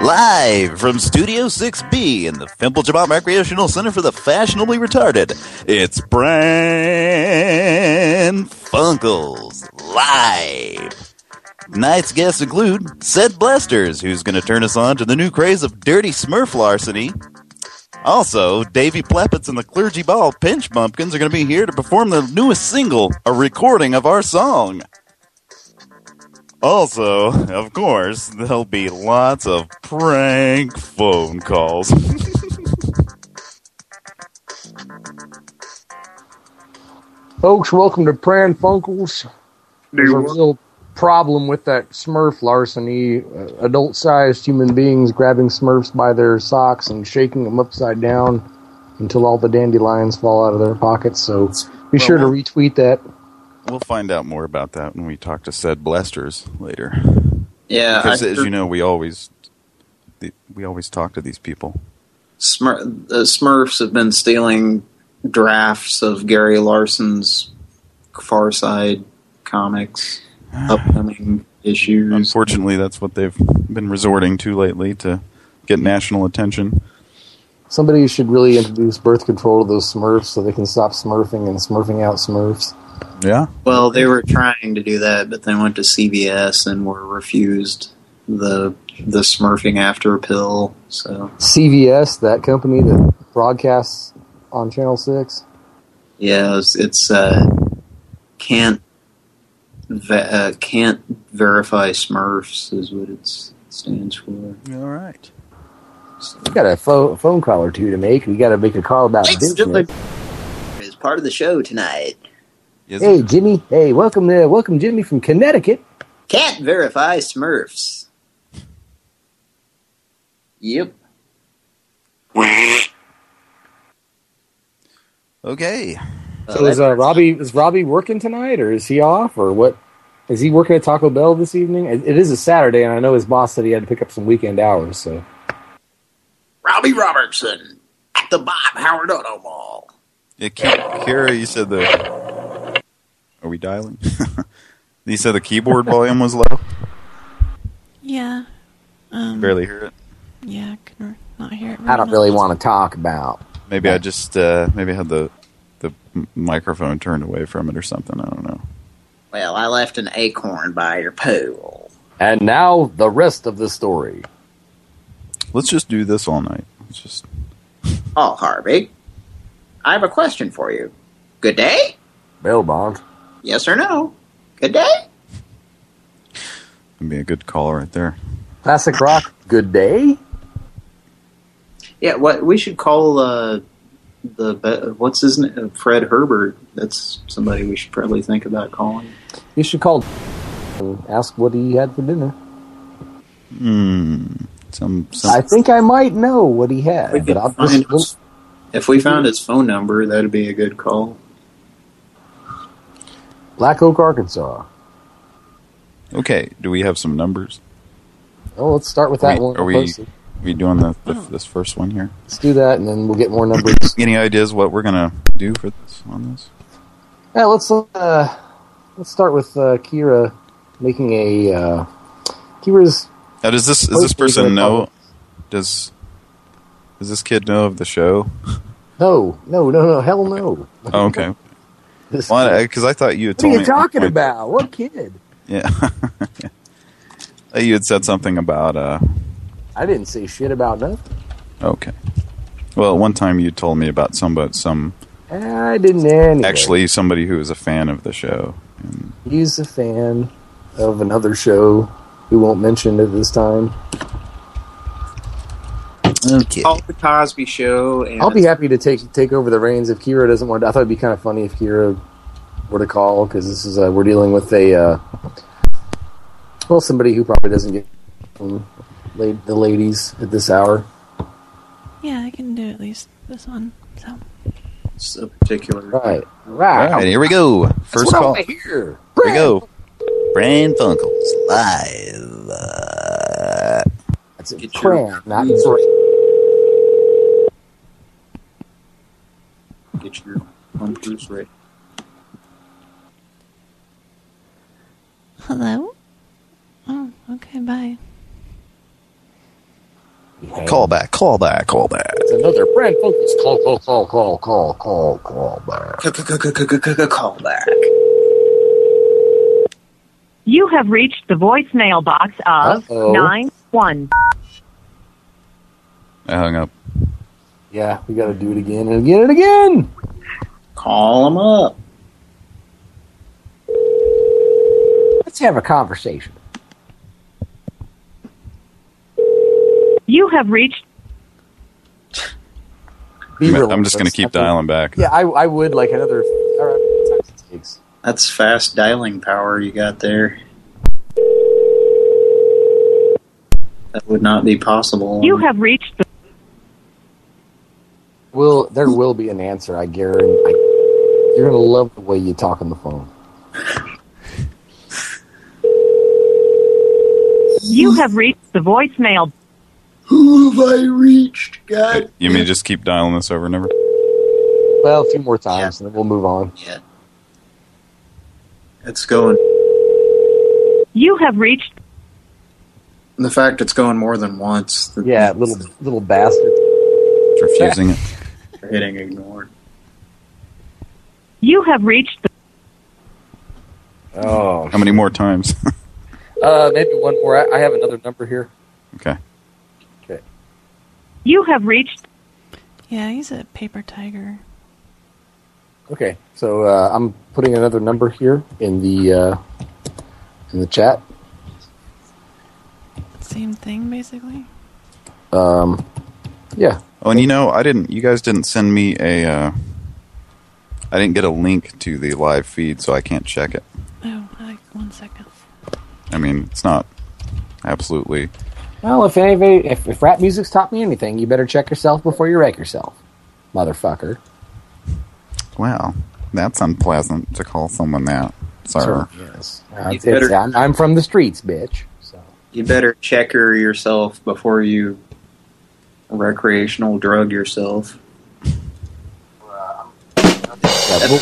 Live from Studio 6B in the Fimple Jabot Recreational Center for the Fashionably Retarded, it's Pran Funkels Live. Tonight's guests include Sed Blasters, who's going to turn us on to the new craze of dirty smurf larceny. Also, Davy Pleppets and the Clergy Ball Pinch Bumpkins are going to be here to perform the newest single, a recording of our song. Also, of course, there'll be lots of prank phone calls. Folks, welcome to Pran Funkels. There's a real problem with that Smurf larceny. Uh, adult-sized human beings grabbing Smurfs by their socks and shaking them upside down until all the dandelions fall out of their pockets. So be Well, sure to retweet that. We'll find out more about that when we talk to said Blasters later. Yeah, Because, I as you know, we always we always talk to these people. Smur- the Smurfs have been stealing drafts of Gary Larson's Far Side comics, upcoming issues. Unfortunately, that's what they've been resorting to lately to get national attention. Somebody should really introduce birth control to those Smurfs so they can stop smurfing and smurfing out Smurfs. Yeah, Well, they were trying to do that, but they went to CVS and were refused the the Smurfing after pill. So CVS, that company that broadcasts on Channel 6. yeah, it's, it's uh, can't ve- uh, can't verify Smurfs is what it stands for. all right. We got a pho- phone call or two to make. We got to make a call about Ladies and business. gentlemen, is part of the show tonight. Yes, Hey, Jimmy. Hey, welcome to welcome Jimmy from Connecticut. Can't verify Smurfs. Yep. Okay. So is uh, Robbie is Robbie working tonight, or is he off, or what? Is he working at Taco Bell this evening? It, it is a Saturday, and I know his boss said he had to pick up some weekend hours. So Robbie Robertson at the Bob Howard Auto Mall. Yeah, Ki- Kira, you said the. Are we dialing? you said the keyboard volume was low. Yeah. Um, Barely hear it. Yeah, I can not hear it. I don't really want to talk about. Maybe I just uh, maybe I had the the microphone turned away from it or something. I don't know. Well, I left an acorn by your pool. And now the rest of the story. Let's just do this all night. Let's just Oh, Harvey. I have a question for you. Good day? Bail bond. Yes or no? Good day? be a good call right there. Classic rock. Good day. Yeah, what we should call uh, the what's his name? Fred Herbert. That's somebody we should probably think about calling. You should call and ask what he had for dinner. Hmm. Some some. I think I might know what he had, We but I'll find just. his- if we found his phone number, that'd be a good call. Black Oak, Arkansas. okay. Do we have some numbers? Oh, let's start with that we, one. Are we, posted. we doing the, the this first one here? Let's do that, and then we'll get more numbers. Any ideas what we're gonna do for this on this? yeah, let's uh, let's start with uh, Kira making a. Uh, Kira's Now, does this is this person know? Does does this kid know of the show? no, no, no, no, hell no. Oh, okay. This- Well, because I thought you had what are you me. talking point- about? What kid? Yeah. Uh, you had said something about. uh I didn't say shit about nothing. Okay. Well, one time you told me about somebody, some I didn't anyway. actually somebody who was a fan of the show. He's a fan of another show we won't mention it this time. Okay. Call the Cosby Show. And I'll be happy to take take over the reins if Kira doesn't want. To, I thought it'd be kind of funny if Kira were to call because this is uh, we're dealing with a uh, well somebody who probably doesn't get from la- the ladies at this hour. Yeah, I can do at least this one. So It's a particular. Right, Right. right, here we go. That's First what I call. wanna hear. Here we go. Pran Funkels live. Uh, That's it. Get Cram, not break. Get your bumpers ready. hello. Oh, okay. Bye. Call back, call back, call back. It's another brand focus. Call, call, call, call, call, call, call back. Call back. You have reached the voicemail box of Uh-oh. nine one. I hung up. Yeah, we got to do it again and again and again. Call them up. Let's have a conversation. You have reached Be I'm, just going to keep dialing back. Yeah, I, I would like another. All right, times it takes. That's fast dialing power you got there. That would not be possible. you have reached the Will there will be an answer? I guarantee. I, you're gonna love the way you talk on the phone. you have reached the voicemail. Who have I reached? God. You mean just keep dialing this over and over? Well, a few more times, and then we'll move on. Yeah. It's going. You have reached The fact it's going more than once. The, Yeah, little little bastard. It's refusing it. You're hitting ignored. you have reached the Oh, How many more times? uh, maybe one more. I, I have another number here. Okay. Okay. you have reached Yeah, he's a paper tiger. Okay, so uh, I'm putting another number here in the uh, in the chat. Same thing, basically. Um, yeah, Oh, and you know, I didn't. You guys didn't send me a. Uh, I didn't get a link to the live feed, so I can't check it. Oh, like one second. I mean, it's not absolutely. Well, if anybody, if, if rap music's taught me anything, you better check yourself before you wreck yourself, motherfucker. Well, that's unpleasant to call someone that. Sorry. yes. Uh, You it's- it's- I'm, I'm from the streets, bitch. So You better checker yourself before you recreational drug yourself. yeah, we'll,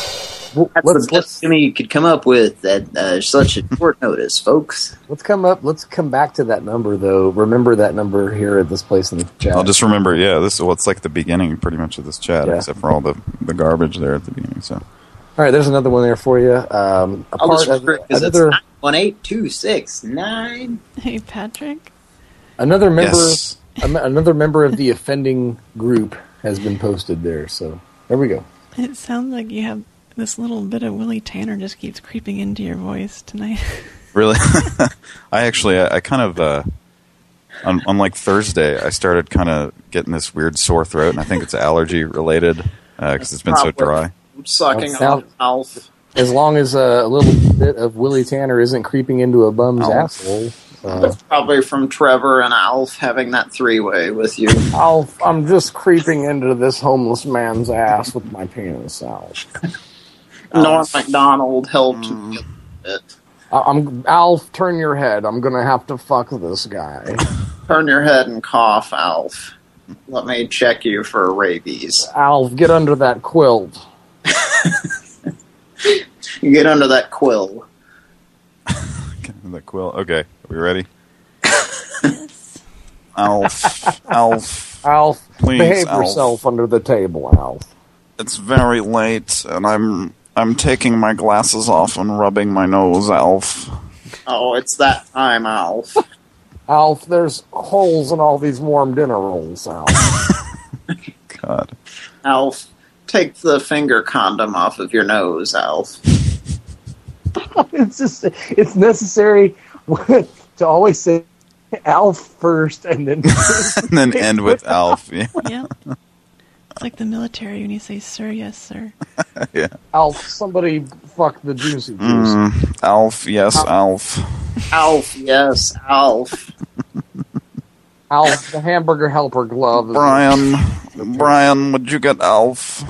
we'll, That's let's the best you could come up with at uh, such a short notice, folks. let's come up. Let's come back to that number though. Remember that number here at this place in the chat. I'll just remember. Yeah, this is what's like the beginning, pretty much, of this chat, Yeah. except for all the the garbage there at the beginning. So All right, there's another one there for you. Um, a I'll part just remember another one eight two six nine. Hey, Patrick. another member yes, Am- Another member of the offending group has been posted there. So there we go. It sounds like you have this little bit of Willie Tanner just keeps creeping into your voice tonight. really. I actually, I, I kind of. Uh, on, on like Thursday, I started kind of getting this weird sore throat, and I think it's allergy related because it's been so dry. Sucking That sound- off Alf. As long as uh, a little bit of Willie Tanner isn't creeping into a bum's Oh. asshole. Uh, That's probably from Trevor and Alf having that three way with you. Alf, I'm just creeping into this homeless man's ass with my penis out. Norm Macdonald helped me a bit. I- I'm Alf. Turn your head. I'm gonna have to fuck this guy. Turn your head and cough, Alf. Let me check you for rabies. Alf, get under that quilt. Get under that quill. The quill. Okay, are we ready? yes. Alf, Alf. Alf, Please, behave Alf. yourself under the table, Alf. It's very late, and I'm I'm taking my glasses off and rubbing my nose, Alf. Oh, it's that time, Alf. Alf, there's holes in all these warm dinner rolls, Alf. God. Alf, take the finger condom off of your nose, Alf. it's just it's necessary to always say Alf first and then and then end with Alf. Yeah. Yep. It's like the military when you say, sir, yes, sir. yeah. Alf. Somebody fuck the juicy juice. Mm, Alf, yes, Alf. Alf, yes, Alf. Alf, the hamburger helper glove. Is Brian, Brian, would you get Alf?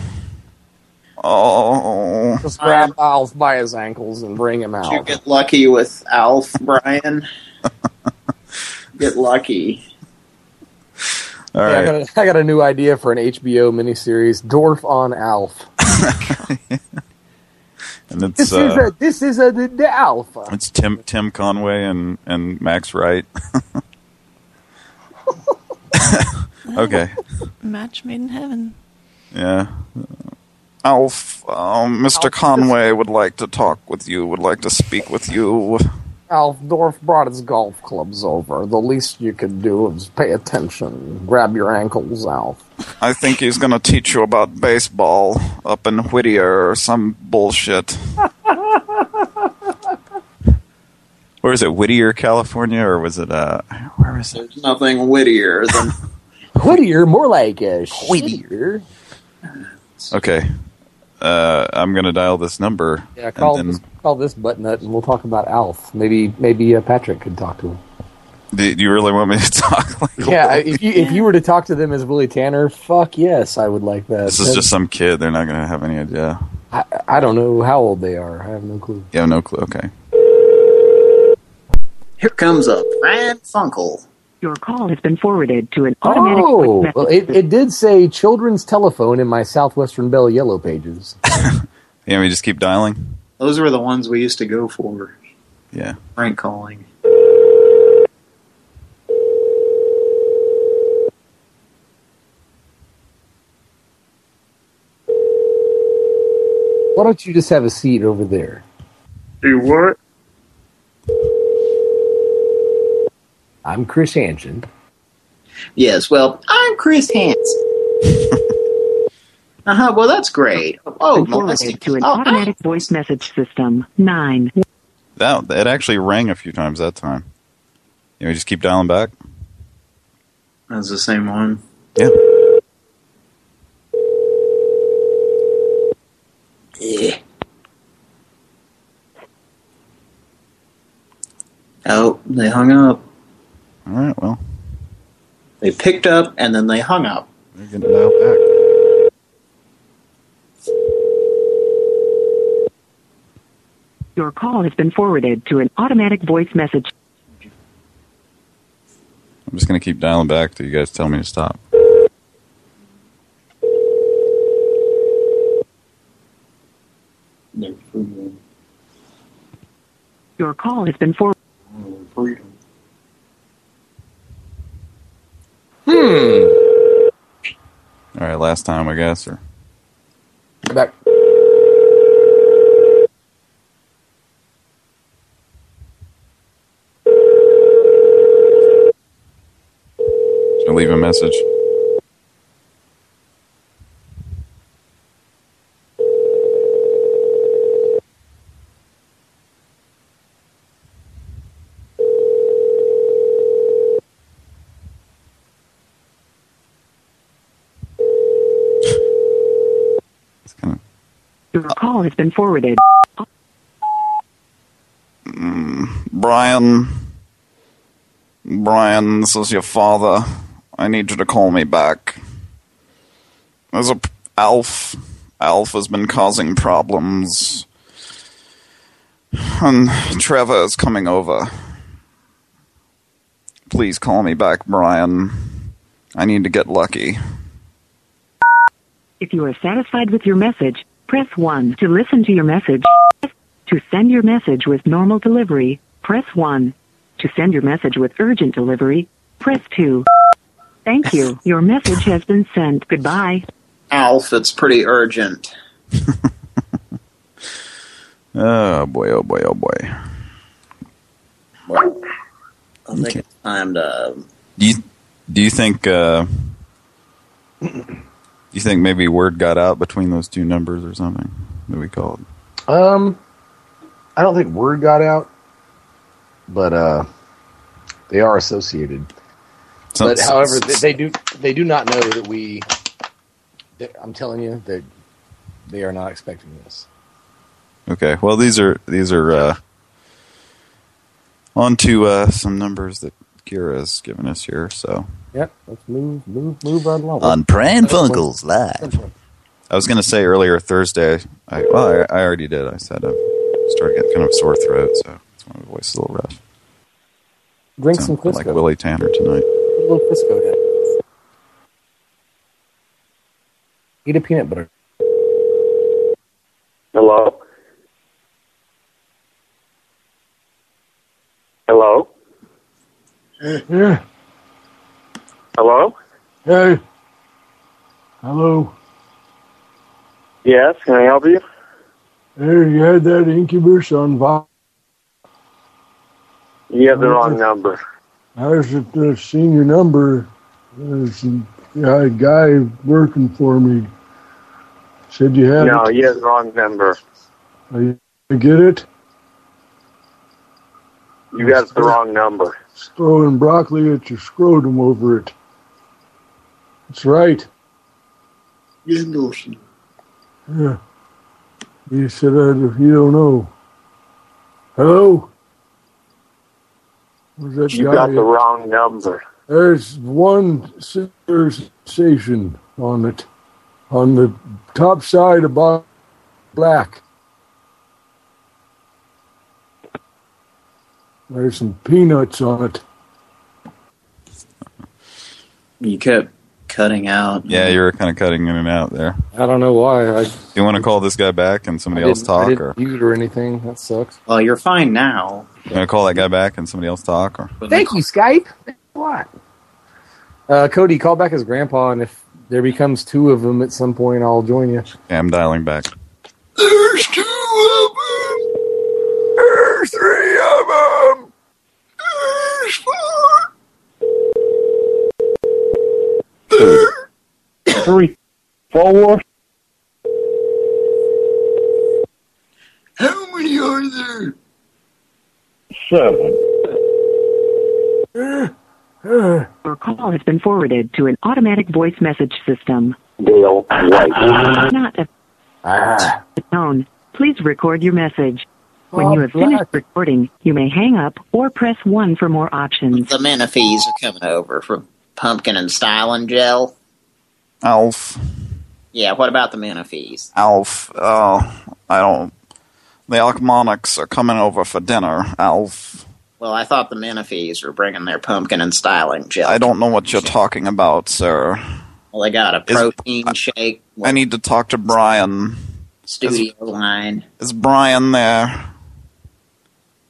Oh, Just grab Alf by his ankles and bring him Did you out. get lucky with Alf, Brian? get lucky. all Yeah, I, got a, I got a new idea for an HBO miniseries: Dorf on Alf. And it's This is uh, a this is a the, the Alpha. it's Tim Tim Conway and and Max Wright. Okay. Match made in heaven. Yeah. Alf, um, Mr. Conway would like to talk with you, would like to speak with you. Alf Dorf brought his golf clubs over. The least you could do is pay attention. Grab your ankles, Alf. I think he's going to teach you about baseball up in Whittier or some bullshit. Where is it? Whittier, California, or was it? Uh, where is it? There's nothing Whittier than Whittier, more like a Whittier. Okay. Uh, I'm going to dial this number. Yeah, call and this, then, call this button nut, and we'll talk about Alf. Maybe maybe uh, Patrick could talk to him. do you really want me to talk? Like, Yeah, if you if you were to talk to them as Willie Tanner, fuck yes, I would like that. This is just some kid. They're not going to have any idea. I, I don't know how old they are. I have no clue. Yeah, no clue. Okay. here comes a Fran Funkel. Your call has been forwarded to an automatic Oh, voice message well, it, it did say children's telephone in my Southwestern Bell yellow pages. Yeah, we just keep dialing. Those were the ones we used to go for. Yeah. Prank calling. Why don't you just have a seat over there? Do what? I'm Chris Hansen. Yes, well, I'm Chris Hansen. uh-huh, well, that's great. Oh, and forwarded molesting. to an Oh, automatic voice message system. Nine. That it actually rang a few times that time. You know, we just keep dialing back. That's the same one. Yeah. Yeah. Oh, they hung up. All right. Well, They picked up and then they hung up. they're getting dialed back. Your call has been forwarded to an automatic voice message. I'm just gonna keep dialing back till you guys tell me to stop. Their. Your call has been forwarded. Oh, Hmm. All right. Last time, I guess. Or Back. should I leave a message? It's kind of Your call has been forwarded. Mm, Brian. Brian, this is your father. I need you to call me back. There's a Alf. Alf has been causing problems. And Trevor is coming over. Please call me back, Brian. I need to get lucky. If you are satisfied with your message, press 1 to listen to your message. To send your message with normal delivery, press 1. To send your message with urgent delivery, press 2. Thank you. Your message has been sent. Goodbye. Alf, it's pretty urgent. Oh boy, oh boy, oh boy. Well, I think Okay. it's time to. Do you do you think uh, do you think maybe word got out between those two numbers or something that we called? Um, I don't think word got out, but uh, they are associated. Some- but however, they, they do they do not know that we. that- I'm telling you that they are not expecting this. Okay, well these are these are uh, on to uh, some numbers that Kira's given us here. So Yep, let's move move move right along. on Pran Funkels live. I was going to say earlier Thursday. I, well, I, I already did. I said I started getting kind of a sore throat, so that's why my voice is a little rough. Drink some Sound like Crisco. Willie Tanner tonight. Put a little Crisco down. Eat a peanut butter. Hello? Hello? Yeah. Hello? Hey. Hello. Yes, can I help you? Hey, you had that incubus on Vi- You have the wrong number. I was at uh, seen your number. There's a guy, guy working for me. Said you had No, it. you have the wrong number. I get it? You got the wrong number. It's throwing broccoli at your scrotum over it. That's right. Gendelsson. Yeah. You said I, you don't know. Hello? Was that You guy? got the wrong number. There's one sister station on it, on the top side about black. There's some peanuts on it. You kept cutting out. Yeah, you were kind of cutting in and out there. I don't know why. I, Do you want to call this guy back and somebody else didn't- I talk, didn't or mute or anything. That sucks. Well, you're fine now. you want to call that guy back and somebody else talk, or Thank you, Skype. What? Uh, Cody, call back his grandpa, and if there becomes two of them at some point, I'll join you. yeah, I'm dialing back. There's two of them. There's three of them. There's four. Three, four. How many are there? Seven. Your call has been forwarded to an automatic voice message system. Dale White. Not a Ah. tone. Please record your message. When Oh, you have finished black. recording, you may hang up or press 1 for more options. The Menifees are coming over from Pumpkin and Styling Gel. Alf, Yeah, what about the Menifees? Alf. Oh, I don't. The Ochmoneks are coming over for dinner, Alf. Well, I thought the Menifees were bringing their Pumpkin and Styling Gel. I don't know what you're talking about, sir. Well, they got a Is- protein shake I need to talk to Brian. studio line. Is Brian there?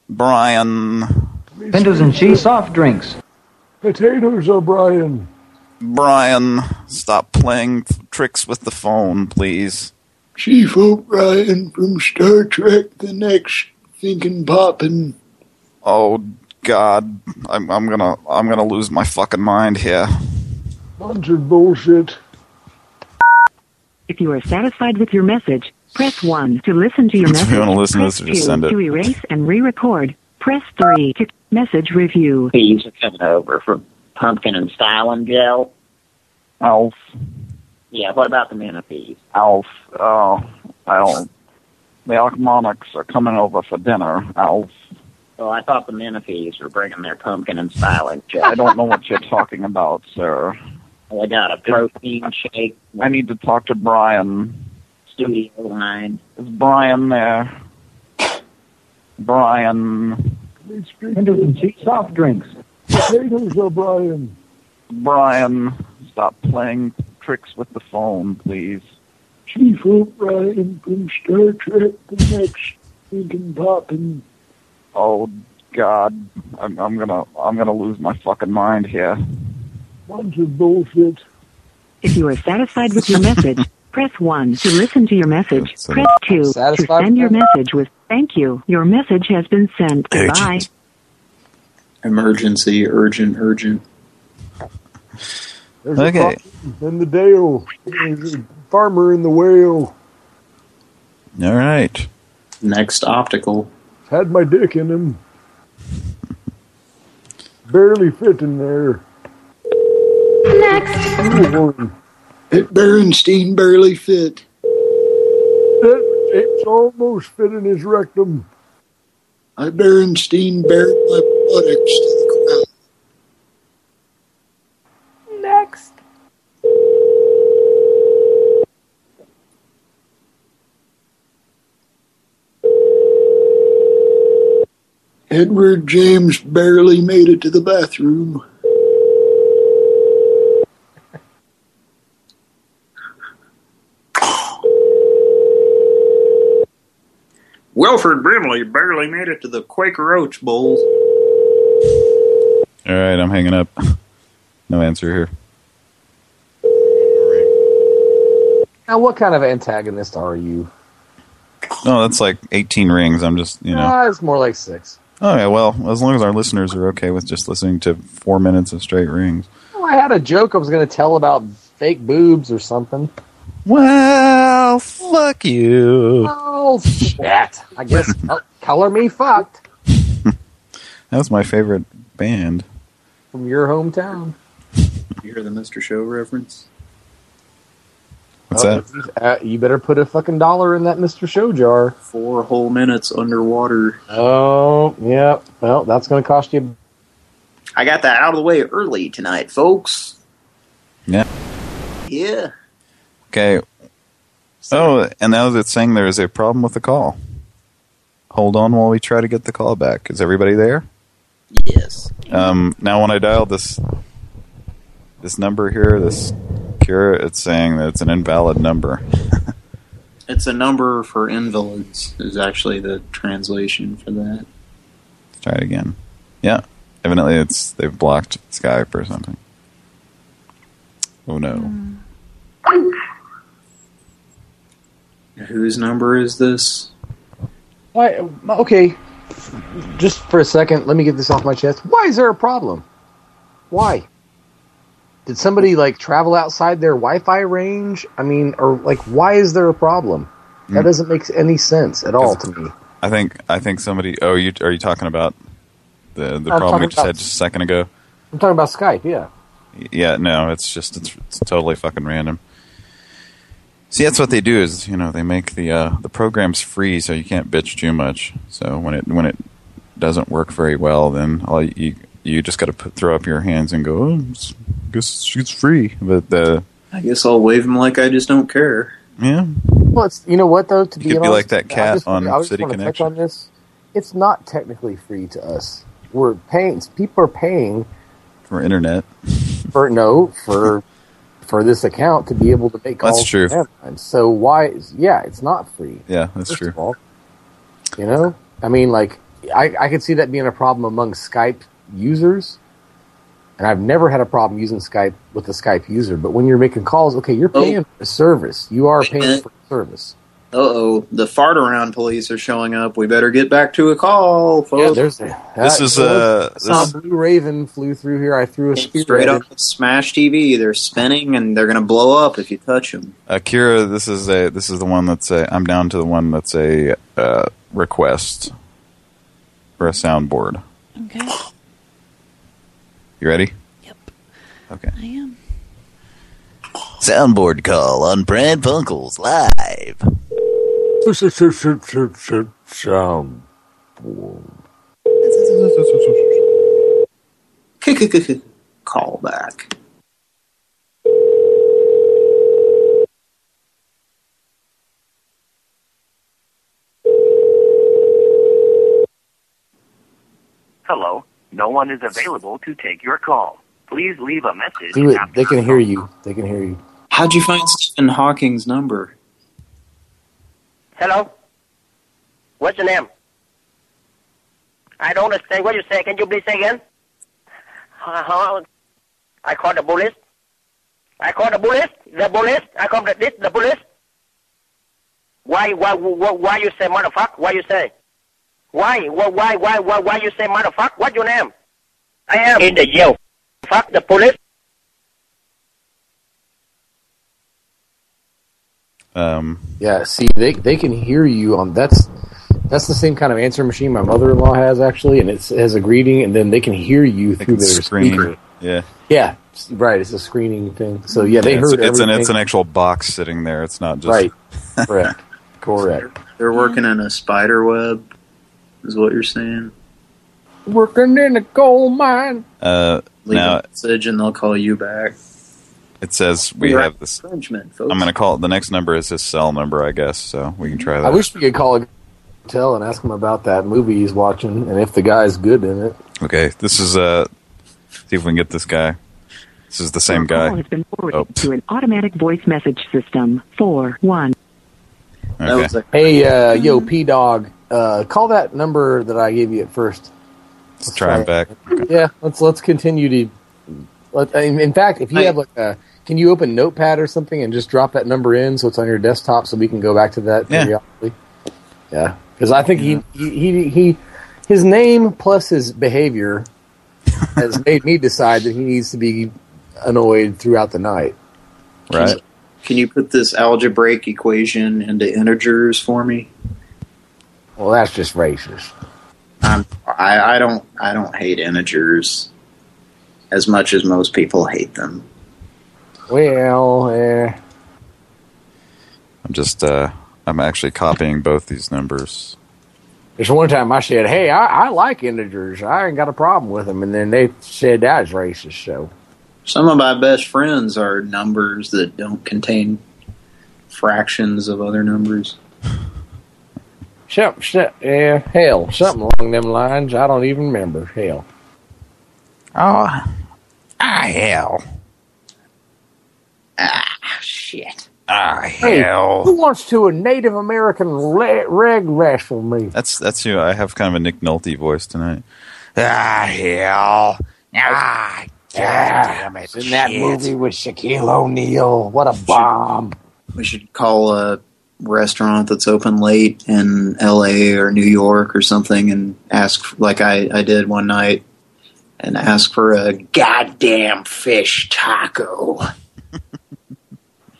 Brian. Windows and cheese soft drinks. Potatoes, O'Brien. Brian, stop playing tricks with the phone, please. Chief O'Brien from Star Trek The Next Thinking Poppin'. Oh God, I'm, I'm gonna I'm gonna lose my fucking mind here. Bunch of bullshit. If you are satisfied with your message, press 1 to listen to your If message. you wanna listen to press this, just 2 send it. to erase and re-record. Press 3 to message review. Menifees are coming over from Pumpkin and Styling Gel. Alf, Yeah, what about the Menifees? Alf. Oh, I don't. The Ochmoneks are coming over for dinner, Alf. Well, I thought the Menifees were bringing their Pumpkin and Styling Gel. I don't know what you're talking about, sir. Well, they got a protein shake I need to talk to Brian. studio line. Is Brian there? Brian. Windows and cheese soft drinks. Potatoes, O'Brien. Brian, stop playing tricks with the phone, please. Chief O'Brien from Star Trek The Next Thinking Poppin'. Oh God, I'm, I'm gonna I'm gonna lose my fucking mind here. Bunch of bullshit. If you are satisfied with your message, press 1 to listen to your message. So- Press 2 to send your message with thank you. Your message has been sent. Goodbye. Emergency, urgent, urgent. There's Okay. a in the dale. There's a farmer in the whale. All right. Next optical. Had my dick in him. Barely fit in there. Next. That Berenstein barely fit. It's almost fit in his rectum. I Berenstein bared my buttocks to the ground. Next. Edward James barely made it to the bathroom. Wilford Brimley barely made it to the Quaker Oats Bowl. All right, I'm hanging up. No answer here. Now, what kind of antagonist are you? No, that's like 18 rings. I'm just, you know. Ah, it's more like six. Oh, yeah, well, as long as our listeners are okay with just listening to four minutes of straight rings. Well, I had a joke I was going to tell about fake boobs or something. Well, fuck you. Oh, shit. I guess color me fucked That's my favorite band. from your hometown. You hear the Mr. Show reference? What's Oh, that? Uh, you better put a fucking dollar in that Mr. Show jar. Four whole minutes underwater. Oh, yeah. Well, that's going to cost you. I got that out of the way early tonight, folks. Yeah. Yeah. Okay. Oh, and now it's saying there is a problem with the call. Hold on while we try to get the call back. Is everybody there? Yes. Um, now, when I dial this this number here, this Cura, it's saying that it's an invalid number. It's a number for invalids, is actually the translation for that. Let's try it again. Yeah, evidently it's they've blocked Skype or something. Oh no! Whose number is this? Why? Okay. Just for a second, let me get this off my chest. Why is there a problem? Why? Did somebody like travel outside their Wi-Fi range? I mean, or like, why is there a problem? That Mm. doesn't make any sense at all to me. I think I think somebody. Oh, you are you talking about the the I'm problem we just about- had just a second ago? I'm talking about Skype. Yeah. Yeah, no, it's just it's, it's totally fucking random. See, that's what they do is you know they make the uh, the programs free so you can't bitch too much. So when it when it doesn't work very well, then all you you just got to throw up your hands and go, oh, it's, guess it's free. But the I guess I'll wave them like I just don't care. yeah, Well, it's you know what though. To You be could be like that I cat just, on I just City want to touch Connection. on this. It's not technically free to us. We're paying. People are paying for internet. for no for for this account to be able to make That's calls. true. to. So why? Yeah, it's not free. Yeah, that's First true. of all. You know, I mean, like I I could see that being a problem among Skype users. And I've never had a problem using Skype with a Skype user. But when you're making calls, okay, you're Oh. paying for a service. You are Wait paying for a service. Uh oh, the fart around police are showing up. We better get back to a call, folks. Yeah, folks. there's This that- is uh, I this, a blue raven flew through here. I threw a spear straight up. Smash TV. They're spinning and they're gonna blow up if you touch them. Akira. This is a this is the one that's a. I'm down to the one that's a uh, request for a soundboard. Okay. You ready? Yep. Okay. I am. Soundboard call on Pran Funkels live. Sound. Call back. Hello. No one is available to take your call. Please leave a message. Do it. after They can hear you. They can hear you. How'd you find Stephen Hawking's number? Hello? What's your name? I don't understand what you say. Can you please say again? Uh-huh. I call the police. I call the police. The police. I call the this the police. Why why why, why you say motherfucker? Why you say? Why why why why why, why you say motherfucker? What's your name? I am in the jail. Fuck the police. Um, Yeah. See, they they can hear you on that's that's the same kind of answer machine my mother-in-law has actually, and it has a greeting, and then they can hear you they through can their screen. speaker. Yeah, Yeah. Right. It's a screening thing. So yeah, they Yeah, heard it's, it's an it's an actual box sitting there. It's not just right. Correct. Correct. They're working in a spider web, is what you're saying. Working in a coal mine. Uh, Leave now a message and they'll call you back. It says we Right. have this. Folks. I'm going to call it. The next number is his cell number, I guess. So we can try that. I wish we could call a hotel and ask him about that movie he's watching and if the guy's good in it. Okay, this is uh. See if we can get this guy. This is the same Your call guy. has been forwarded Oh. to an automatic voice message system. Four one. Okay. was Hey, uh, yo, P Dog, uh, call that number that I gave you at first. Let's try him back. Okay. Yeah, let's let's continue to Let- In in fact, if you I- have like a, can you open Notepad or something and just drop that number in so it's on your desktop so we can go back to that Yeah. periodically? Yeah, because I think he, he he he his name plus his behavior has made me decide that he needs to be annoyed throughout the night. Right. Can you put this algebraic equation into integers for me? Well, that's just racist. I'm, I, I don't I don't hate integers as much as most people hate them. Well, eh, I'm just, uh, I'm actually copying both these numbers. there's one time I said, "Hey, I, I like integers. I ain't got a problem with them," and then they said that was racist. So Some of my best friends are numbers that don't contain fractions of other numbers. Something, some- yeah, hell, something along them lines. I don't even remember. Hell, Oh, ah, hell. Ah, shit. Ah, hey, hell. who wants to a Native American le- reg wrestle me? That's that's you. I have kind of a Nick Nolte voice tonight. Ah, hell. Ah, damn it! In that movie with Shaquille O'Neal, what a bomb! We should call a restaurant that's open late in L.A. or New York or something and ask, like I, I did one night, and ask for a goddamn fish taco.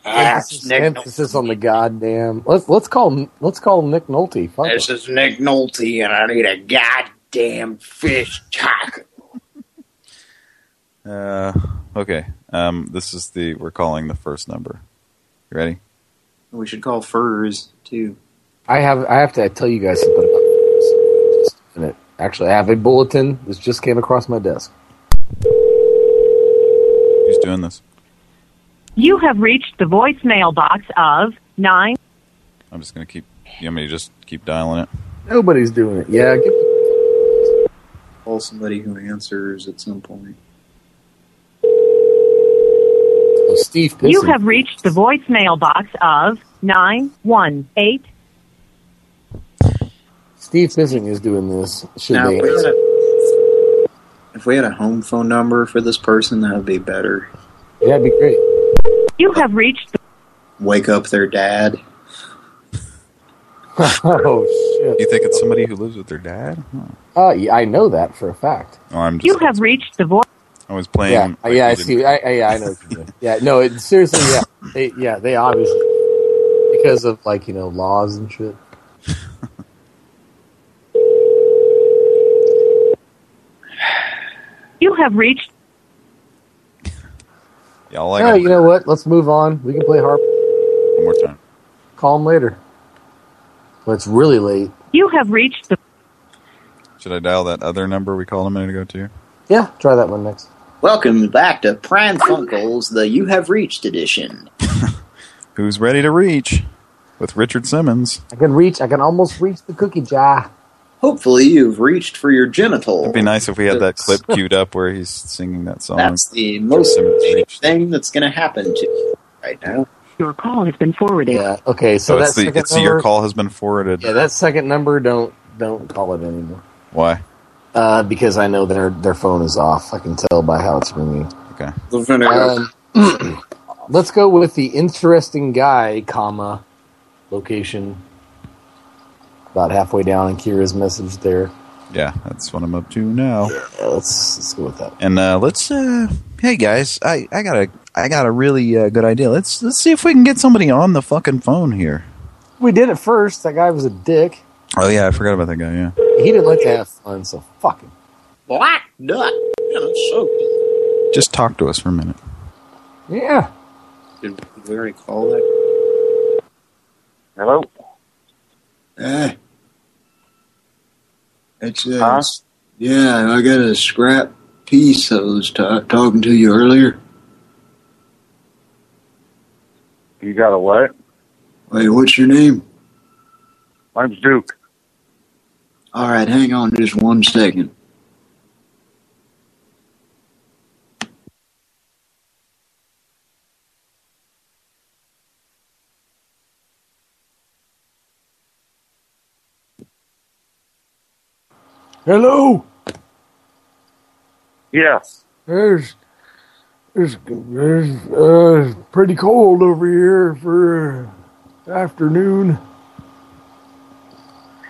That's Emphasis, Nick. emphasis on the goddamn. Let's let's call let's call Nick Nolte. Fuck This it. is Nick Nolte, and I need a goddamn fish taco. Uh, okay. Um, this is the we're calling the first number. You ready? We should call furs too. I have I have to tell you guys something about this. Just a minute. Actually, I have a bulletin. This just came across my desk. Who's doing this? You have reached the voicemail box of 9. I'm just gonna keep. You want me to just keep dialing it? Nobody's doing it. Yeah, get, Call somebody who answers at some point. oh, Steve. You have reached the voicemail box of 918. Steve Pissing is doing this. Should Now, they if we, had a, if we had a home phone number for this person, that would be better. Yeah, that'd be great. You have reached the Wake up their dad. oh shit! You think it's somebody who lives with their dad? Huh. Uh, yeah, I know that for a fact. Oh, I'm just. You have reached the voice I was playing. Yeah, like yeah, I see. I, I, yeah, I know. What you mean. Yeah, no, it, seriously, yeah, they, yeah, they obviously because of like you know laws and shit. You have reached Yeah, all I Yeah, got you know what? Let's move on. We can play harp. one more time. Call them later. But it's really late. You have reached the Should I dial that other number we called a minute ago too? Yeah, try that one next. Welcome back to Pran Funkels, the You Have Reached edition. Who's ready to reach? With Richard Simmons. I can reach. I can almost reach the cookie jar. Hopefully, you've reached for your genital. It'd be nice if we had that clip queued up where he's singing that song. That's the most Simmons thing that's going to happen to you right now. Your call has been forwarded. Yeah. Okay. So, So that it's the second it's number. your call has been forwarded. Yeah, that second number. Don't don't call it anymore. Why? Uh, because I know their their phone is off. I can tell by how it's ringing. Okay. Um, let's go with the interesting guy, comma, location. About halfway down in Kira's message there. Yeah, that's what I'm up to now. Yeah, let's let's go with that. And uh, let's uh, hey guys, I, I got a I got a really uh, good idea. Let's let's see if we can get somebody on the fucking phone here. We did it first. That guy was a dick. Oh yeah, I forgot about that guy. Yeah. He didn't like to have fun, so fuck him. Black Nut. Yeah, that's so good. Just talk to us for a minute. Yeah. Did we already call that? Hello? Eh. It's, uh, Huh? yeah, I got a scrap piece I was talking to you earlier. You got a what? Wait, what's your name? My name's Duke. All right, hang on just one second. Hello. Yes. There's It's, it's uh, pretty cold over here for uh, afternoon.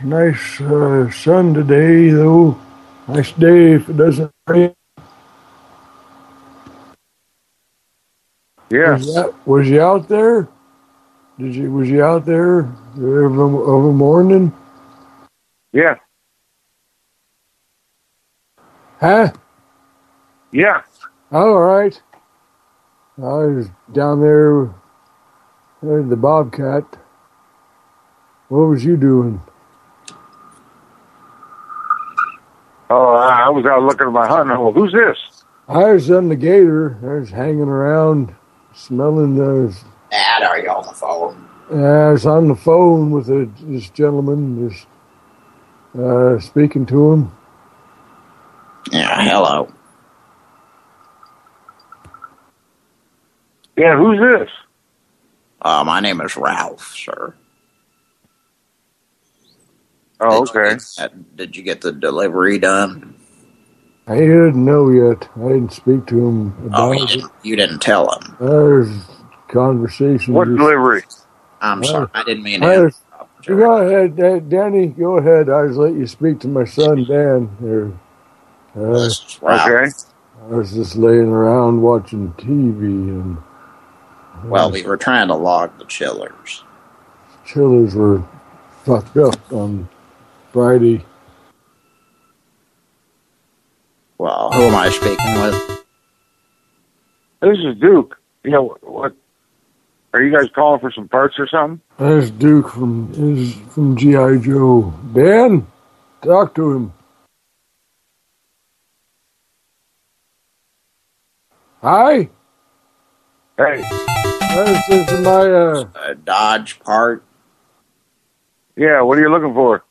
Nice uh, sun today, though. Nice day if it doesn't rain. Yeah. Was, that, was you out there? Did you was you out there of a, of a morning? Yeah. Huh? Yeah. All right. I was down there at the Bobcat. What was you doing? Oh, I I was out looking at my hunting hole. Who's this? I was on the gator. I was hanging around, smelling the. Dad, are you on the phone? I was on the phone with a, this gentleman, just uh, speaking to him. Yeah, hello. Yeah, who's this? Uh, my name is Ralph, sir. Oh, Did okay. get- uh, did you get the delivery done? I didn't know yet. I didn't speak to him Oh, about you it. didn't, you didn't tell him. There's conversation. What just- delivery? I'm Well, sorry. I didn't mean I to. was- go ahead, Danny. Go ahead. I was let you speak to my son Dan. There. Uh, Okay. I was just laying around watching TV and Well, we were trying to log the chillers. chillers were fucked up on Friday. Well, who am I speaking with? This is Duke. You know what? Are you guys calling for some parts or something? There's Duke from is from GI Joe. Dan, talk to him. Hi. Hey. This is my uh, A Dodge part. Yeah. What are you looking for?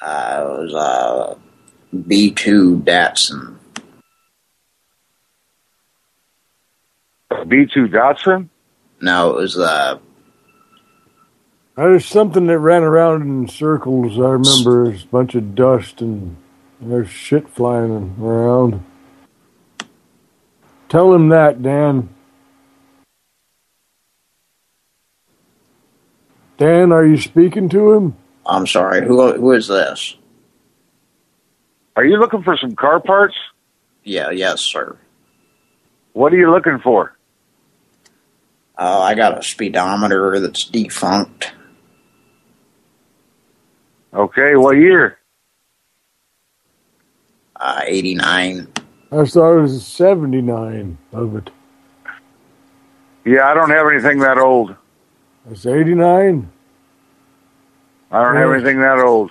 Uh, it was a B2 Datsun. B2 Datsun? No, it was uh, There's something that ran around in circles. I remember there's a bunch of dust and there's shit flying around. Tell him that, Dan. Dan, are you speaking to him? I'm sorry. Who who is this? Are you looking for some car parts? Yeah, yes, sir. What are you looking for? Uh, I got a speedometer that's defunct. Okay. What year? Uh, 89. I thought it was 79 of it. Yeah, I don't have anything that old. It's 89. I don't have anything that old.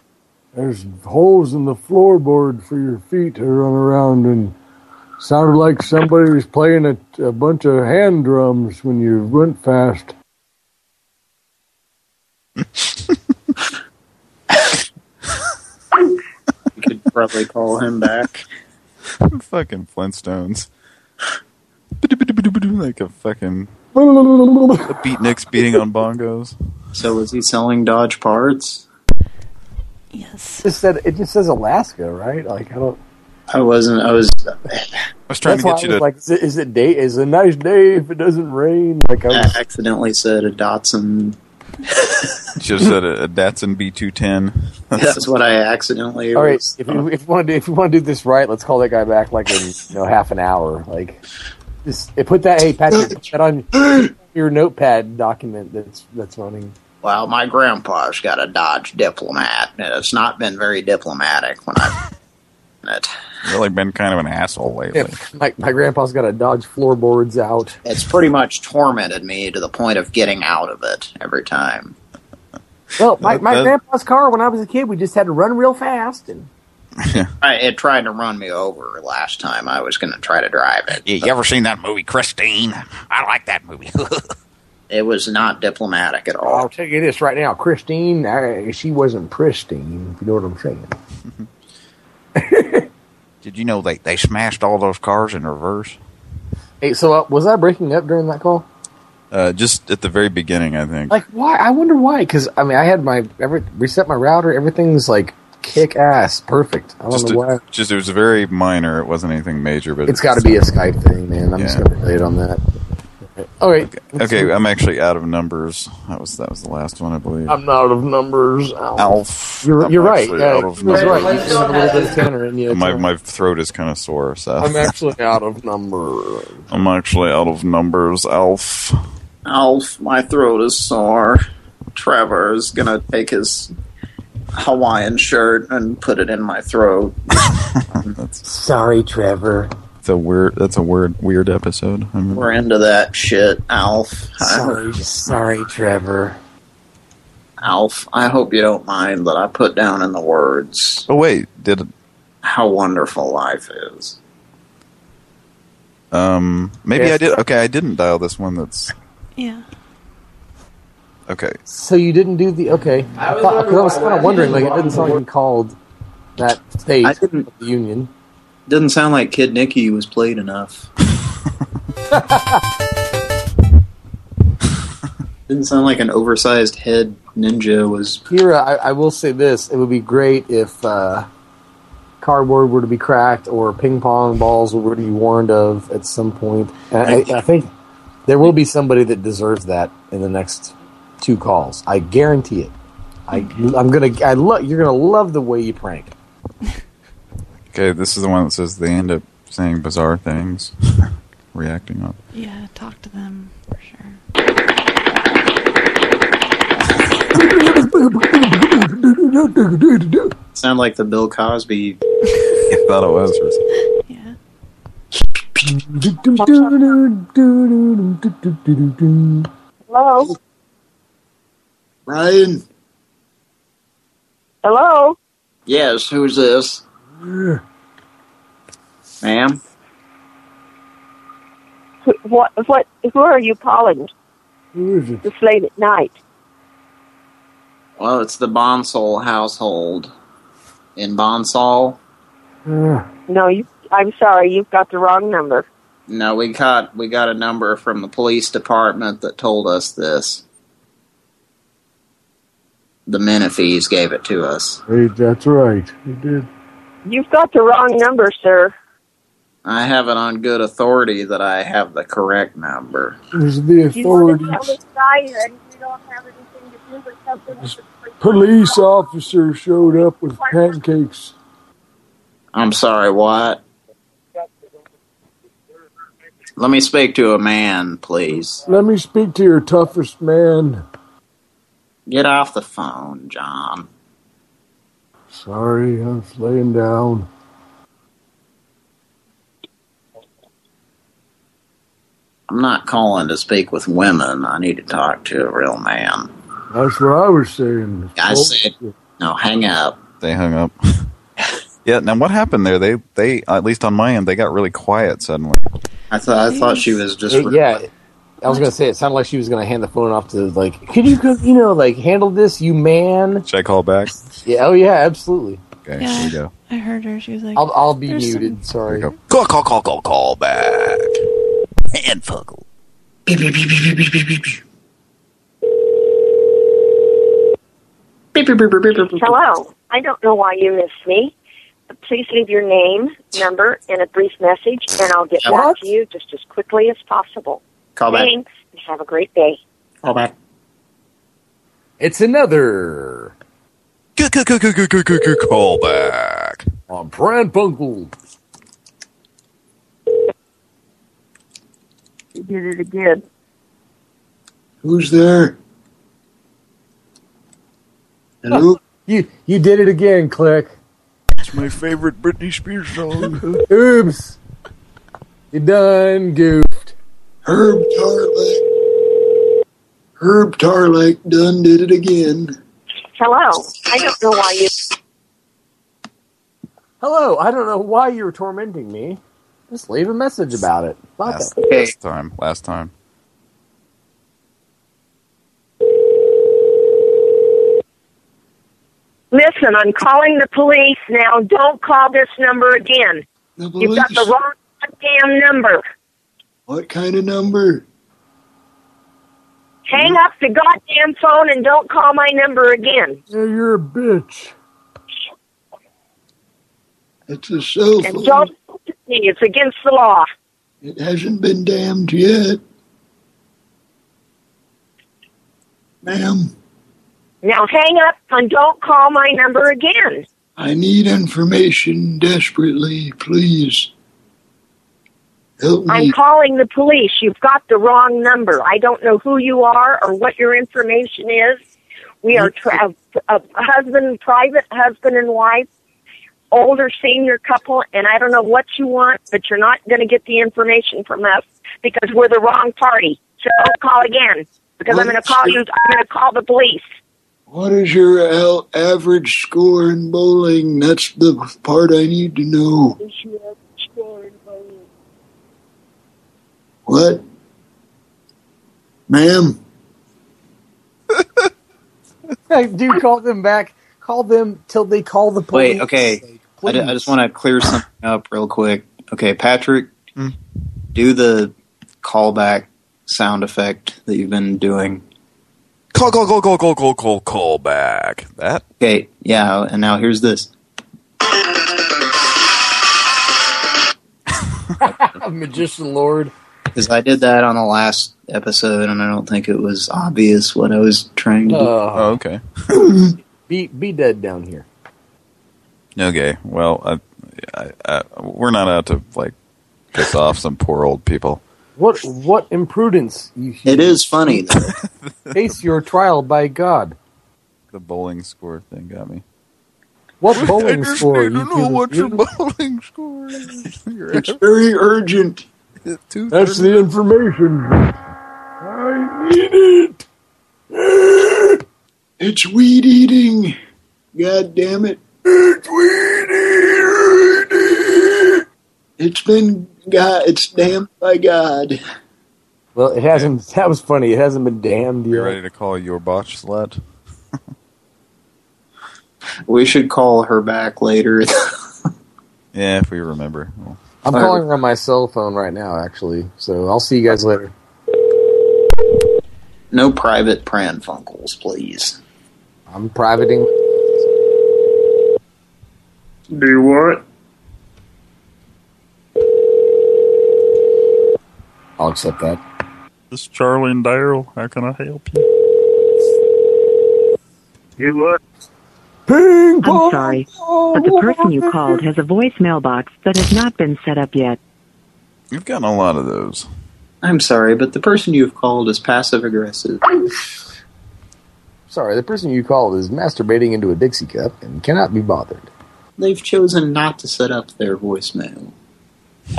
There's holes in the floorboard for your feet to run around and sounded like somebody was playing a, a bunch of hand drums when you went fast. You could probably call him back. fucking Flintstones. like a fucking a beatniks beating on bongos. So was he selling Dodge parts? Yes. Just said it just says Alaska, right? Like I don't. I wasn't. I was. I was trying to why get you to. like, is it, is it day? Is it a nice day if it doesn't rain? Like I I accidentally said a Datsun. Should have said a, a Datsun B210. That's what I accidentally. all right. was- If you if you want to if you want to do this right, let's call that guy back like in you know half an hour. Like just eh, put that. Hey Patrick, put that on your notepad document that's that's running. Well, my grandpa's got a Dodge Diplomat, and it's not been very diplomatic when I've it. Really been kind of an asshole lately. Yeah, my my grandpa's got a Dodge floorboards out. It's pretty much tormented me to the point of getting out of it every time. Well, my, my grandpa's car when I was a kid, we just had to run real fast and I, it tried to run me over last time I was going to try to drive it. You, you ever seen that movie, Christine? I like that movie. It was not diplomatic at all. I'll all. tell you this right now, Christine, uh, she wasn't pristine. If you know what I'm saying. Did you know they, they smashed all those cars in reverse? Hey, so uh, was I breaking up during that call? Uh, just at the very beginning, I think. Like, why? I wonder why. Because I mean, I had my every reset my router. Everything's like kick ass. Perfect. I don't Just, know a, why. just it was very minor. It wasn't anything major, but It's got to be a Skype thing, man. I'm just going to relate on that. All right. Okay, I'm actually out of numbers. That was that was the last one, I believe. I'm out of numbers. Alf. Alf. You're, you're right. Yeah, out of numbers. right. You still have a little bit of tanner in you. My my throat is kind of sore, so I'm actually out of numbers. I'm actually out of numbers, Alf. Alf, my throat is sore. Trevor is gonna take his Hawaiian shirt and put it in my throat. Sorry, Trevor. It's a weird. That's a weird weird episode. I remember. We're into that shit, Alf. Sorry, sorry, Trevor. Alf, I hope you don't mind that I put down in the words Oh wait, did it? how wonderful life is. Um, maybe Yes. I did. Okay, I didn't dial this one. That's Yeah. okay. So you didn't do the okay? I, was thought, 'cause I was kind of wondering, like, it didn't sound like you called that state I didn't- of the union. Didn't sound like Kid Nicky was played enough. Didn't sound like an oversized head ninja was. Here, I, I will say this: it would be great if uh, cardboard were to be cracked or ping pong balls were to be warned of at some point. And I, I think there will be somebody that deserves that in the next two calls. I guarantee it. I, I'm gonna. I love. You're gonna love the way you prank. Okay, this is the one that says they end up saying bizarre things, reacting on. Yeah, talk to them for sure. Sound like the Bill Cosby. I thought it was. for. Yeah. Hello? Ryan? Hello? Yes, who's this? Ma'am? What, what, who are you calling Who is it? this late at night? Well, it's the Bonsall household. In Bonsall? Uh, No, you, I'm sorry, you've got the wrong number. No, we got we got a number from the police department that told us this. The Menifees gave it to us. hey, that's right. He did. You've got the wrong number, sir. I have it on good authority that I have the correct number. There's was the You authorities. this you don't have anything to do with something with police? Police officer showed up with pancakes. I'm sorry, what? Let me speak to a man, please. Let me speak to your toughest man. Get off the phone, John. Sorry, I was laying down. I'm not calling to speak with women. I need to talk to a real man. That's what I was saying. I said, no, hang up. They hung up. yeah. Now what happened there? They they at least on my end they got really quiet suddenly. I thought I thought she was just Hey, yeah, I was gonna say it sounded like she was gonna hand the phone off to like, could you you know, like handle this, you man? Should I call back? Yeah, oh yeah, absolutely. Okay, Yeah. here we go. I heard her. She was like, I'll I'll be There's muted. Sorry. Go. Call call call call call back. Handfuckle. Hello. I don't know why you missed me. Please leave your name, number, and a brief message, and I'll get back to you just as quickly as possible. Call back. Thanks, and have a great day. Call back. It's another Call back. on Pran Bungle. You did it again. Who's there? Hello? You you did it again, click. It's my favorite Britney Spears song. Oops. You done goofed. Herb Tarlek. Herb Tarlek done did it again. Hello. I don't know why you. Hello, I don't know why you're tormenting me. Just leave a message about it. Fuck last, it. Okay. last time. Last time. Listen, I'm calling the police now. Don't call this number again. The You've got the wrong goddamn number. What kind of number? Hang up the goddamn phone and don't call my number again. Yeah, you're a bitch. It's a cell And don't talk to me. It's against the law. It hasn't been damned yet. Ma'am, Now hang up and don't call my number again. I need information desperately, please. Help I'm calling the police. You've got the wrong number. I don't know who you are or what your information is. We are tra- a, a husband, private husband and wife, older senior couple, and I don't know what you want, but you're not going to get the information from us because we're the wrong party. So don't call again because I'm going to call you. I'm going to call the police. What is your al- average score in bowling? That's the part I need to know. What? Ma'am? Dude, call them back. Call them till they call the police. Wait, okay. I, I just want to clear something up real quick. Okay, Patrick, hmm? do the callback sound effect that you've been doing. Call, call, call, call, call, call, call, call back. That? Okay, yeah, and now here's this. Magician Lord. Because I did that on the last episode, and I don't think it was obvious what I was trying to do. Uh, oh, okay. be be dead down here. Okay, well, I, I, I, we're not out to, like, piss off some poor old people. What what imprudence! You It is funny, though. face your trial by God. The bowling score thing got me. What bowling score? You know what your bowling score is. It's very urgent. That's the information. I need it. It's weed eating. God damn it. It's weed eating. It's been God. It's damned by God. Well, it hasn't. That was funny. It hasn't been damned yet. You yet. ready to call your botch slut? We should call her back later. Yeah, if we remember. Well, I'm calling her on my cell phone right now, actually. So I'll see you guys later. no private Pran Funkels, please. I'm privating. Do you what? I'll accept that. This is Charlie and Daryl. How can I help you? You what? Ping I'm sorry, but the person you called has a voicemail box that has not been set up yet. You've gotten a lot of those. I'm sorry, but the person you've called is passive aggressive. Sorry, the person you called is masturbating into a Dixie cup and cannot be bothered. They've chosen not to set up their voicemail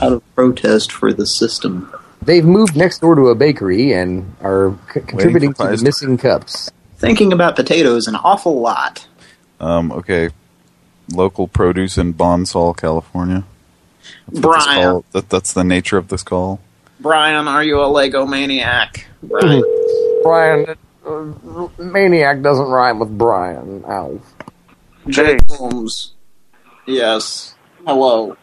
out of protest for the system. They've moved next door to a bakery and are c- contributing to the missing cups. Thinking about potatoes an awful lot. Um, okay. Local produce in Bonsall, California. That's Brian. call- that, that's the nature of this call. Brian, are you a Lego maniac? Brian. Brian, uh, maniac doesn't rhyme with Brian. Ow. Jay Holmes. Yes. Hello.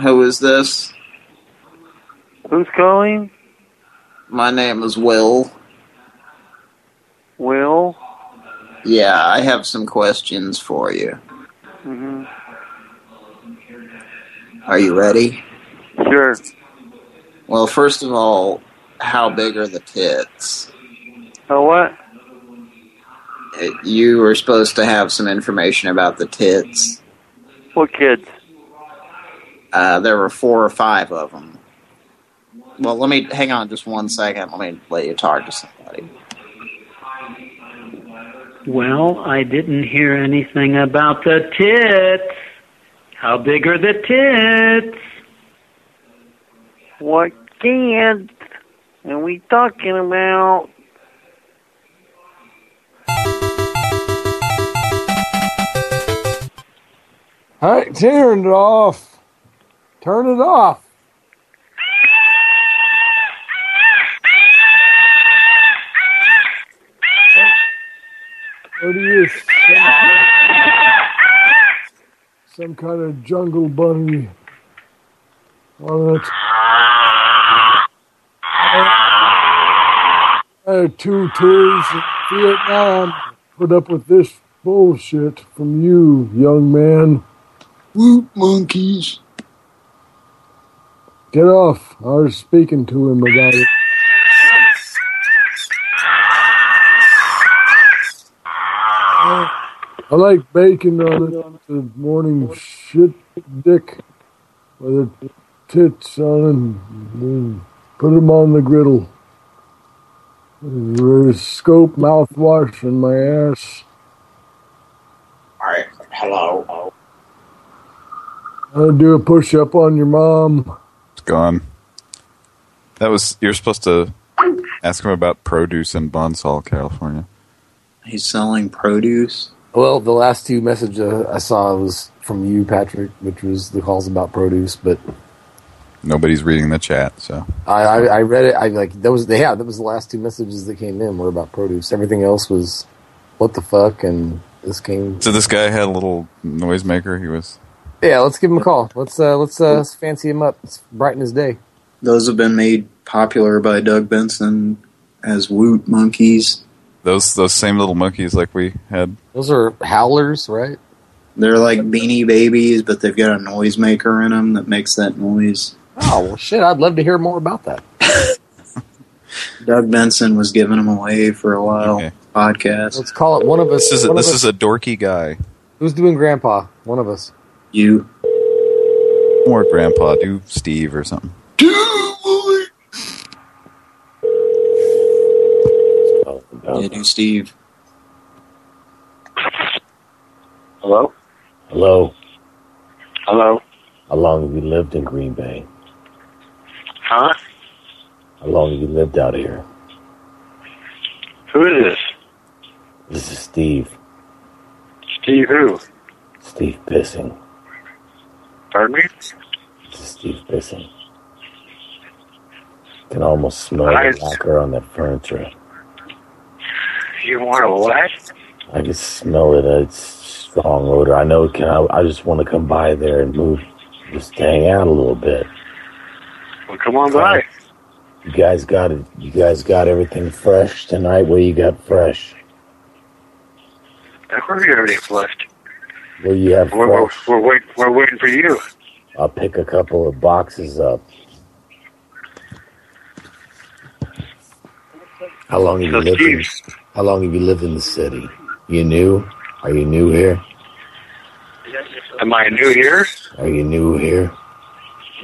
Who is this? Who's calling? My name is Will. Will? Yeah, I have some questions for you. hmm Are you ready? Sure. Well, first of all, how big are the tits? Oh, what? It, you were supposed to have some information about the tits. What kids? Uh, there were four or five of them. Well, let me hang on just one second. Let me let you talk to somebody. Well, I didn't hear anything about the tits. How big are the tits? What kids are we talking about? Hey, turn it off. Turn it off. Some, some kind of jungle bunny. Oh, that's. I had two tours in Vietnam. Put up with this bullshit from you, young man. Woot monkeys. Get off. I was speaking to him about it. I like bacon on it. The morning shit dick with the tits on it. and Put them on the griddle. There's scope mouthwash in my ass. Alright, hello. I'll do a push up on your mom. It's gone. That was you're supposed to ask him about produce in Bonsall, California. He's selling produce. Well, the last two messages uh, I saw was from you, Patrick, which was the calls about produce. But Nobody's reading the chat, so I, I, I read it. I like those. They yeah, that was the last two messages that came in were about produce. Everything else was what the fuck, and this came. so this guy had a little noisemaker. He was Yeah, let's give him a call. Let's uh, let's uh, let's fancy him up. Let's brighten his day. Those have been made popular by Doug Benson as Woot monkeys. Those those same little monkeys like we had. Those are howlers, right? They're like beanie babies, but they've got a noisemaker in them that makes that noise. Oh well, shit! I'd love to hear more about that. Doug Benson was giving them away for a while. Podcast. Let's call it one of us. This is a, this us- is a dorky guy. who's doing Grandpa. One of us. You. Or Grandpa, do Steve or something. Yeah, do Steve. Hello? Hello. Hello? How long have you lived in Green Bay? Huh? How long have you lived out here? Who is this? This is Steve. Steve who? Steve Pissing. Pardon me? This is Steve Pissing. Can almost smell I- the lacquer on that furniture. You want a what? I can smell it. Uh, it's strong odor. I know can. I, I just want to come by there and move, just hang out a little bit. Well, come on by. You guys got it. You guys got everything fresh tonight. What you got fresh? Of course you have everything flushed. What you have We're, we're, we're, wait, we're waiting for you. I'll pick a couple of boxes up. How long have you So, lived? How long have you lived in the city? You new? Are you new here? Am I new here? Are you new here?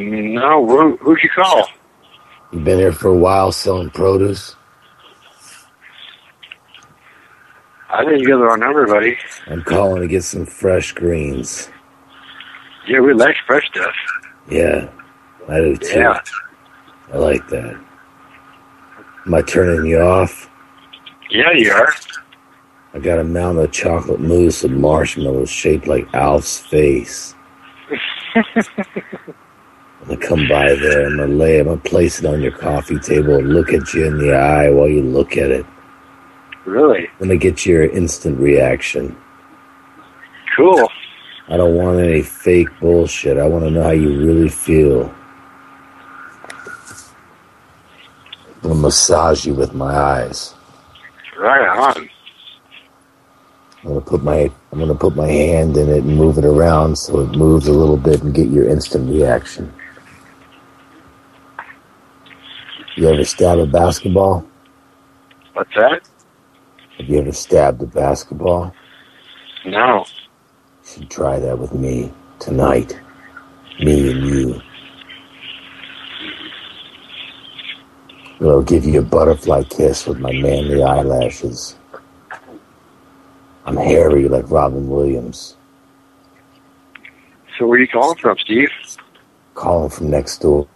No, who, who'd you call? You've been here for a while selling produce? I didn't get the wrong number, buddy. I'm calling to get some fresh greens. Yeah, we like fresh stuff. Yeah, I do too. Yeah. I like that. Am I turning you off? Yeah, you are. I got a mound of chocolate mousse and marshmallows shaped like Alf's face. I'm gonna come by there. I'm gonna lay. I'm gonna place it on your coffee table and look at you in the eye while you look at it. Really? I'm gonna get your instant reaction. Cool. I don't want any fake bullshit. I want to know how you really feel. I'm gonna massage you with my eyes. Right on. I'm gonna put my I'm gonna put my hand in it and move it around so it moves a little bit and get your instant reaction. You ever stab a basketball? What's that? Have you ever stabbed a basketball? No. You should try that with me tonight. Me and you. I'll give you a butterfly kiss with my manly eyelashes. I'm hairy like Robin Williams. So where are you calling from, Steve? Calling from next door.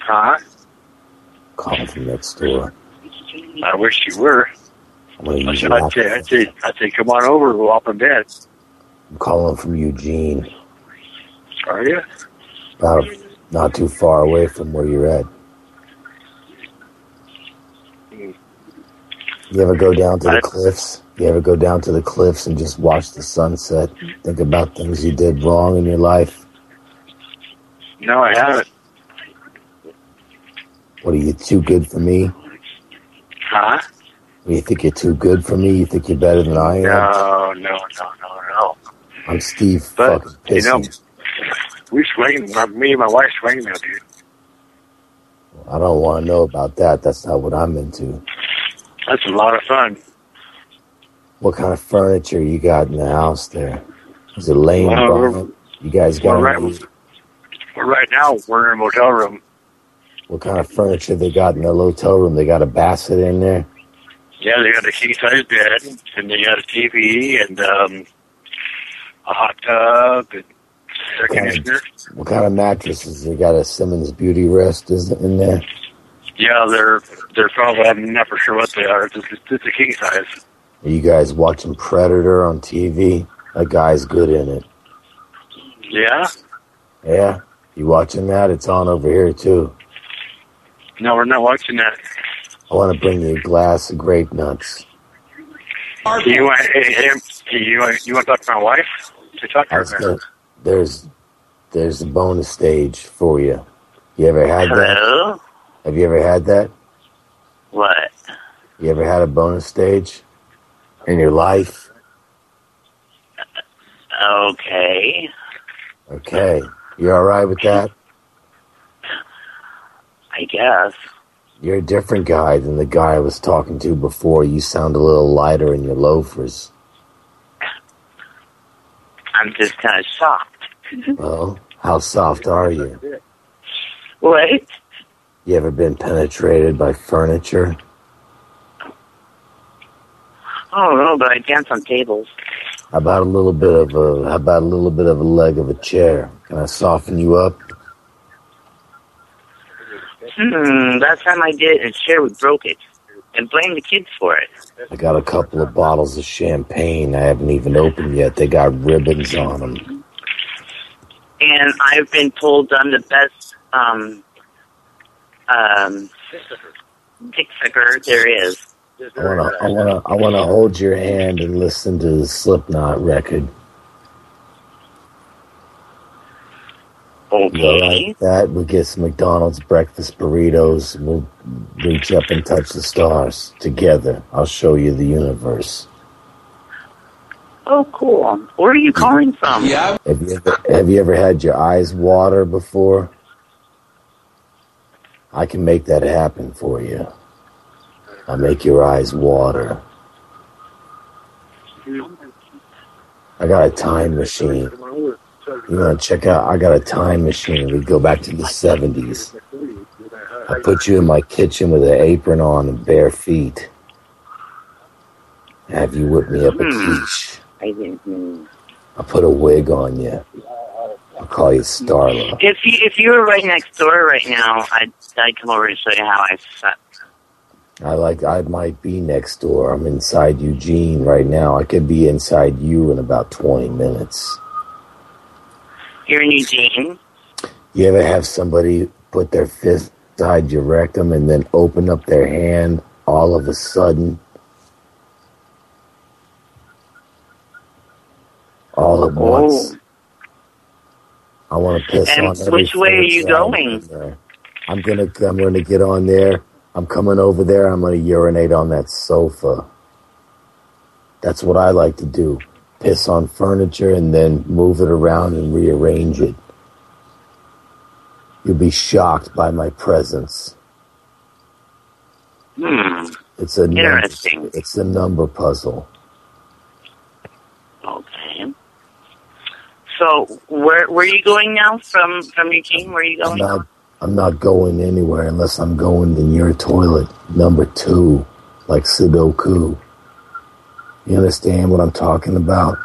Huh? Calling from next door. I wish you were. I said, I'd say, I'd say, I'd say, come on over. We'll hop in bed. I'm calling from Eugene. Are you? About not too far away from where you're at. You ever go down to the cliffs? You ever go down to the cliffs and just watch the sunset? Think about things you did wrong in your life? No, I haven't. What are you too good for me? Huh? You think you're too good for me? You think you're better than I am? No, no, no, no, no. I'm Steve But, fucking you know, we swing, me and my wife swing now, dude. I don't want to know about that. That's not what I'm into. That's a lot of fun. What kind of furniture you got in the house there? Is it laying Well? You guys got Well, right, well, right now, we're in a motel room. what kind of furniture they got in the hotel room? They got a bassett in there. Yeah, they got a king size bed, and they got a TV, and um, a hot tub, and air conditioner. What kind of mattresses? They got a Simmons Beauty Rest is in there. Yeah, they're they're probably I'm not for sure what they are. It's, it's, it's a king size. Are you guys watching Predator on TV? That guy's good in it. Yeah. Yeah, you watching that? It's on over here too. No, we're not watching that. I want to bring you a glass of grape nuts. You want hey, hey, um, you want you want to talk to my wife? To talk to her. there's there's a bonus stage for you. You ever had that? Hello? Have you ever had that? What? You ever had a bonus stage in your life? Okay. Okay, You're all right with that? I guess. You're a different guy than the guy I was talking to before. You sound a little lighter in your loafers. I'm just kind of shocked. Well, how soft are you? What? You ever been penetrated by furniture? I don't know, but I dance on tables. How about a little bit of a how about a little bit of a leg of a chair? Can I soften you up? Hmm, last time I did, a chair we broke it. And blame the kids for it. I got a couple of bottles of champagne I haven't even opened yet. They got ribbons on them. And I've been told I'm the best, um, um, dick sucker there is. I wanna I wanna I wanna hold your hand and listen to the Slipknot record. You all Okay. right with that? We'll get some McDonald's breakfast burritos. We'll reach up and touch the stars together. I'll show you the universe. Oh, cool. Where are you calling from? Yeah. Have you ever, have you ever had your eyes water before? I can make that happen for you. I'll make your eyes water. I got a time machine. You want to check out? I got a time machine. We go back to the 70s. I put you in my kitchen with an apron on and bare feet. Have you whip me up a. I didn't. hmm. I'll put a wig on you. I'll call you Starla. If you if you were right next door right now, I'd I'd come over and show you how I suck. I like. I might be next door. I'm inside Eugene right now. I could be inside you in about 20 minutes. Here in Eugene. You ever have somebody put their fist inside your rectum and then open up their hand all of a sudden? All at oh. once. I want to piss And on every which way are you going? there. I'm gonna. I'm gonna get on there. I'm coming over there. I'm gonna urinate on that sofa. That's what I like to do. Piss on furniture and then move it around and rearrange it. You'll be shocked by my presence. Hmm. It's a number, Interesting. it's a number puzzle. Okay. So where where are you going now from from Eugene? Where are you I'm going? not I'm not going anywhere unless I'm going in your toilet. Number two, like Sudoku. You understand what I'm talking about?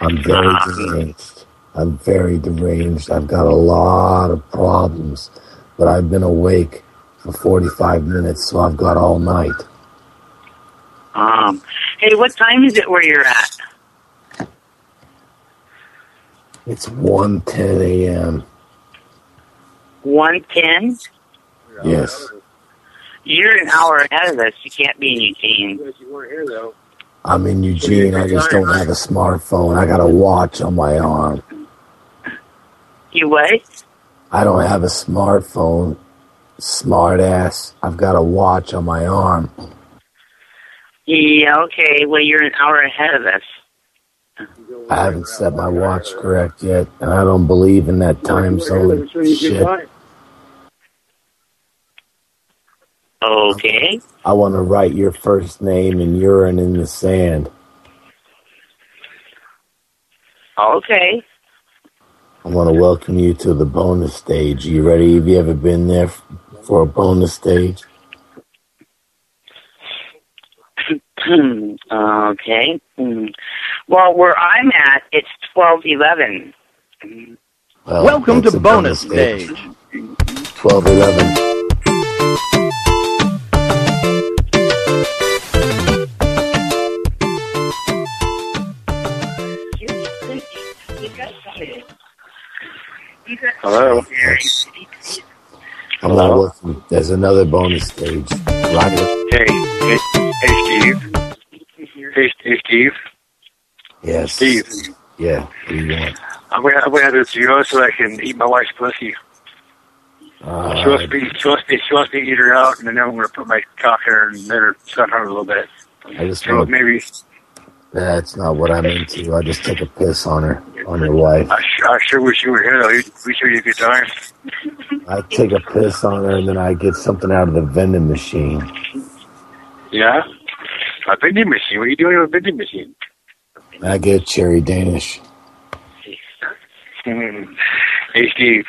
I'm very deranged. I'm very deranged. I've got a lot of problems, but I've been awake for 45 minutes, so I've got all night. Um. Hey, what time is it where you're at? It's 1:10 a.m. One ten. Yes, You're an hour ahead of us. You can't be in Eugene. I'm in Eugene. I just don't have a smartphone. I got a watch on my arm. You what? I don't have a smartphone, smart ass. I've got a watch on my arm. Yeah, okay. Well, you're an hour ahead of us. I haven't set my watch correct yet, and I don't believe in that time zone shit. Okay. I want to write your first name in urine in the sand. Okay. I want to welcome you to the bonus stage. You ready? Have you ever been there for a bonus stage? okay. Hmm. Well, where I'm at, it's twelve eleven. Well, Welcome to a bonus stage. stage. 12, 11. Hello. I'm not looking. There's another bonus stage. Roger. Hey, hey, hey, Steve. Hey, hey, Steve. Yes. Steve. Yeah. What do you want? I'm gonna, I'm gonna have this zero so I can eat my wife's pussy. Uh, she wants me, she wants me, she wants me to eat her out, and then I'm gonna put my cock in her and let her suck her a little bit. I just So want maybe That's not what I'm into. I just take a piss on her, on your wife. I, sh- I sure wish you were here though. We sure you good time. I take a piss on her, and then I get something out of the vending machine. Yeah. A vending machine. What are you doing with a vending machine? I get cherry Danish. Hmm. Hey, Steve.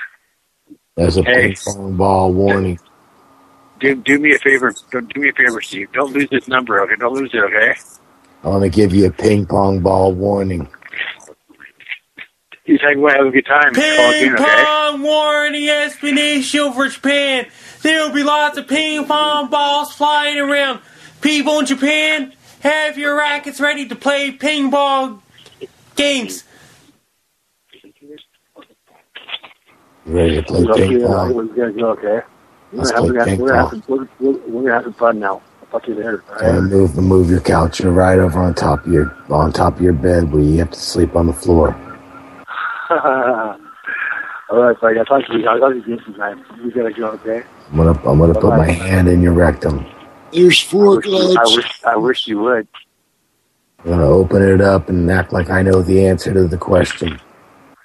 There's a Hey. ping pong ball warning. Do do me a favor. Don't do me a favor, Steve. Don't lose this number. Okay. Don't lose it. Okay. I want to give you a ping pong ball warning. You said we'll have a good time. Call Ping again, okay? pong warning expedition for Japan. There will be lots of ping pong balls flying around. People in Japan, have your rackets ready to play ping pong games. Ready to play ping pong? We're gonna go, okay? We're Let's gonna have, play we're ping gonna, we're gonna have pong. some, we're, we're, we're gonna have some fun now. I'll talk to you later. all Gotta move move your couch. You're right over on top of your on top of your bed where you have to sleep on the floor. all right, buddy. I'll talk to you. I'll talk to you sometime. We gotta go, okay? I'm gonna I'm gonna put my hand in your rectum. There's four wish, you, I wish I wish you would. I'm gonna open it up and act like I know the answer to the question.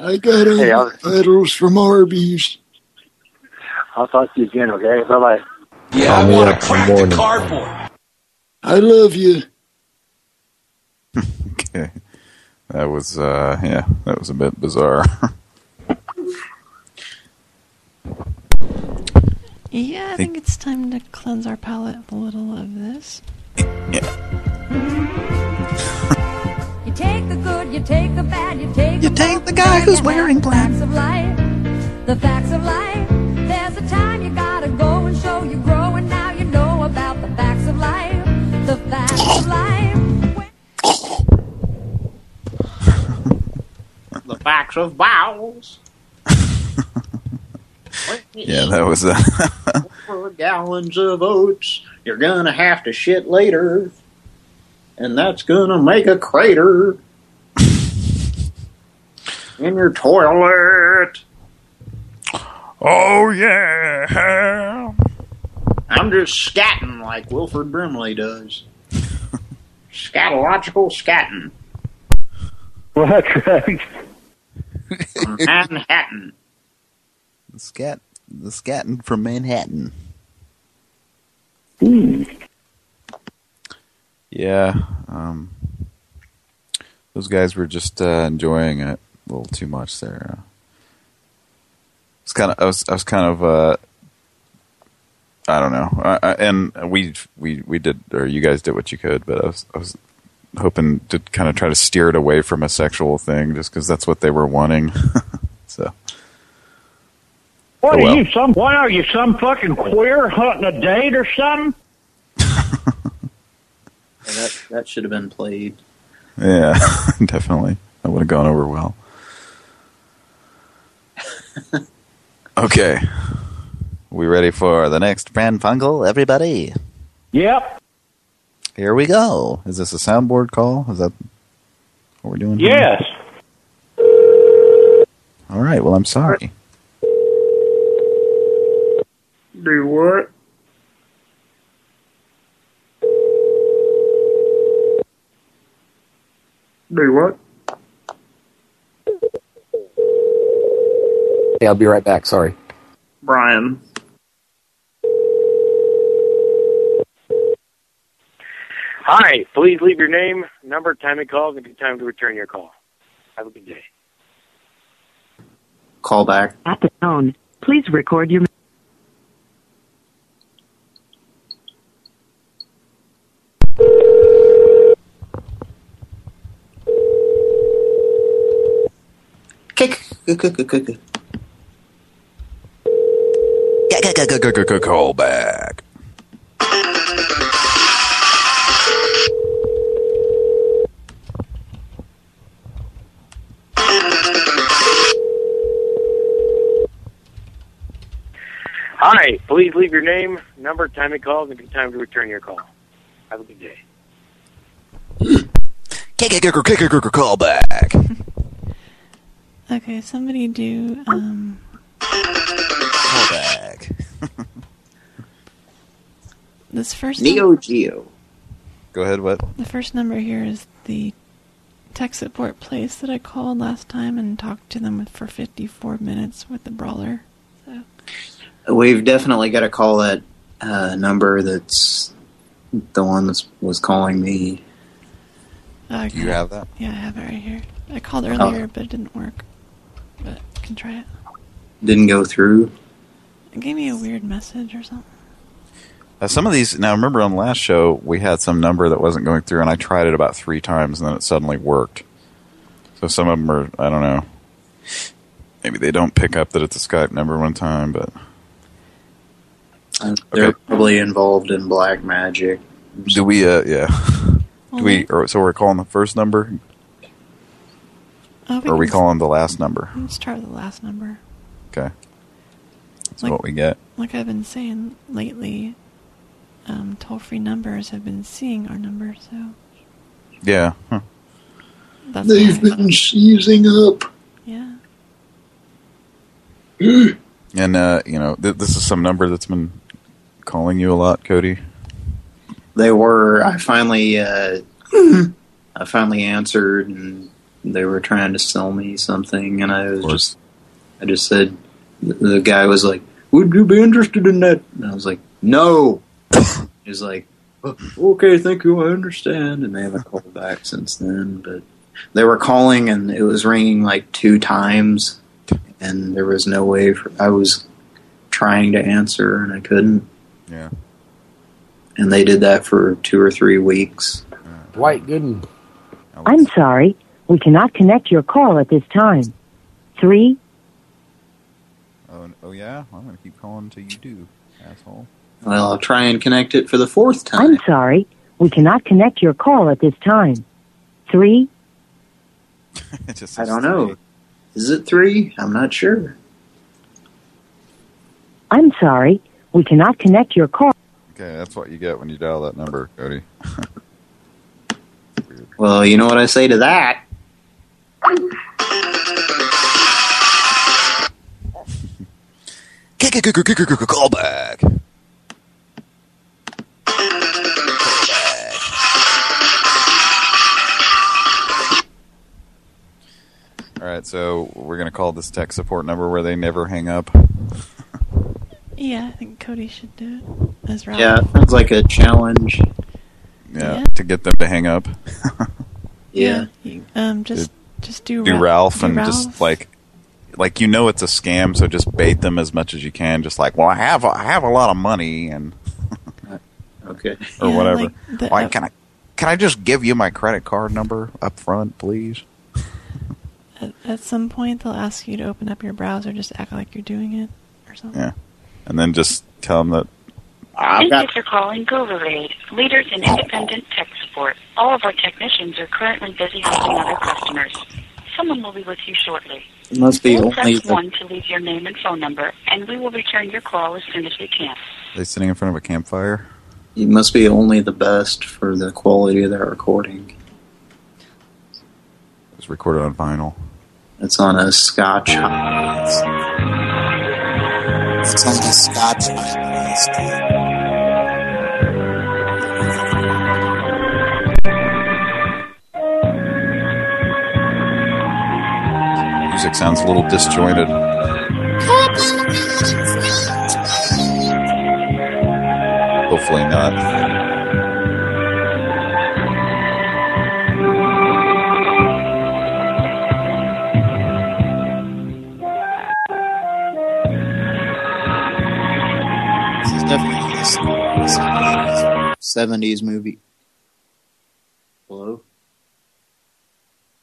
I got Hey, I'll- pedals from Arby's. I'll talk to you again, okay? Bye bye. Call me up some morning. I love you. Okay. That was, uh, yeah, that was a bit bizarre. Yeah, I think it's time to cleanse our palate a little of this. Yeah. You take the good, you take the bad, you take You take the guy who's wearing black. facts of life. The facts of life. There's a time The facts of life. The facts of bowels. yeah, that was, uh, Four gallons of oats. You're gonna have to shit later. And that's gonna make a crater. in your toilet. Oh, yeah. I'm just scatting like Wilford Brimley does. Scatological scatting. That's right. From Manhattan. the scat, the scatting from Manhattan. Yeah, um, those guys were just uh, enjoying it a little too much there. Uh, it's kind of, I was, I was kind of, uh, I don't know, I, I, and we, we, we did, or you guys did what you could, but I was, I was hoping to kind of try to steer it away from a sexual thing, just because that's what they were wanting. so. What Oh, are you, some, what are you, some fucking queer hunting a date or something? Yeah, that, that should have been played. Yeah, definitely. That would have gone over well. okay. We ready for the next Pran Funkel, everybody? Yep. Here we go. Is this a soundboard call? Is that what we're doing? here? Yes. All right. Well, I'm sorry. Do what? Do what? Hey, I'll be right back. Sorry. Brian. Hi, please leave your name, number, time of call, and a good time to return your call. Have a good day. Call back. At the tone, please record your. Kick. Kick. Kick. Kick. Kick. Call back. Hi, please leave your name, number, time of call, and a good time to return your call. Have a good day. Call back. Okay, somebody do um Call back. this first Neo Geo. Go ahead. What? The first number here is the tech support place that I called last time and talked to them for 54 minutes with the brawler. We've definitely got to call that uh, number that's the one that was calling me. Okay. Do you have that? Yeah, I have it right here. I called Oh. earlier, but it didn't work. But I can try it. Didn't go through. It gave me a weird message or something. Uh, some of these, now remember on the last show, we had some number that wasn't going through, and I tried it about three times, and then it suddenly worked. So some of them are, I don't know. Maybe they don't pick up that it's a Skype number one time, but They're probably involved in black magic. do we, uh, yeah. Do we, or, so we're calling the first number, Oh, or are we can- calling the last number? Let's try with the last number. Okay. That's Like- what we get. Like I've been saying lately, um, toll-free numbers have been seeing our number, so Yeah. Huh. that's They've been seizing up. Yeah. And, uh, you know, th this is some number that's been calling you a lot, Cody. They were. I finally, uh, I finally answered, and they were trying to sell me something, and I was just, I just said, the, guy was like, "Would you be interested in that?" And I was like, "No." He's like, "Oh, "Okay, thank you, I understand," and they haven't called back since then. But they were calling, and it was ringing like two times, and there was no way for. I was trying to answer, and I couldn't. Yeah. And they did that for two or three weeks. Uh, Dwight Gooden. I'm sorry. We cannot connect your call at this time. Three. Oh, oh yeah? I'm going to keep calling until you do, asshole. Well, I'll try and connect it for the fourth time. I'm sorry. We cannot connect your call at this time. Three. It just I don't know. Is it three? I'm not sure. I'm sorry. We cannot connect your call. Okay, that's what you get when you dial that number, Cody. Well, you know what I say to that? Call back. All right, so we're going to call this tech support number where they never hang up. Yeah, I think Cody should do it as Ralph. Yeah, it sounds like a challenge. Yeah, to get them to hang up. Yeah. You, um, just just do, Do Ra- Ralph do and Ralph. just like, like you know it's a scam, so just bait them as much as you can. Just like, well, I have a, I have a lot of money and okay or Yeah, whatever. like the- Why can I can I just give you my credit card number up front, please? At, at some point, they'll ask you to open up your browser, just act like you're doing it or something. Yeah, and then just tell them that Thank you for calling Guru Aid, leaders in oh. independent tech support. All of our technicians are currently busy helping other customers. Someone will be with you shortly. It must be Please only press the, 1 to leave your name and phone number, and we will return your call as soon as we can. they sitting in front of a campfire. it must be only the best for the quality of that recording. It's recorded on vinyl. It's on a Scotch. It's on the Scotch. Music sounds a little disjointed. Hopefully not. 70s movie. Hello?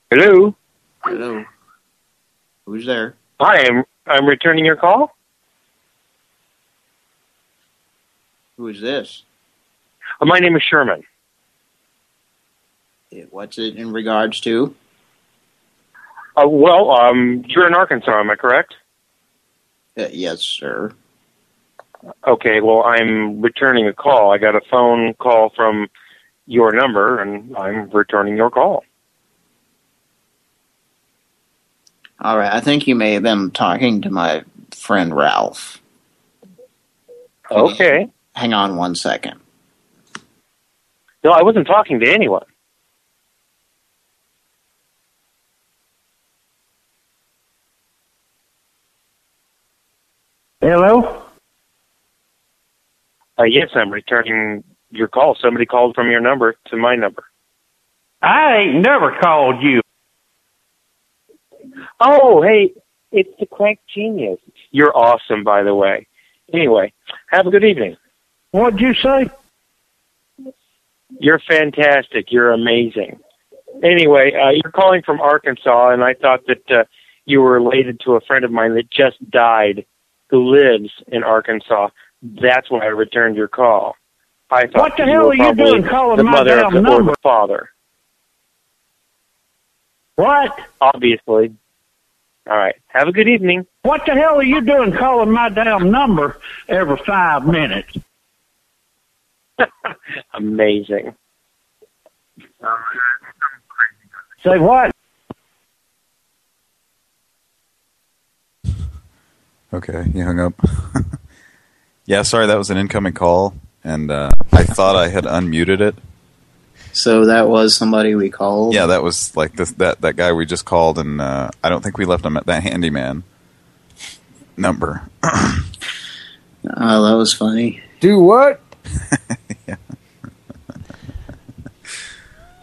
Hello? Hello. Who's there? Hi, I'm, I'm returning your call. Who is this? Uh, my name is Sherman. What's it in regards to? Uh, well, um, you're in Arkansas, am I correct? Uh, yes, sir. Okay. Well, I'm returning a call. I got a phone call from your number, and I'm returning your call. All right. I think you may have been talking to my friend Ralph. Okay. Hang on one second. No, I wasn't talking to anyone. Hello? Uh, yes, I'm returning your call. Somebody called from your number to my number. I ain't never called you. Oh, hey, it's the Crank Genius. You're awesome, by the way. Anyway, have a good evening. What'd you say? You're fantastic. You're amazing. Anyway, uh, you're calling from Arkansas, and I thought that uh, you were related to a friend of mine that just died who lives in Arkansas. That's why I returned your call. I thought What the hell are you doing calling the my mother of damn the, or number? the father. What? Obviously. All right. Have a good evening. What the hell are you doing calling my damn number every five minutes? Amazing. Say what? Okay, he hung up. yeah, sorry, that was an incoming call, and uh, I thought I had unmuted it. So that was somebody we called. Yeah, that was like this that that guy we just called, and uh, I don't think we left him at that handyman number. Oh, that was funny. Do what?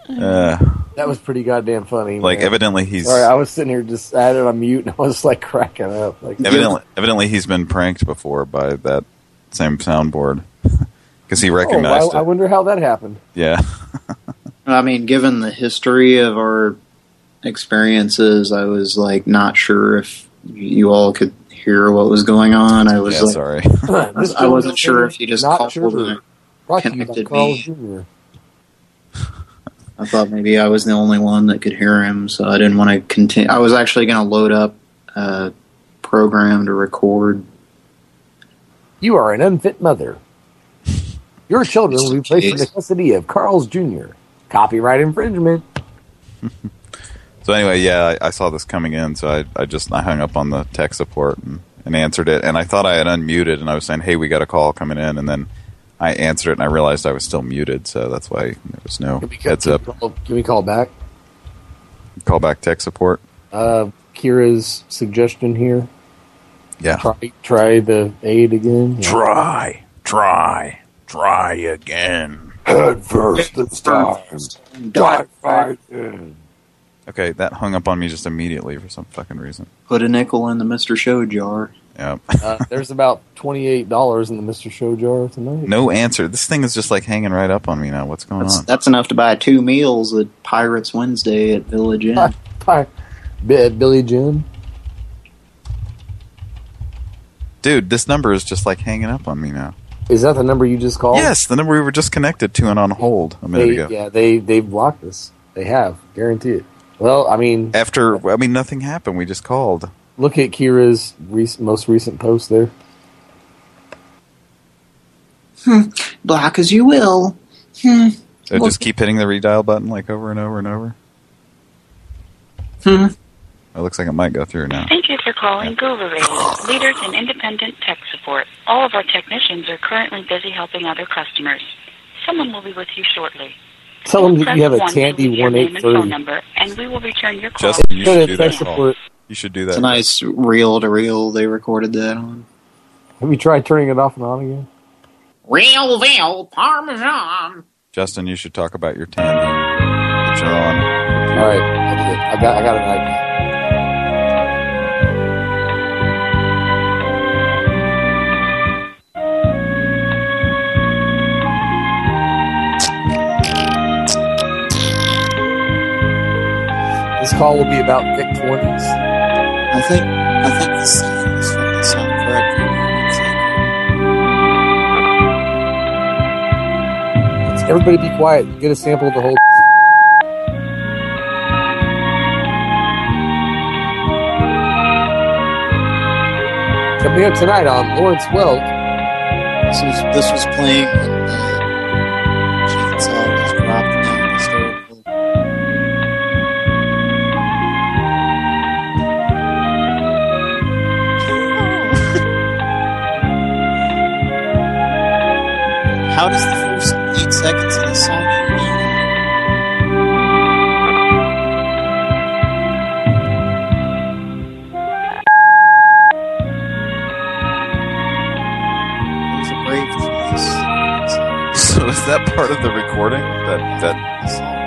Uh, That was pretty goddamn funny. Like, man. evidently he's- Sorry, I was sitting here just I had it on mute and I was like cracking up. Like evidently, evidently, he's been pranked before by that same soundboard because he Oh, recognized I, I it. wonder how that happened. Yeah, I mean, given the history of our experiences, I was like not sure if you all could hear what was going on. I was Yeah, like, sorry. This I wasn't sure if you just not called sure. and Brought to you by connected me. Jr. I thought maybe I was the only one that could hear him, so I didn't want to continue. I was actually going to load up a program to record. You are an unfit mother. Your children will be placed in the custody of Carl's Jr. Copyright infringement. So anyway, yeah, I, I saw this coming in, so I, I just I hung up on the tech support and, and answered it, and I thought I had unmuted, and I was saying, "Hey, we got a call coming in," and then I answered it, and I realized I was still muted, so that's why there was no can heads up. Can we call back? Call back tech support. Uh, Kira's suggestion here. Yeah. Try, try the aid again. Yeah. Try, try, try again. Head first this time. Dive right in. Okay, that hung up on me just immediately for some fucking reason. Put a nickel in the Mr. Show jar. Yep. Uh, there's about twenty-eight dollars in the Mr. Show jar tonight. no answer. This thing is just like hanging right up on me now. What's going That's, on? that's enough to buy two meals at Pirates Wednesday at Village Inn. Hi, B- Billy Jim. Dude, this number is just like hanging up on me now. Is that the number you just called? Yes, the number we were just connected to and on hold a minute They, ago. yeah, they they blocked us. They have, guarantee it. Well, I mean, After, I mean, nothing happened. We just called. look at Kira's rec- most recent post there. Block as you will. Hmm. So just keep hitting the redial button like over and over and over. Hmm. It looks like it might go through now. Thank you for calling Guru Aid, leaders in independent tech support. All of our technicians are currently busy helping other customers. Someone will be with you shortly. Tell them that you have a Tandy leave your one name eight and phone number, and we will return your call. Justin, you should do that call. support. You should do It's a nice reel to reel they recorded that on. Have you tried turning it off and on again? Real veal parmesan. Justin, you should talk about your Tandy that you're on. All right, I did. I got I got an idea. Call will be about Vic 20s. I think I think the scene is from the soundtrack. Everybody be quiet. Get a sample of the whole. Coming up tonight on Lawrence Welk. This was this was playing uh, How does the first eight seconds of the song brave. So is that part of the recording? That that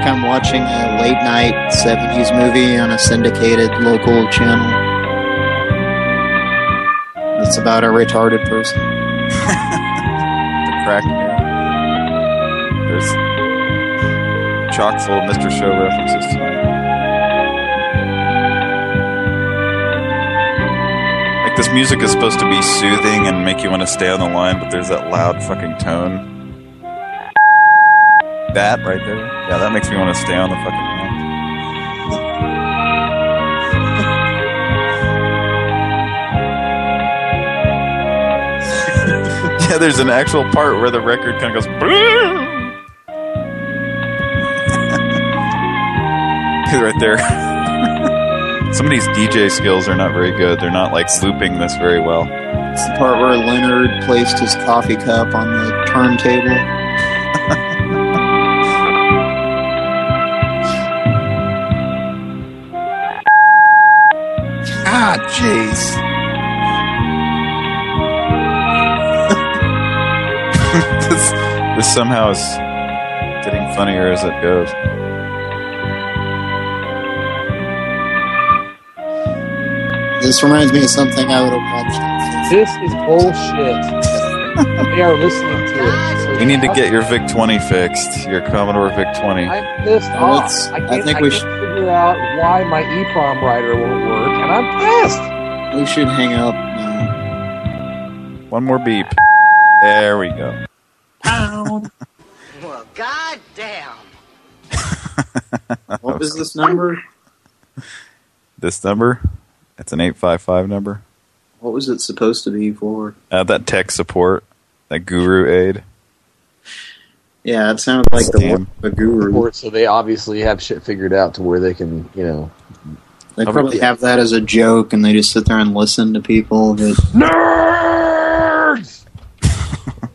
like I'm watching a late night 70s movie on a syndicated local channel. It's about a retarded person. The crack. There's chock full of Mr. Show references. Like this music is supposed to be soothing and make you want to stay on the line, but there's that loud fucking tone. That right there. Yeah, that makes me want to stay on the fucking line. yeah, there's an actual part where the record kind of goes. right there. Some of these DJ skills are not very good. They're not like looping this very well. It's the part where Leonard placed his coffee cup on the turntable. Jeez. this, this somehow is getting funnier as it goes. This reminds me of something I would have watched. This is bullshit. they are listening to it. So You need to get your VIC 20 fixed. Your Commodore VIC 20. I'm pissed off. I, I think I we should- figure out why my EEPROM writer won't work, and I'm pissed. We should hang up now. One more beep. There we go. Well, goddamn. What was this number? This number, it's an 855 number. What was it supposed to be for? Uh, that tech support, that guru aid. Yeah, it sounds like the Scam. work of a guru. Or- So they obviously have shit figured out to where they can, you know. They probably have that as a joke, and they just sit there and listen to people that nerds.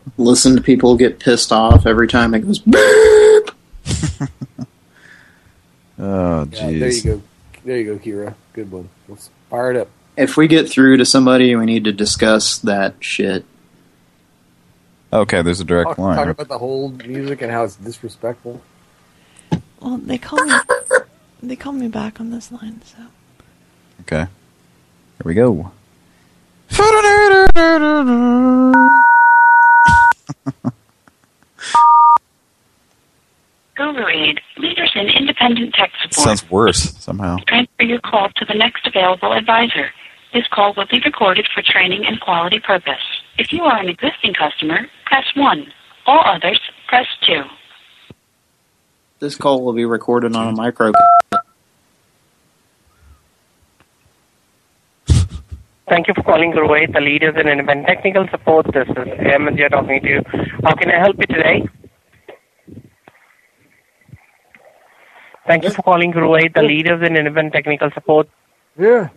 listen to people get pissed off every time it goes. Beep! Oh, Yeah, there you go. There you go, Kira. Good one. Let's fire it up. If we get through to somebody, we need to discuss that shit. Okay, there's a direct Talk, line. talk about the whole music and how it's disrespectful. Well, they call me. they call me back on this line, so Okay. Here we go. Guru Aid, leaders in independent tech support. Sounds worse somehow. Transfer your call to the next available advisor. This call will be recorded for training and quality purpose. If you are an existing customer, press 1. All others, press 2. This call will be recorded on a micro. Thank you for calling Guruvay, the leaders in independent technical support. This is Ahmed here talking to you. How can I help you today? Thank you for calling Guruvay, the leaders in independent technical support. Yeah.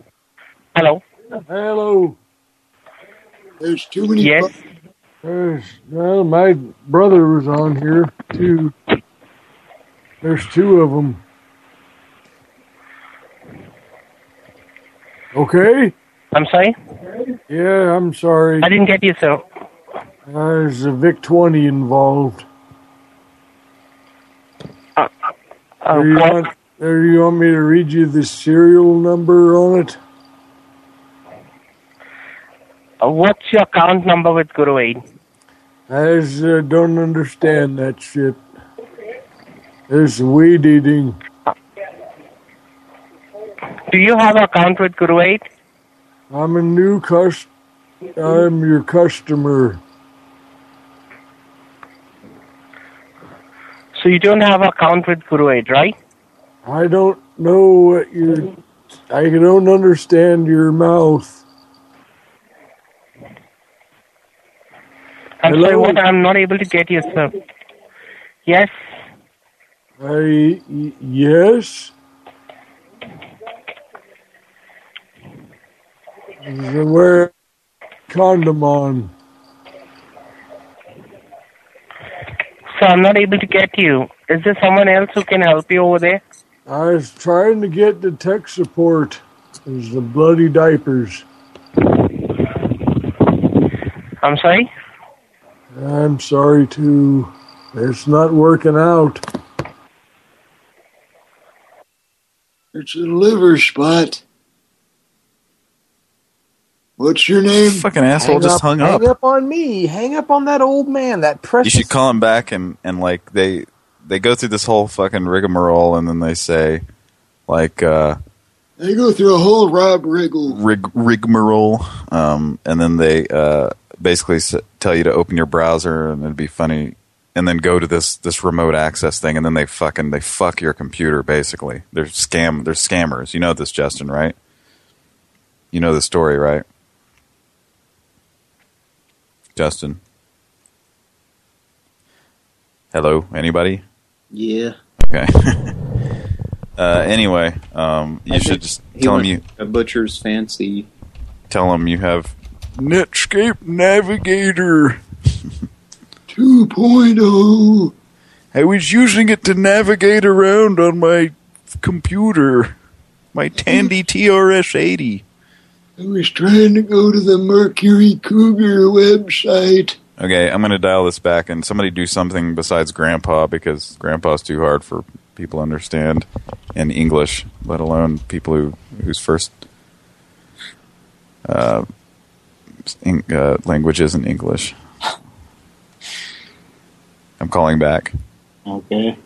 Hello. Hello. There's too many. Yes. There's, well, my brother was on here too. There's two of them. Okay. I'm sorry? Yeah, I'm sorry. I didn't get you, sir. There's a Vic 20 involved. Uh, do, you what? want, do you want me to read you the serial number on it? Uh, what's your account number with Guruvay? I just, uh, don't understand that shit. It's weed eating. Do you have an account with Guruvay? I'm a new cus. I'm your customer. So you don't have an account with Guruvay, right? I don't know what you. I don't understand your mouth. I'm Hello? sorry, what? I'm not able to get you, sir. Yes. I yes. The Wear condom on. So I'm not able to get you. Is there someone else who can help you over there? I was trying to get the tech support. There's the bloody diapers. I'm sorry? I'm sorry too. It's not working out. It's a liver spot. What's your name? Fucking asshole hang just up, hung up. Hang up on me. Hang up on that old man. That You should call him back and and like they they go through this whole fucking rigmarole and then they say like uh They go through a whole Rob Riggle. rig rigmarole um and then they uh basically tell you to open your browser and it'd be funny and then go to this this remote access thing and then they fucking they fuck your computer basically. They're scam they're scammers. You know this Justin right? You know the story right? Justin? Hello? Anybody? Yeah. Okay. uh, anyway, um, you I should just tell him you a butcher's fancy. tell him you have Netscape Navigator 2.0. I was using it to navigate around on my computer, my Tandy TRS-80. I was trying to go to the Mercury Cougar website. Okay, I'm going to dial this back and somebody do something besides Grandpa because Grandpa's too hard for people to understand in English, let alone people who whose first uh, in, uh, language isn't English. I'm calling back. Okay.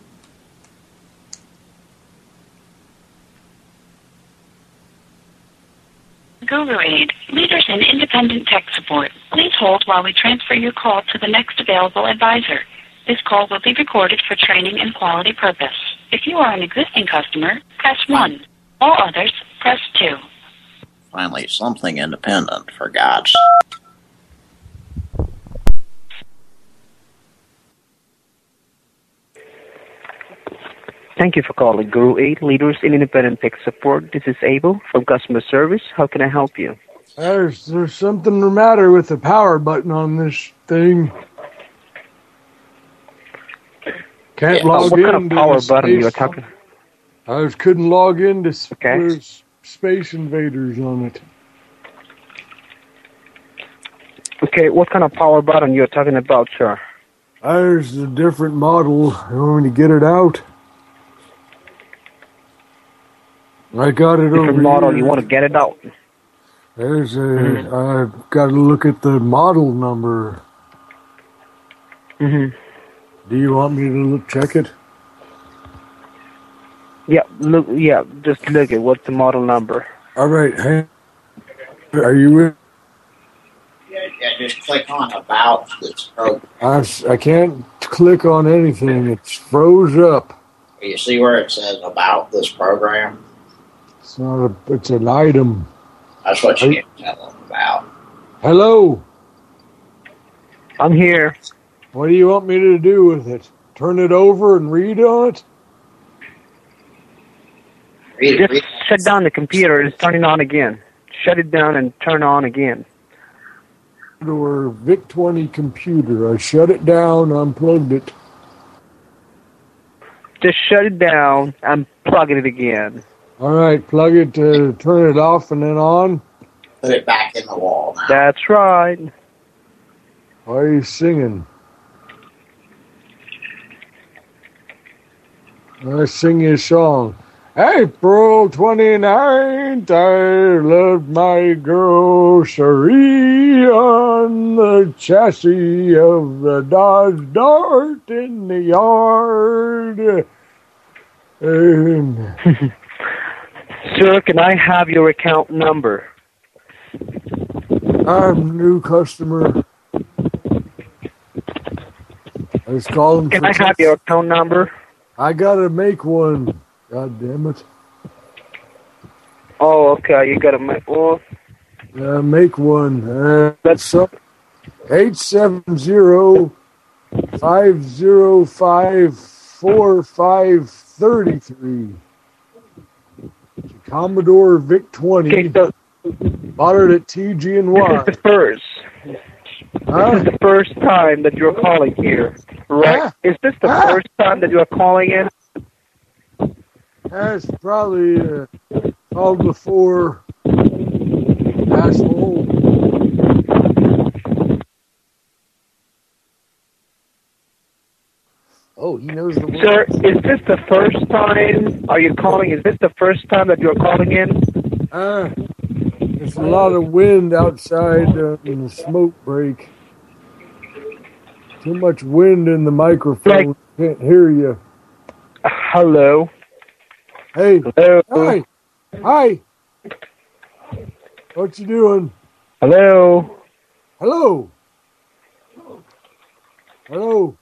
Guru Aid, leaders in independent tech support. Please hold while we transfer your call to the next available advisor. This call will be recorded for training and quality purpose. If you are an existing customer, press 1. All others, press 2. Finally, something independent, for God's Thank you for calling Guru Aid Leaders in Independent Tech Support. This is Abel from customer service. How can I help you? There's there's something the matter with the power button on this thing. Can't Yeah, log what in. kind of to power button space- you're talking? I couldn't log into s- Okay. Space Invaders on it. Okay, what kind of power button you're talking about, sir? There's a different model. You want me to get it out? I got it Different over model, here. you want to get it out? There's a. Mhm. I've got to look at the model number. Mm-hmm. Do you want me to look, check it? Yeah, look, yeah, just look at what's the model number. All right. hey, are you in? Yeah, just click on about this program. I, s- I can't click on anything. It's froze up. You see where it says about this program? It's not a. It's an item. That's what you need to tell them about. Hello. I'm here. What do you want me to do with it? Turn it over and read on it? Just shut down the computer and turn it on again. Shut it down and turn on again. Or VIC 20 computer. I shut it down, unplugged it. Just shut it down and plug it again. All right, plug it to turn it off and then on. Put it back in the wall now. That's right. Why are you singing? I sing you a song. April 29th, I left my grocery on the chassis of the Dodge Dart in the yard. Sir, can I have your account number? I'm a new customer. I was calling Can for I have your account number? I gotta make one. God damn it. Oh, okay. You gotta make well, Uh, make one. Uh, That's so, 870 505 4533. Commodore VIC 20. Bought it at TG and This Y. is the first. Huh? This is the first time that you're calling here, right? Is this the first time that you're calling in? That's probably uh, called before. Asshole. Oh, he knows the Sir, is this the first time? Are you calling? Is this the first time that you're calling in? Uh, there's a lot of wind outside uh, in the smoke break. Too much wind in the microphone. Can't hear you. Hello. Hey. Hello. Hi. Hi. What you doing? Hello. Hello. Hello.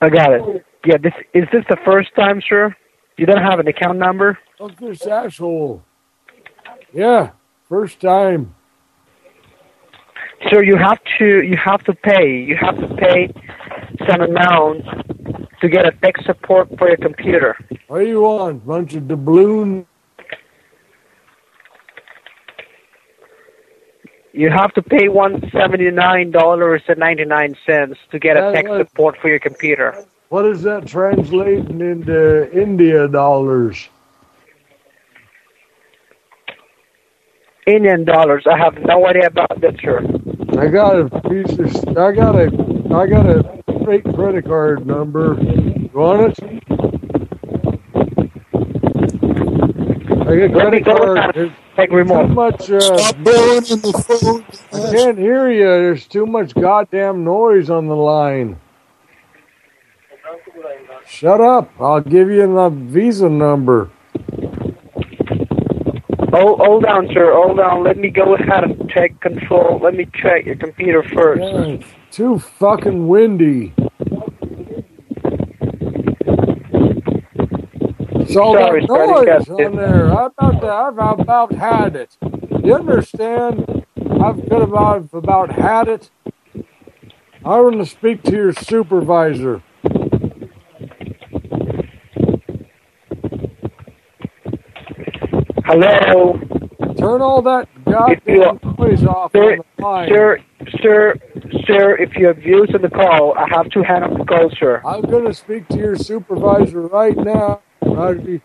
I got it. Yeah, this is this the first time, sir? You don't have an account number? Fuck this asshole. Yeah, first time. Sir, you have to you have to pay. You have to pay some amount to get a tech support for your computer. What do you want? Bunch of doubloon? You have to pay one seventy nine dollars and ninety nine cents to get a tech support for your computer. What is that translating into India dollars? Indian dollars. I have no idea about that, sir. I got a piece of. I got a. I got a fake credit card number. You want it? I got a Let me credit card. with There's Take too remote. much. Uh, Stop blowing in the phone. I can't hear you. There's too much goddamn noise on the line. Shut up. I'll give you the Visa number. Oh, hold on, sir. Hold on. Let me go ahead and check control. Let me check your computer first. Yeah, it's too fucking windy. It's all Sorry, that noise on there. I about to, I've about had it. You understand? I've got about about had it. I want to speak to your supervisor. Hello. Turn all that goddamn noise off sir, on the line. sir, sir, sir, if you have views on the call, I have to hang up the call, sir. I'm going to speak to your supervisor right now. Roger.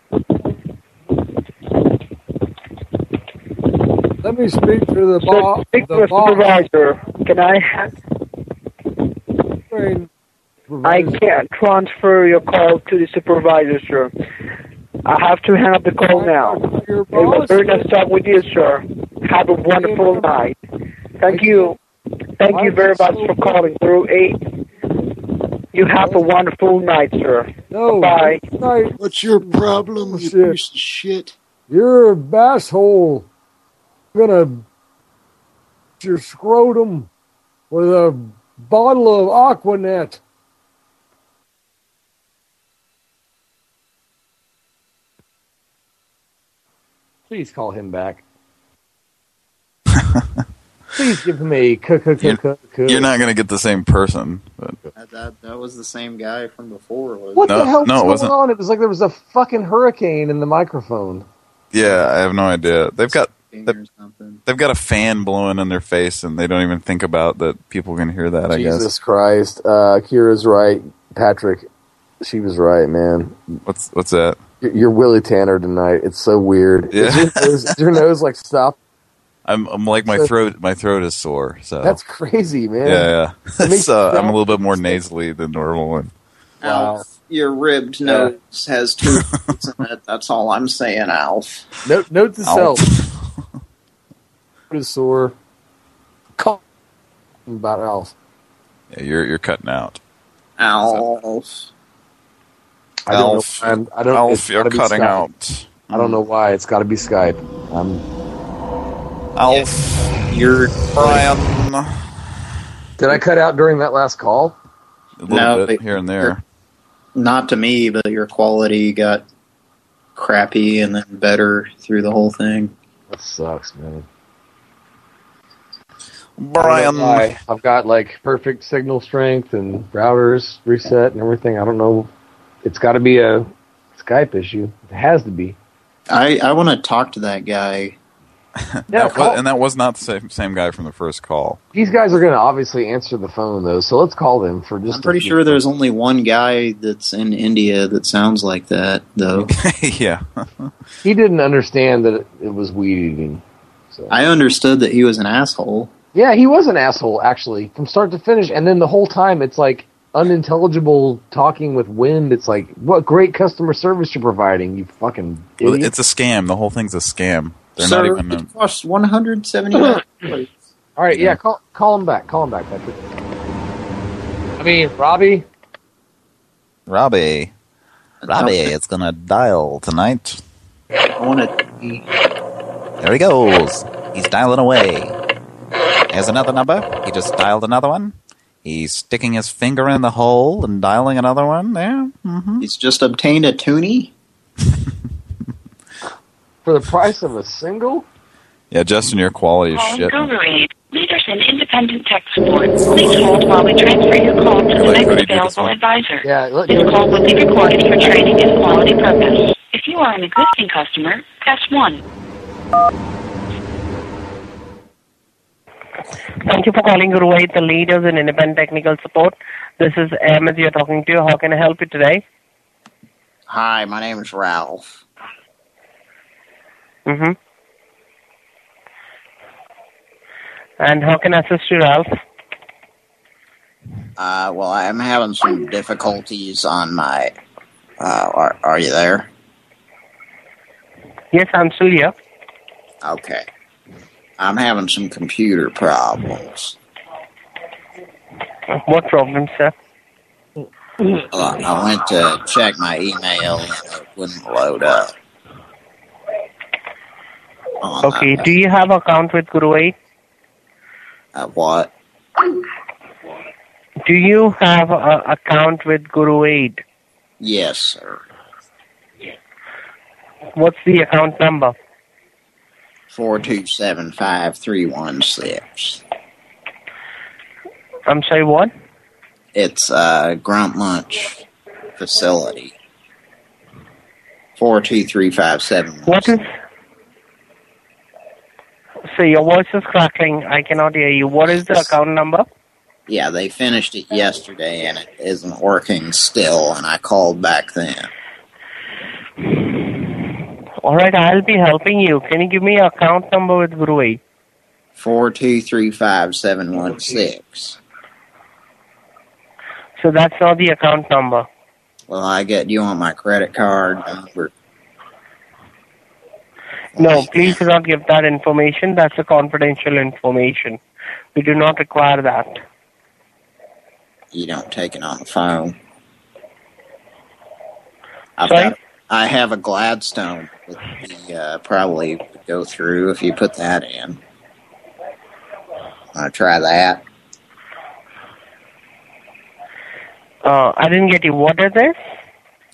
Let me speak to the boss. speak to The supervisor. Can I? Ha- I can't transfer your call to the supervisor, sir. I have to hang up the call now. It was very nice talking with you, sir. Have a wonderful night. Thank you. Thank you very much for calling through eight. You have a wonderful night, sir. No, bye. What's your problem, oh, you shit. piece of shit? You're a basshole. I'm gonna your scrotum with a bottle of Aquanet. Please call him back. Please give c. You're not going to get the same person. But That, that, that was the same guy from before. wasn't What it? the hell no, it was wasn't. going on? It was like there was a fucking hurricane in the microphone. yeah, I have no idea. They've got Or something. they've got a fan blowing in their face, and they don't even think about that people can hear that. I guess. Jesus. Christ. Uh, Kira's right. Patrick, she was right, man. What's what's that? You're, you're Willie Tanner tonight. It's so weird. Yeah. Is, your nose, is your nose like stop? I'm I'm like my So- throat my throat is sore. So That's crazy, man. yeah, yeah. So you I'm a little bit more nasally than normal. And Alf, your ribbed nose has two holes in it. That's all I'm saying, Alf. Note, note to Alf. self. Throat is sore. Call about Alf. yeah, you're you're cutting out. Alf. I don't Alf, know. I'm, I don't. Alf, you're cutting Skype. out. I don't know why. It's got to be Skype. Um, Alf, you're Brian. Did I cut out during that last call? A little No, bit here and there. Not to me, but your quality got crappy and then better through the whole thing. That sucks, man. Brian. I've got like perfect signal strength and routers reset and everything. I don't know. It's got to be a Skype issue. It has to be. I, I want to talk to that guy. Yeah, That was, and that was not the same, same guy from the first call. These guys are going to obviously answer the phone though, so let's call them for just. I'm pretty sure there's only one guy that's in India that sounds like that, though. yeah. He didn't understand that it, it was weed eating. I understood that he was an asshole. Yeah, he was an asshole actually from start to finish, and then the whole time it's like unintelligible talking with wind. It's like what great customer service you're providing, you fucking Well, idiot. it's a scam. The whole thing's a scam. They're Sir, not even. it costs one hundred seventy. All right, yeah, call call him back. Call him back, Patrick. I mean, Robbie. Robbie. Robbie it's gonna dial tonight. I want to. There he goes. He's dialing away. Here's another number. He just dialed another one. He's sticking his finger in the hole and dialing another one. There. Mm-hmm. He's just obtained a toonie. For the price of a single? Yeah, Justin, your quality is Calling shit. Guru Aid, Leaders in Independent Tech Support. Please hold while we transfer your call to the next how do you do this available advisor. Yeah, let, This call will be recorded for training and quality purpose. If you are an existing customer, press 1. Thank you for calling Guru the leaders in independent technical support. This is Ahmed you're talking to. How can I help you today? Hi, my name is Ralph. Mm-hmm. And how can I assist you, Ralph? Uh, well, I'm having some difficulties on my. Uh, are, are you there? Yes, I'm still here. Okay. I'm having some computer problems. What problem, sir? Uh, I went to check my email and it wouldn't load up. Okay, do you have account with Guru Aid? Uh, what? Do you have a account with Guru Aid? Yes, sir. What's the account number? Four two seven five three one six. I'm sorry, what? It's uh Grunt Lunch facility. Four two three five seven. What is... So your voice is crackling. I cannot hear you. What is the account number? Yeah, they finished it yesterday and it isn't working still, and I called back then. All right, I'll be helping you. Can you give me your account number with Guru Aid? Four two three five seven one six. So that's not the account number. Well, I get you on my credit card number. No, please do not give that information. That's a confidential information. We do not require that. You don't take it on the phone. I've Sorry? got, I have a Gladstone that the, uh, probably go through if you put that in. To try that? Uh, I didn't get you. What is this?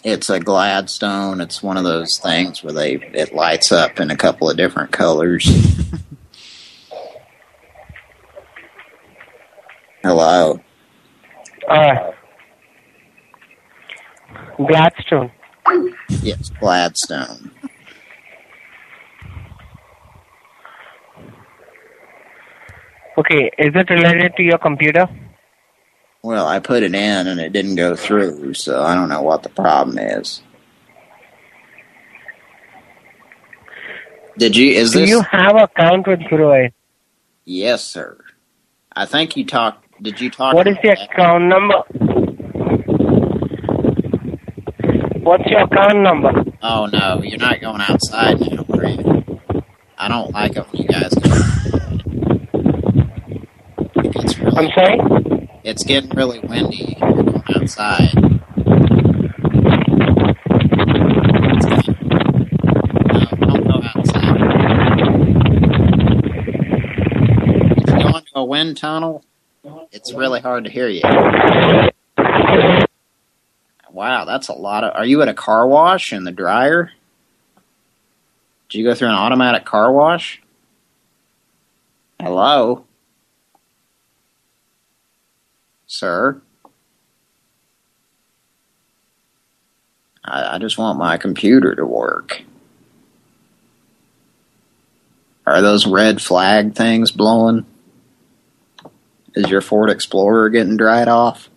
It's a Gladstone. It's one of those things where they it lights up in a couple of different colors. Hello. Uh, Gladstone. Yes, Gladstone. Okay, is it related to your computer? Well, I put it in and it didn't go through, so I don't know what the problem is. Did you? Is Do this? you have account with Guru Aid? Yes, sir. I think you talked. Did you talk? What is the account number? What's your account number? Oh no, you're not going outside now, are you? I don't like it when you guys go. Really, I'm sorry? It's getting really windy. Outside. Um, don't go outside. Go into a wind tunnel, it's really hard to hear you. Wow, that's a lot of... Are you at a car wash in the dryer? Did you go through an automatic car wash? Hello? Sir? I, I just want my computer to work. Are those red flag things blowing? Is your Ford Explorer getting dried off?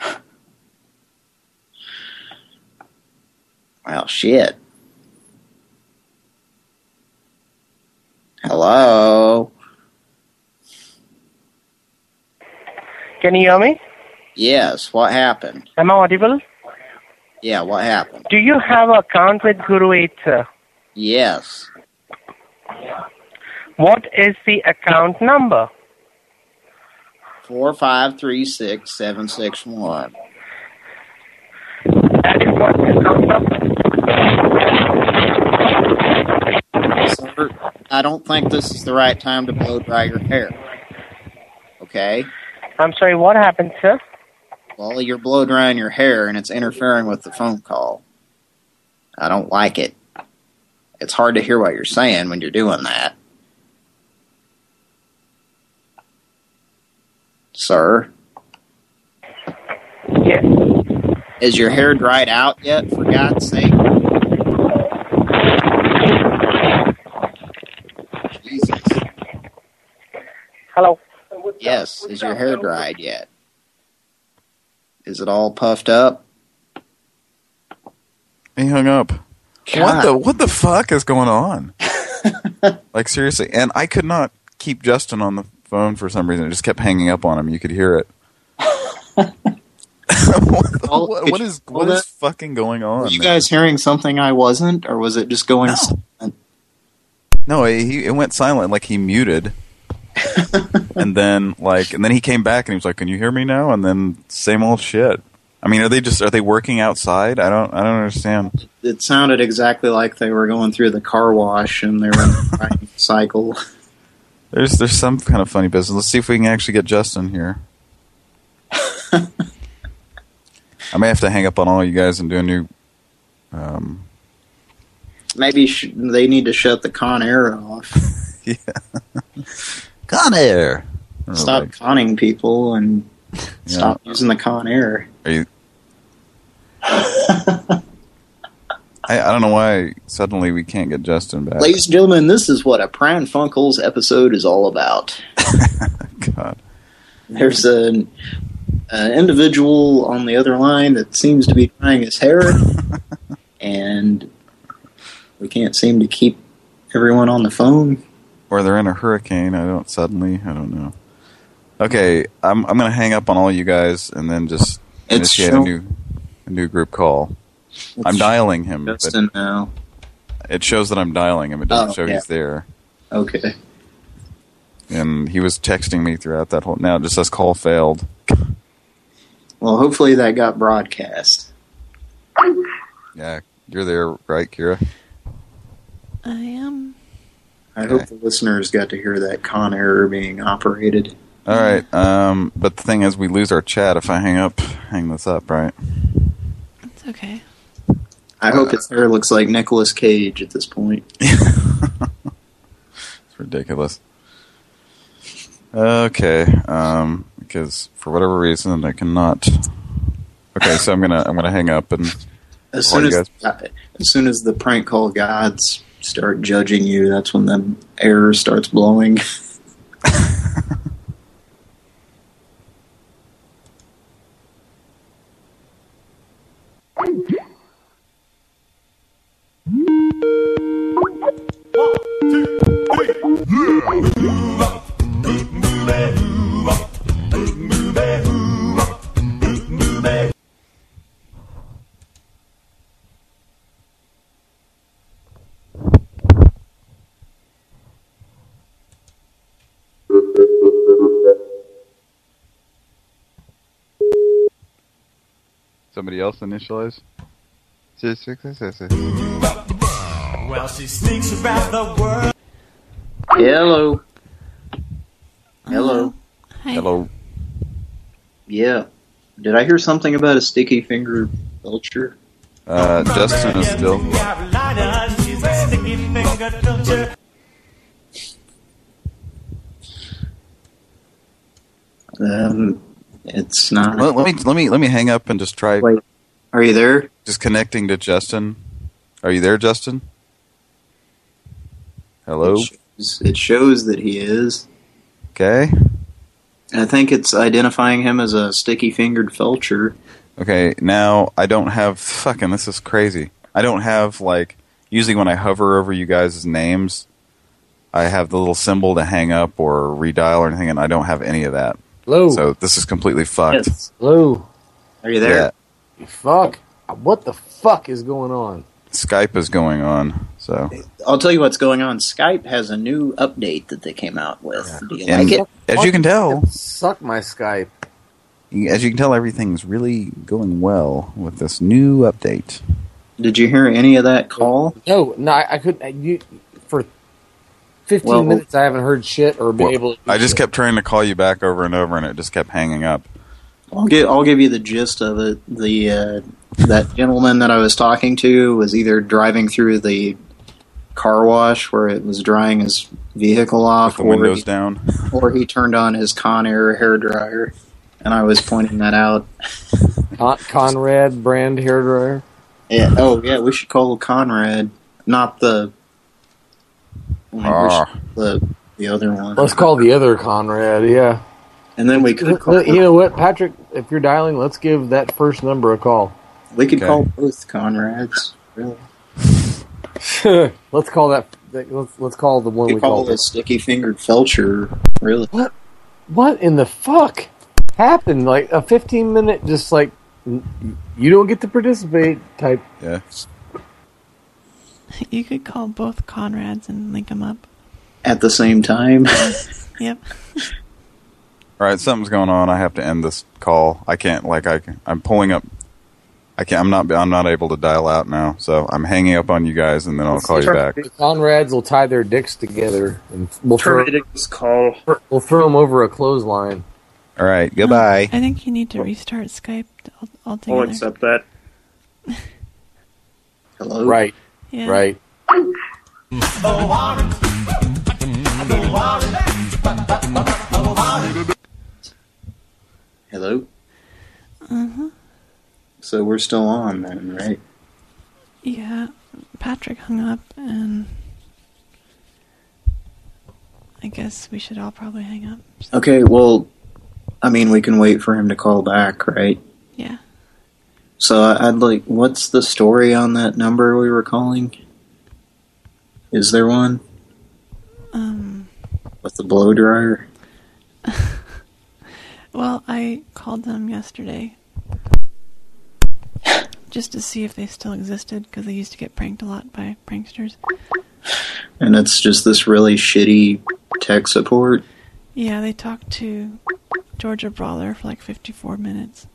Well, shit. Hello? Can you hear me? Yes, what happened? Am I audible? Yeah, what happened? Do you have account with Guru Aid, sir? Yes. What is the account number? Four five three six seven six one. That is what the account number. Sir, I don't think this is the right time to blow dry your hair. Okay? I'm sorry, what happened, sir? Well, you're blow drying your hair and it's interfering with the phone call. I don't like it. It's hard to hear what you're saying when you're doing that. Sir? Yes. Is your hair dried out yet, for God's sake? Jesus. Hello. Yes. Is your hair dried yet? Is it all puffed up? He hung up. God. What the what the fuck is going on? like seriously, and I could not keep Justin on the phone for some reason. It just kept hanging up on him. You could hear it. what, what- what is what is fucking going on? Were you man? guys hearing something I wasn't, or was it just going silent? No, he it went silent like he muted. and then like and then he came back and he was like, "Can you hear me now?" And then same old shit. I mean, are they just are they working outside? I don't I don't understand. It sounded exactly like they were going through the car wash and they were in the cycle. There's there's some kind of funny business. Let's see if we can actually get Justin here. I may have to hang up on all you guys and do a new. Um, Maybe sh they need to shut the Con Air off. yeah, Con Air. Oh, stop conning people and stop using the Con Air. Are you? I, I don't know why suddenly we can't get Justin back. Ladies and gentlemen, this is what a Pran Funkels episode is all about. God. There's an, an individual on the other line that seems to be drying his hair, and we can't seem to keep everyone on the phone. Or they're in a hurricane. I don't suddenly. I don't know. Okay, I'm I'm gonna hang up on all you guys and then just It's initiate show- a new a new group call. I'm dialing him. Justin now. It shows that I'm dialing him. It doesn't Oh, show yeah. he's there. Okay. And he was texting me throughout that whole. Now it just says call failed. Well, hopefully that got broadcast. Yeah, you're there, right, Kira? I am. I hope the listeners got to hear that Con Air being operated. All right. Um, but the thing is, we lose our chat if I hang up, hang this up, right? It's okay. I hope his hair looks like Nicolas Cage at this point. It's ridiculous. Okay, um, because for whatever reason I cannot. Okay, so I'm gonna I'm gonna hang up and As soon as guys. as soon as the prank call gods start judging you, that's when the air starts blowing. Somebody else initialize. Well, she sneaks around the world. Hello. Hello. Hello. Yeah. Did I hear something about a sticky finger vulture? Uh, Justin is still. Carolina, she's a sticky finger filter. Um, it's not. Let, let me let me let me hang up and just try. Wait, are you there? Just connecting to Justin. Are you there, Justin? Hello. It shows, it shows that he is. Okay. I think it's identifying him as a sticky-fingered felcher. Okay. Now I don't have fucking. This is crazy. I don't have like usually when I hover over you guys' names, I have the little symbol to hang up or redial or anything, and I don't have any of that. Hello. So this is completely fucked. Hello. Are you there? Fuck. What the fuck is going on? Skype is going on. So I'll tell you what's going on. Skype has a new update that they came out with. Do you And like it? as you can tell, Suck my Skype. as you can tell, everything's really going well with this new update. Did you hear any of that call? No, no, I, I couldn't. You for fifteen Well- minutes, I haven't heard shit or been Well, able. to I just shit. kept trying to call you back over and over, and it just kept hanging up. I'll give I'll give you the gist of it. The uh, that gentleman that I was talking to was either driving through the car wash where it was drying his vehicle off, The or windows he, down. or he turned on his Conair hair dryer, and I was pointing that out. Con- Conrad brand hairdryer. Yeah. Oh, yeah. We should call Conrad, not the we should- Ah. the the other one. Let's call the other Conrad. Yeah. And then we could call, you know what, Patrick? If you're dialing, let's give that first number a call. we could Okay. call both Conrads. Really. let's call that. Let's let's call the one We we call called. the sticky fingered Felcher. Really. What? What in the fuck happened? Like a 15 minute, just like you don't get to participate type. Yeah. You could call both Conrads and link them up. At the same time. Yep. All right, something's going on. I have to end this call. I can't like I I'm pulling up. I can't. I'm not. I'm not able to dial out now. So I'm hanging up on you guys, and then I'll call you back. The Conrads will tie their dicks together, and we'll throw, this call. we'll throw them over a clothesline. All right. Goodbye. I think you need to restart Skype al- I'll altogether. accept that. Hello. Right. Yeah. Right. Hello. Uh-huh. So we're still on then, right? Yeah. Patrick hung up, and I guess we should all probably hang up. Okay. Well, I mean, we can wait for him to call back, right? Yeah. So I- I'd like. What's the story on that number we were calling? Is there one Um. with the blow dryer? Well, I called them yesterday just to see if they still existed because they used to get pranked a lot by pranksters. And it's just this really shitty tech support. Yeah, they talked to Georgia Brawler for like 54 minutes.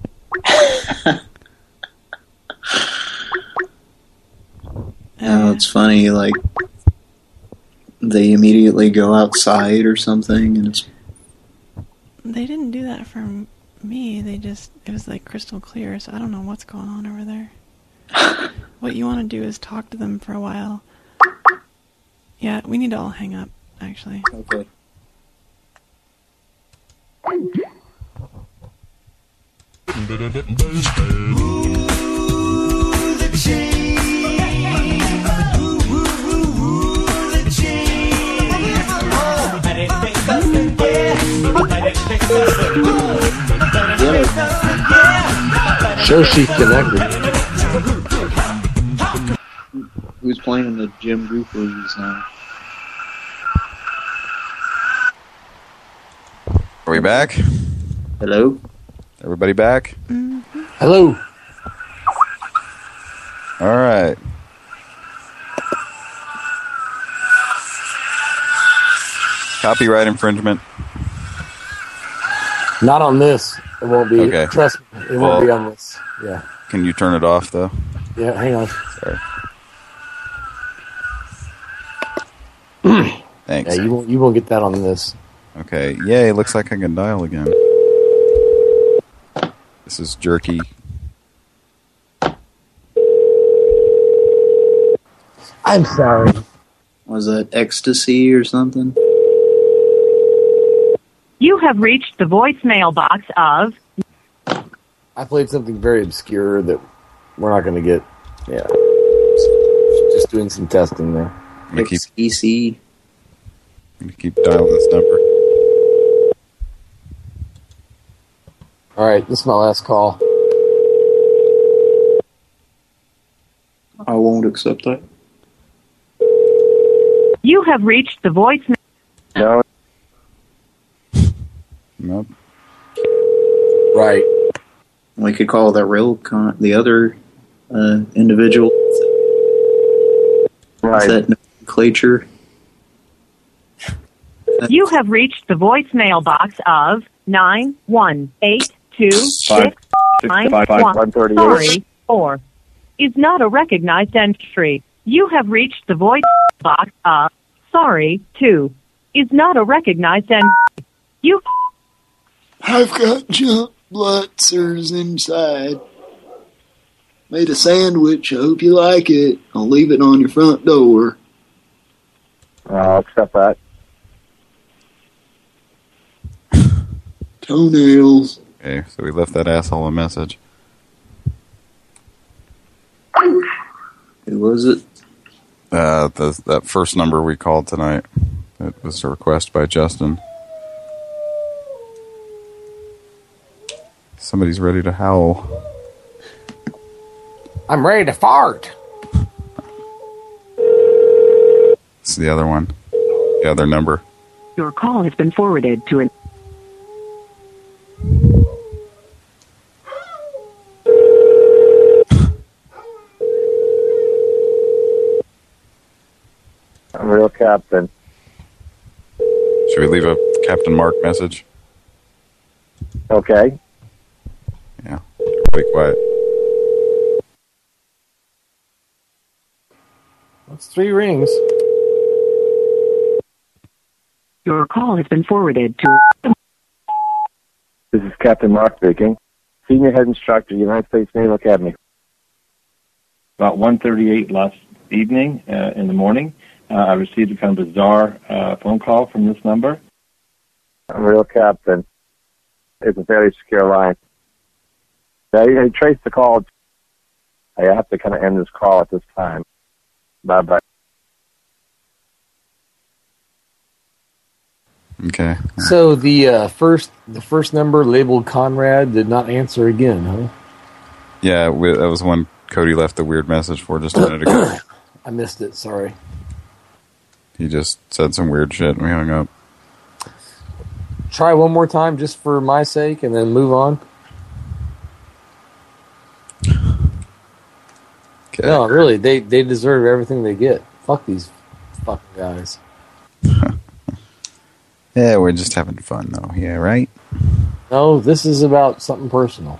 Oh, it's funny. Like they immediately go outside or something, and it's They didn't do that for me. They just, it was like crystal clear, so I don't know what's going on over there. what you want to do is talk to them for a while. Yeah, we need to all hang up, actually. Okay. So she's connected. Who's playing in the Jim Goofley song? Are we back? Hello? Everybody back? Mm-hmm. Hello. All right. Copyright infringement. Not on this. It won't be. Okay. Trust me, it won't be on this. Yeah. Can you turn it off though? Yeah, hang on. Sorry. Thanks. Yeah, you won't. You won't get that on this. Okay. Yay! It looks like I can dial again. This is jerky. I'm sorry. Was that ecstasy or something? You have reached the voicemail box of I played something very obscure that we're not going to get. Yeah. Just doing some testing there. I'm gonna keep, EC. I'm gonna keep dialing this number. All right, this is my last call. I won't accept that. you have reached the voicemail. No. Nope. Right. We could call the real con the other uh, individual. Right. That nomenclature. You have reached the voicemail box of nine one eight two six nine five, five, one. one thirty-eight. Sorry, four is not a recognized entry. You have reached the voice box of sorry two is not a recognized entry. You I've got jump blitzers inside. Made a sandwich. I hope you like it. I'll leave it on your front door. I'll accept that. Toenails. Okay, so we left that asshole a message. Who was it? Uh, the, that first number we called tonight. It was a request by Justin. Somebody's ready to howl. I'm ready to fart. It's the other one. The other number. your call has been forwarded to an I'm real captain. Should we leave a Captain Mark message? Okay. Yeah. Wait quiet. That's three rings. your call has been forwarded to This is Captain Mark speaking. Senior Head Instructor, United States Naval Academy. about 1.38 last evening uh, in the morning. Uh, I received a kind of bizarre uh, phone call from this number. I'm a real captain. It's a very secure line. I, I traced the call. I have to kind of end this call at this time. Bye bye. Okay. So the uh, first the first number labeled Conrad did not answer again, huh? Yeah, we, that was one Cody left the weird message for just a minute ago. I missed it. Sorry. He just said some weird shit and we hung up. Try one more time just for my sake, and then move on. No, really, they they deserve everything they get. Fuck these fucking guys. Yeah, we're just having fun though. Yeah, right? No, this is about something personal.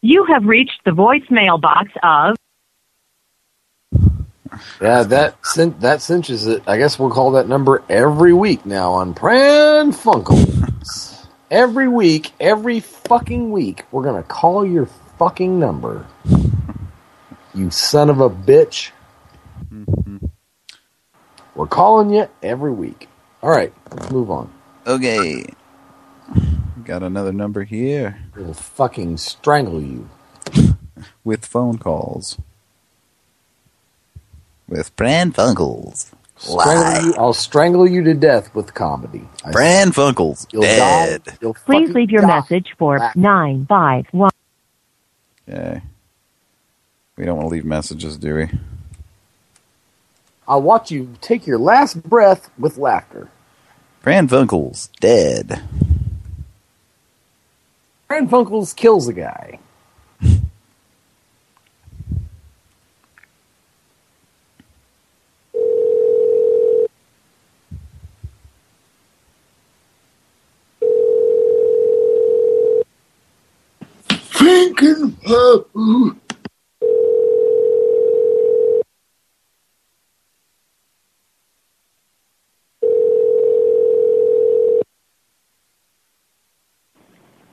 You have reached the voicemail box of Yeah, that cin- that cinches it. I guess we'll call that number every week now on Pran Funkels. every week, every fucking week, we're gonna call your fucking number. You son of a bitch. Mm-hmm. We're calling you every week. All right, let's move on. Okay. Got another number here. We'll fucking strangle you. With phone calls. With Pran Funkels. Strangle you, I'll strangle you to death with comedy. I Pran Funkels. You'll Dead. die. You'll Please leave your die. message for 951. Okay. We don't want to leave messages, do we? I'll watch you take your last breath with laughter. Pran Funkels. Dead. Pran Funkels kills a guy. Thinking of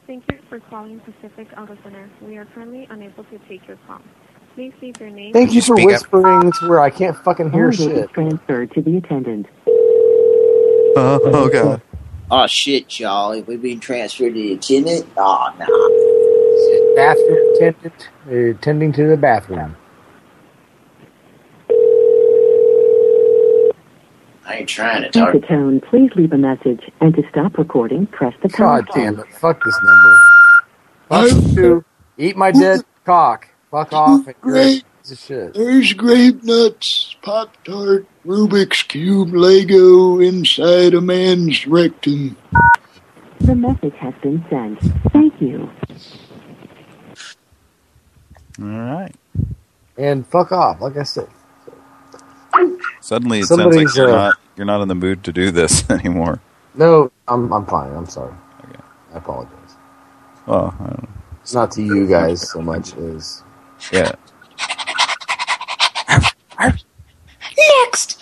Thank you for calling Pacific Auto Center. We are currently unable to take your call. Please leave your name. Thank you for whispering to where I can't fucking hear shit. Transferred to the attendant. Oh, oh god. Oh shit, y'all. Have we been transferred to the attendant? Oh no. Bathroom attendant. They're attending to the bathroom. I ain't trying to At talk. the tone, please leave a message, and to stop recording, press the pound God damn it. Fuck this number. Fuck you. Eat my dead cock. Fuck off. and Great. piece of shit. There's grape nuts, Pop Tart, Rubik's Cube, Lego inside a man's rectum. The message has been sent. Thank you. All right. And fuck off, like I said. Suddenly it sounds like you're uh, not you're not in the mood to do this anymore. No, I'm I'm fine. I'm sorry. I apologize. Well, I don't know. It's not to you guys so much as Yeah. Next.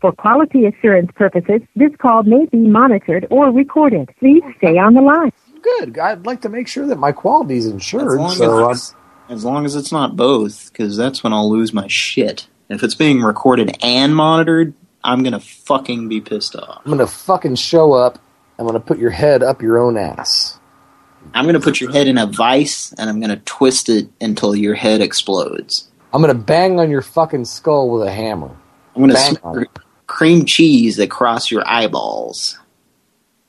For quality assurance purposes, this call may be monitored or recorded. Please stay on the line. Good. I'd like to make sure that my quality is insured. long, So as, as long as it's not both, because that's when I'll lose my shit. If it's being recorded and monitored, I'm gonna fucking be pissed off. I'm gonna fucking show up. I'm gonna put your head up your own ass. I'm gonna put your head in a vice and I'm gonna twist it until your head explodes. I'm gonna bang on your fucking skull with a hammer. I'm gonna Bang smear cream cheese across your eyeballs.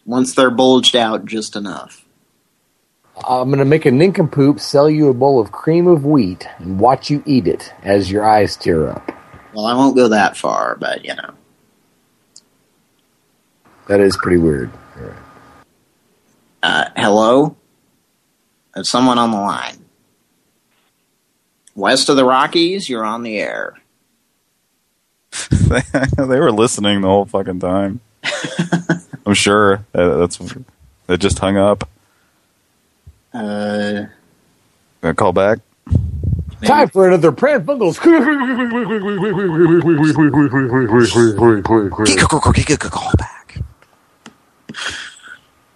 Once they're bulged out just enough. I'm gonna make a nincompoop sell you a bowl of cream of wheat and watch you eat it as your eyes tear up. Well, I won't go that far, but you know. That is pretty weird. Uh, hello? There's someone on the line. West of the Rockies, you're on the air. they were listening the whole fucking time. I'm sure Uh, that's they just hung up. Uh, Gonna call back. Time for another Pran Funkels.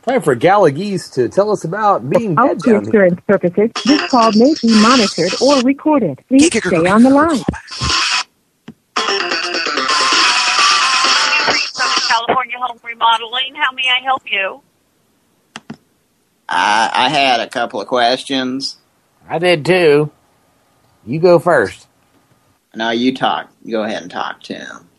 Time for Gallagese to tell us about being dead Quality down here. purposes, this call may be monitored or recorded. Please stay on the line. California Home Remodeling. How may I help you? I, I had a couple of questions. I did too. You go first. No, you talk. Go ahead and talk to him.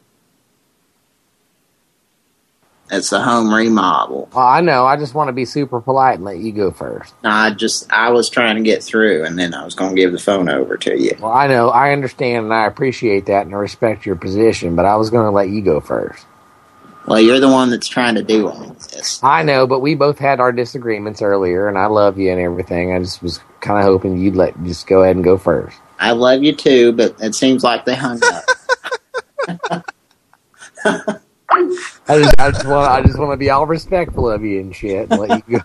It's the home remodel. Well, I know. I just want to be super polite and let you go first. No, I just I was trying to get through, and then I was going to give the phone over to you. Well, I know. I understand and I appreciate that and I respect your position, but I was going to let you go first. Well, you're the one that's trying to do all this. I know, but we both had our disagreements earlier, and I love you and everything. I just was kind of hoping you'd let just go ahead and go first. I love you too, but it seems like they hung up. I just, I just want, I just want to be all respectful of you and shit, and let you go.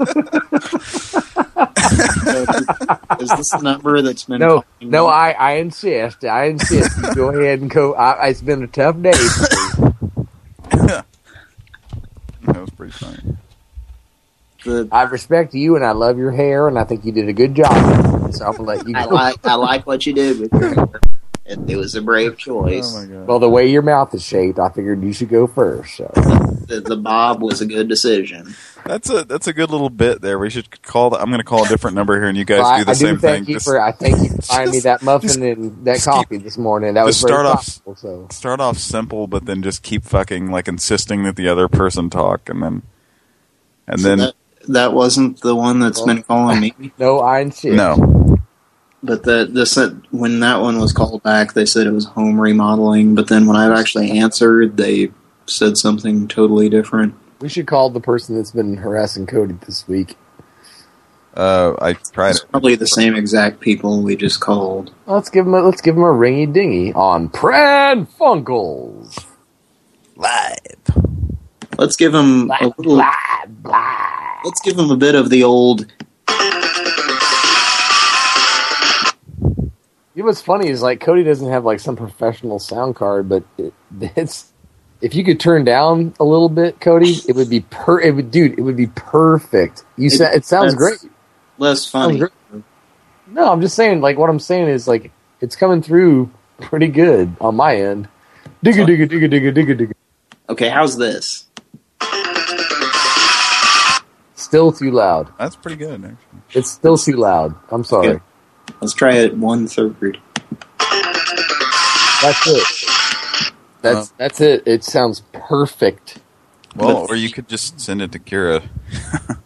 Is this the number that's been No, no, me? I, I insist. I insist. You go ahead and go. I, it's been a tough day. For me. That was pretty funny. I respect you and I love your hair and I think you did a good job. So I'm gonna let you I like I like what you did with your hair. It, it was a brave oh, choice. Oh Well, the way your mouth is shaped, I figured you should go first. So the, the bob was a good decision. That's a that's a good little bit there. We should call. The, I'm going to call a different number here, and you guys Well, I, do the I same do thank thing. you Just- for I thank you for buying me that muffin and that coffee this morning. That was just very start off thoughtful. So start off simple, but then just keep fucking like insisting that the other person talk, and then and So then that, that wasn't the one that's been calling me. no, I insist. no. But the the said when that one was called back, they said it was home remodeling. But then when I actually answered, they said something totally different. we should call the person that's been harassing Cody this week. Uh, I tried It's probably the same exact people we just called. Let's give him a, let's give him a ringy dingy on Pran Funkels. Live. Let's give them a little. Let's give them a bit of the old. You know what's funny is like Cody doesn't have like some professional sound card, but it, it's if you could turn down a little bit, Cody, it would be per. It would, dude, it would be perfect. You said it sounds great. that's Less funny. Great. No, I'm just saying. Like what I'm saying is like it's coming through pretty good on my end. Digga digga digga digga digga digga. Okay, how's this? Still too loud. That's pretty good. Actually. It's still too loud. I'm sorry. Good. Let's try it one third. That's it. That's that's it. It sounds perfect. Well, or you could just send it to Kira.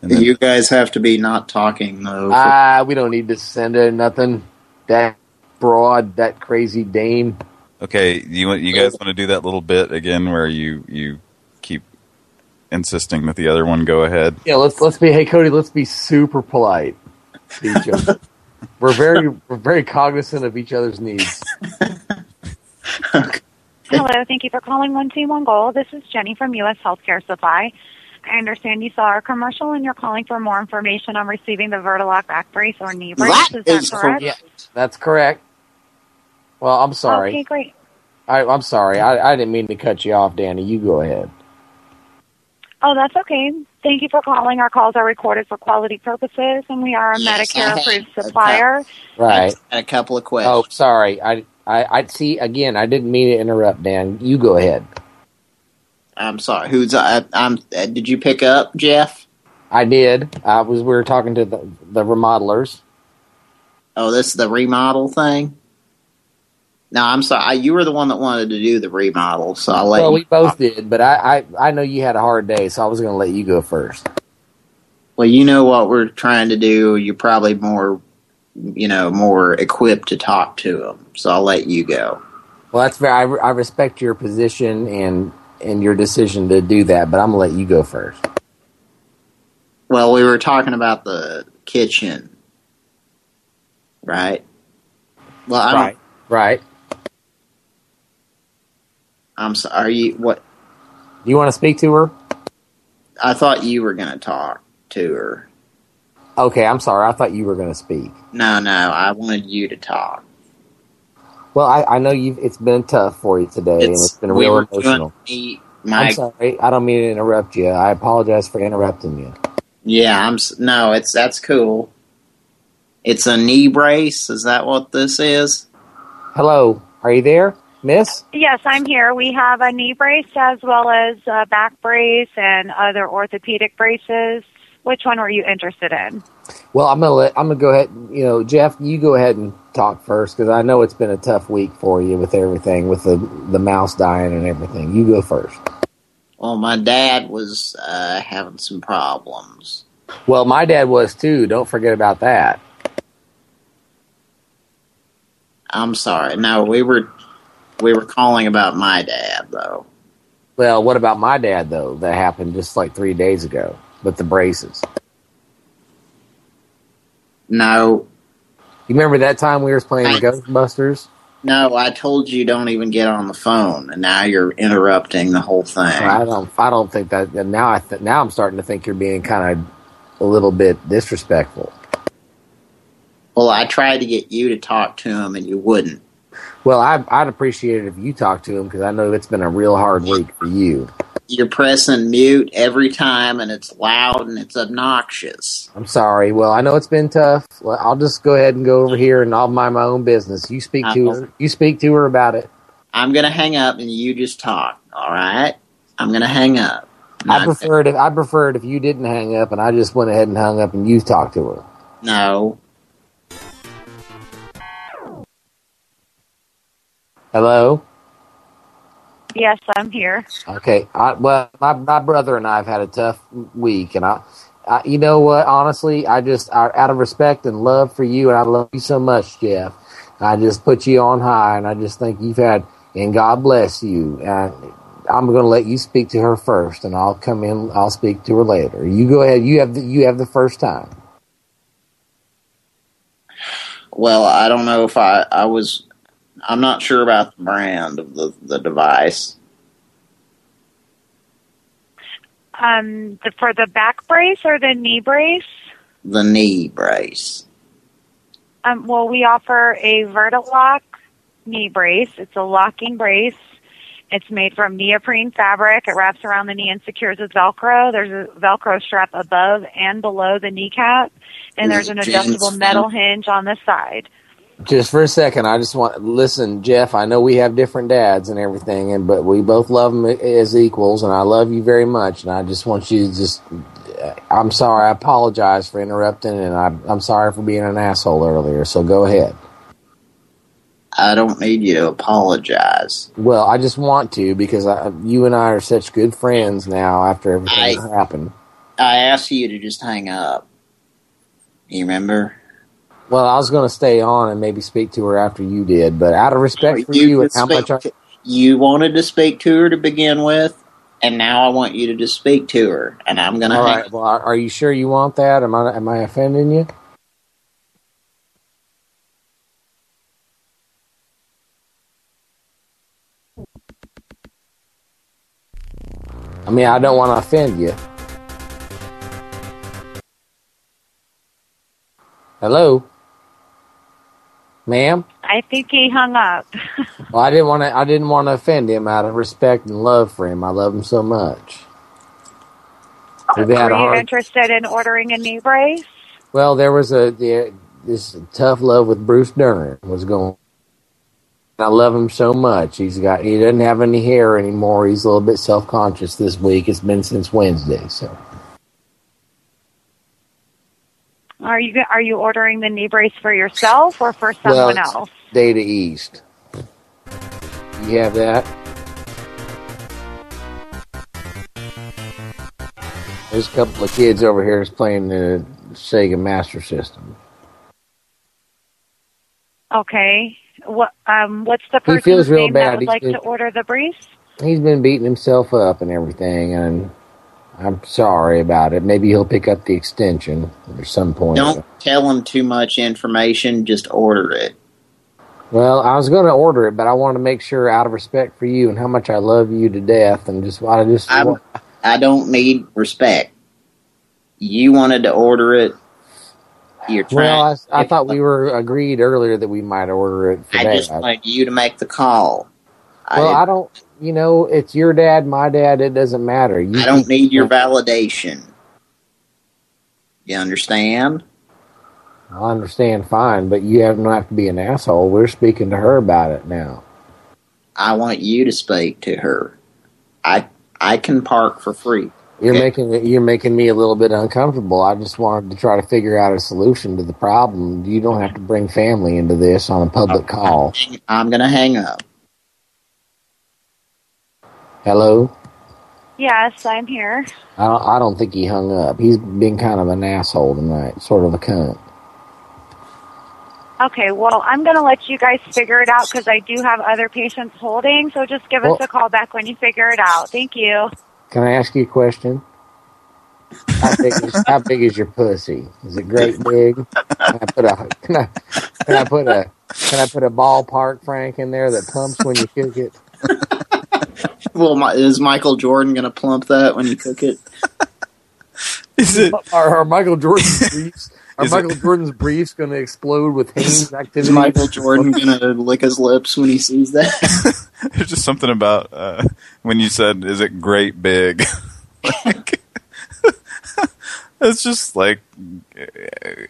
And then- You guys have to be not talking though. Ah, we don't need to send it nothing. That broad, that crazy dame. Okay, you want- you guys want to do that little bit again where you you keep insisting that the other one go ahead? Yeah, let's let's be. Hey, Cody, let's be super polite to each other. We're very we're very cognizant of each other's needs. Hello, thank you for calling 121 Gold. This is Jenny from U.S. Healthcare Supply. I understand you saw our commercial and you're calling for more information on receiving the Vertilock back brace or knee brace. is that correct? Yeah, that's correct. Well, I'm sorry. Okay, great. I, I'm sorry. I, I didn't mean to cut you off, Danny. You go ahead. Oh, that's okay. Thank you for calling. Our calls are recorded for quality purposes, and we are a Yes, Medicare-approved a supplier. Right. And a couple of questions. Oh, sorry. I, I, I see. Again, I didn't mean to interrupt, Dan. You go ahead. I'm sorry. Who's I, I'm? Uh, did you pick up Jeff? I did. I was. We were talking to the the remodelers. Oh, this is the remodel thing. No, I'm sorry. You were the one that wanted to do the remodel, so I'll let well, you. we both did, but I, I I know you had a hard day, so I was going to let you go first. Well, you know what we're trying to do. You're probably more, you know, more equipped to talk to them. So I'll let you go. Well, that's very. I, I respect your position and and your decision to do that, but I'm going to let you go first. Well, we were talking about the kitchen, right? Well, I Right. Right. I'm sorry. Are you what? Do you want to speak to her? I thought you were going to talk to her. Okay, I'm sorry. I thought you were going to speak. No, no, I wanted you to talk. Well, I, I know you've. It's been tough for you today, and it's been we real emotional. I'm my, sorry. I don't mean to interrupt you. I apologize for interrupting you. yeah, I'm. No, it's that's cool. It's a knee brace. Is that what this is? Hello, are you there, Miss? Yes, I'm here. We have a knee brace as well as a back brace and other orthopedic braces. Which one were you interested in? Well, I'm gonna let. I'm gonna go ahead. And, You know, Jeff, you go ahead and talk first because I know it's been a tough week for you with everything, with the the mouse dying and everything. You go first. Well, my dad was uh, having some problems. Well, my dad was too. Don't forget about that. I'm sorry. No, we were we were calling about my dad though. Well, what about my dad though? That happened just like three days ago with the braces. No, You remember that time we were playing I- Ghostbusters? no, I told you don't even get on the phone, and now you're interrupting the whole thing. I don't. I don't think that. and Now I th- now I'm starting to think you're being kind of a little bit disrespectful. Well, I tried to get you to talk to him, and you wouldn't. Well, I, I'd appreciate it if you talk to him because I know it's been a real hard week for you. You're pressing mute every time, and it's loud and it's obnoxious. I'm sorry. Well, I know it's been tough. Well, I'll just go ahead and go over here and I'll mind my own business. You speak to her. You speak to her about it. I'm gonna hang up, and you just talk. All right? I'm gonna hang up. I prefer it. If, I prefer it if you didn't hang up and I just went ahead and hung up and you talked to her. No. Hello. Yes, I'm here. Okay. I, well, my my brother and I have had a tough week, and I, I you know what? Honestly, I just I, out of respect and love for you, and I love you so much, Jeff. I just put you on high, and I just think you've had, and God bless you. And I'm going to let you speak to her first, and I'll come in. I'll speak to her later. You go ahead. You have the, you have the first time. Well, I don't know if I I was. I'm not sure about the brand of the the device. Um, the, for the back brace or the knee brace? The knee brace. Um, well, we offer a Vertilock knee brace. It's a locking brace. It's made from neoprene fabric. It wraps around the knee and secures with Velcro. There's a Velcro strap above and below the kneecap, and there's an adjustable metal hinge on the side. Just for a second, I just want listen, Jeff. I know we have different dads and everything, and but we both love them as equals, and I love you very much. And I just want you to just. Uh, I'm sorry. I apologize for interrupting, and I, I'm sorry for being an asshole earlier. So go ahead. I don't need you to apologize. Well, I just want to because I, you and I are such good friends now after everything that happened. I asked you to just hang up. You remember? Well, I was going to stay on and maybe speak to her after you did, but out of respect for you, and how much I, You wanted to speak to her to begin with, and now I want you to just speak to her, and I'm gonna all hang. Well, are are you sure you want that? Am I am I offending you? I mean, I don't want to offend you. Hello, ma'am. I think he hung up. Well, I didn't want to. I didn't want to offend him out of respect and love for him. I love him so much. Were you hard. interested in ordering a knee brace? Well, there was a the, this tough love with Bruce Dern was going. I love him so much. He's got he doesn't have any hair anymore. He's a little bit self conscious this week. It's been since Wednesday. So Are you are you ordering the knee brace for yourself or for well, someone it's else? Data East. You have that? There's a couple of kids over here that's playing the Sega Master System. Okay. What um what's the He person's feels real name that bad. would He's like been- to order the brace? He's been beating himself up and everything, and I'm sorry about it. Maybe he'll pick up the extension at some point. Don't tell him too much information. Just order it. Well, I was going to order it, but I wanted to make sure, out of respect for you and how much I love you to death, and just I just I'm, I don't need respect. You wanted to order it. You're trying. well, I, I thought we were agreed earlier that we might order it for I that. just wanted you to make the call. Well, I, I don't. You know, it's your dad, my dad. It doesn't matter. You I don't need your validation. You understand? I understand fine, but you have, don't have to be an asshole. We're speaking to her about it now. I want you to speak to her. I I can park for free. You're making you're making me a little bit uncomfortable. I just wanted to try to figure out a solution to the problem. You don't have to bring family into this on a public call. I'm gonna hang up. Hello. Yes, I'm here. I don't, I don't think he hung up. He's been kind of an asshole tonight, sort of a cunt. Okay, well, I'm going to let you guys figure it out because I do have other patients holding. So just give us a call back when you figure it out. Thank you. Can I ask you a question? How big is, how big is your pussy? Is it great big? Can I put a can I can I put a can I put a ballpark Frank in there that pumps when you kick it? Well, my, is Michael Jordan gonna plump that when you cook it? Is it? Are, are Michael Jordan's briefs? Are Is it- Michael Jordan's briefs going to explode with Hanes Is activity? Michael Jordan gonna lick his lips when he sees that? There's just something about uh, when you said, "Is it great big?" like, it's just like uh,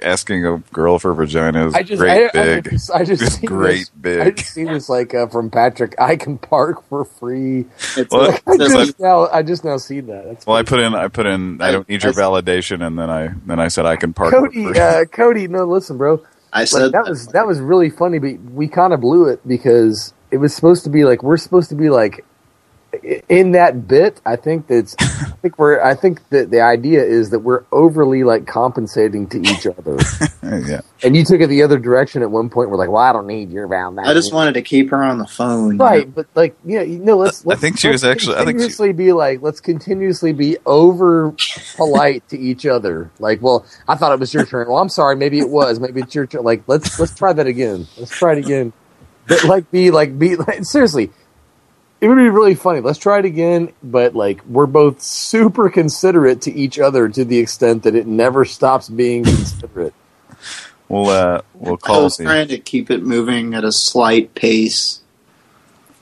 asking a girl for her vagina is I just, great I, I big. just, I just It's great this, I big. just seen this like uh, from Patrick. I can park for free. It's Well, I just now, I just now seen that. That's Well, I put in, I put in, I don't need your validation, and then I, then I said I can park. Cody. for free. Uh, Cody, no, listen, bro. I Like, said that was that was really funny, but we kind of blew it because it was supposed to be like we're supposed to be like i- in that bit. I think that's I think we're I think that the idea is that we're overly like compensating to each other. yeah. And you took it the other direction at one point. We're like, well, I don't need your validation. I just wanted to keep her on the phone. Right, but like, yeah, you know, let's. let's think she let's was actually- I think she- continuously be like, let's continuously be over polite to each other. Like, well, I thought it was your turn. Well, I'm sorry, maybe it was. Maybe it's your turn. Like, let's let's try that again. Let's try it again. But like, be like, be like, seriously. It would be really funny. Let's try it again, but like we're both super considerate to each other to the extent that it never stops being considerate. We'll, uh, we'll call. I call was trying to keep it moving at a slight pace.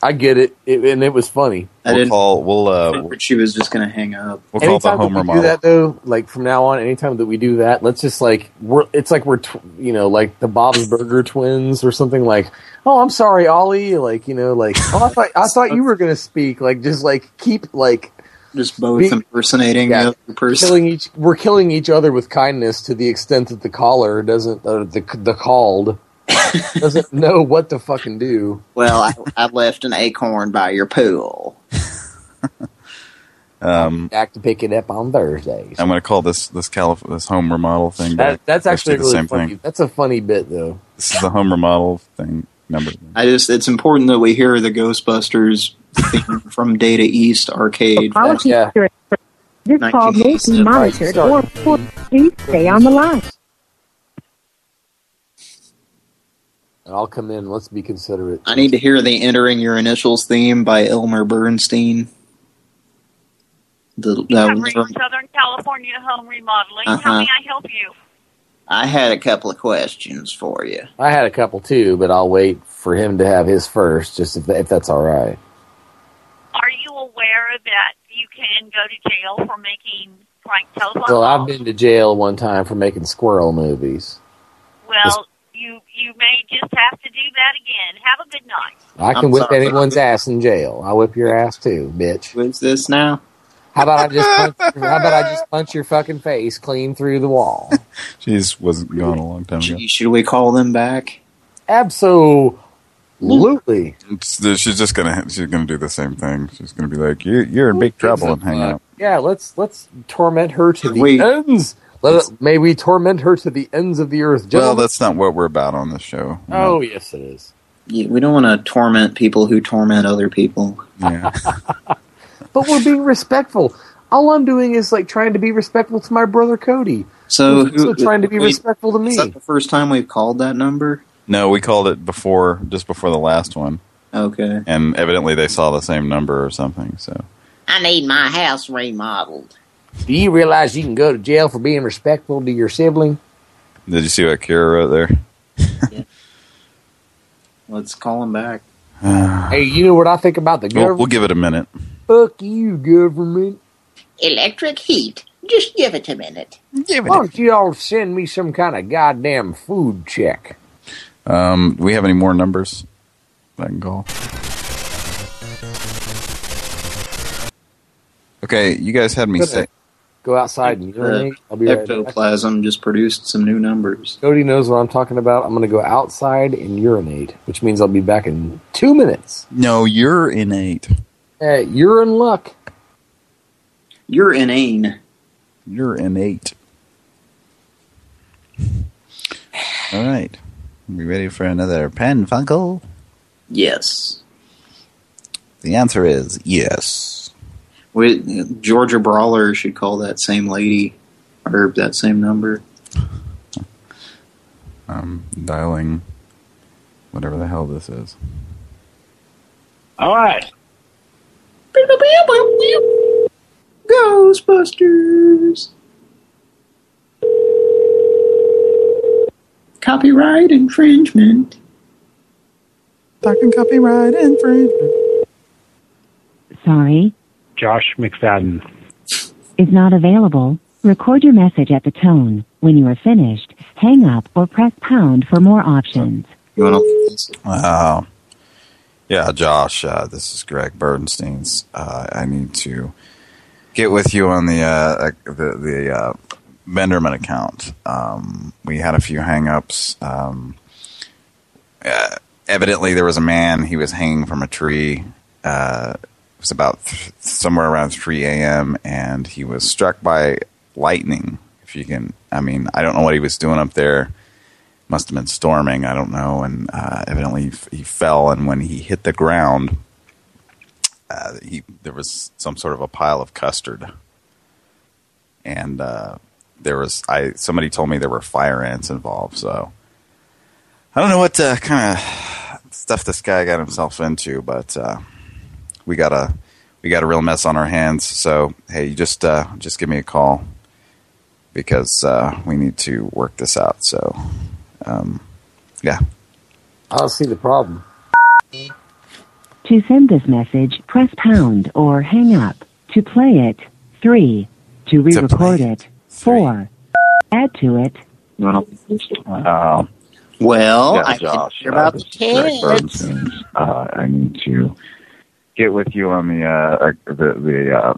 I get it, it and it was funny. I we'll didn't call, we'll, uh, she was just going to hang up. we'll call the anytime that Homer we do that though, like from now on, anytime that we do that, let's just like we're it's like we're tw- you know like the Bob's Burger twins or something like. Oh, I'm sorry, Ollie. Like you know, like oh, I thought I thought you were gonna speak. Like just like keep like Just both Be- impersonating Yeah. the other person. killing each. We're killing each other with kindness to the extent that the caller doesn't uh, the the called doesn't know what to fucking do. Well, I, I left an acorn by your pool. Um, Back to pick it up on Thursdays. I'm going to call this, this Calif- this home remodel thing. That, that's Let's do actually the really same funny. thing. That's a funny bit though. This is the home remodel thing number. I just, it's important that we hear the Ghostbusters theme from Data East Arcade. Quality assurance. This call may be monitored or recorded. Please stay on the line. I'll come in. Let's be considerate. I need to hear the Entering Your Initials theme by Elmer Bernstein. The, that Covering was- Southern California home remodeling. Uh-huh. How may I help you? I had a couple of questions for you. I had a couple too, but I'll wait for him to have his first, just if, if that's all right. Are you aware that you can go to jail for making prank telephone Well, I've been to jail one time for making squirrel movies. Well, you you may just have to do that again. Have a good night. I can I'm whip sorry. anyone's ass in jail. I whip your ass too, bitch. What's this now? How about I just punch, how about I just punch your fucking face clean through the wall? She's wasn't gone a long time ago. Should we call them back? Absolutely. It's- she's just gonna she's gonna do the same thing. She's gonna be like, "You're you're in big trouble," and hang out. Yeah, let's let's torment her to the We- ends. Let it, may we torment her to the ends of the earth, Well, that's not what we're about on this show. oh yes, it is. Yeah, we don't want to torment people who torment other people. Yeah. But we're being respectful. All I'm doing is like trying to be respectful to my brother Cody. So, Who's also trying to be wait, respectful to me. Is that the first time we've called that number? No, we called it before, just before the last one, Okay. and evidently they saw the same number or something. So I need my house remodeled. Do you realize you can go to jail for being respectful to your sibling? did you see what Kira wrote there? Let's call him back. Hey, you know what I think about the We'll, government? we'll give it a minute. Fuck you, government. Electric heat. Just give it a minute. Give it Why don't you all send me some kind of goddamn food check? Um, do we have any more numbers I can call? Okay, you guys had me Good. say. Go outside and The urinate. I'll be right back. ectoplasm just produced some new numbers. Cody knows what I'm talking about. I'm going to go outside and urinate, which means I'll be back in two minutes. No, you're innate. Hey, you're in luck. You're inane. You're innate. All right. Are We ready for another Pran Funkel? Yes. The answer is yes. We, Georgia Brawler should call that same lady or that same number. Um, dialing whatever the hell this is. All right. Ghostbusters. Copyright infringement. Talking copyright infringement. Sorry, Josh McFadden. is not available. Record your message at the tone. When you are finished, hang up or press pound for more options. You want to? Wow. Yeah, Josh, uh, this is Greg Bernstein's. Uh, I need to get with you on the uh, the, the uh, Benderman account. Um, we had a few hang-ups. Um, uh, evidently, there was a man. He was hanging from a tree. It was about somewhere around 3 a.m. and he was struck by lightning. If you can, I mean, I don't know what he was doing up there must have been storming, I don't know, and uh, evidently he, he fell, and when he hit the ground, uh, he there was some sort of a pile of custard, and uh, there was I somebody told me there were fire ants involved, so I don't know what uh, kind of stuff this guy got himself into, but uh, we got a we got a real mess on our hands. So hey, you just uh, just give me a call because uh, we need to work this out. So. Um, yeah. I don't see the problem. To send this message, press pound or hang up. To play it, 3. To re-record it, 4. Add to it. Uh, Well, yeah, I Josh, hear uh, about this the is kids. Uh, I need to get with you on the uh, the, the uh,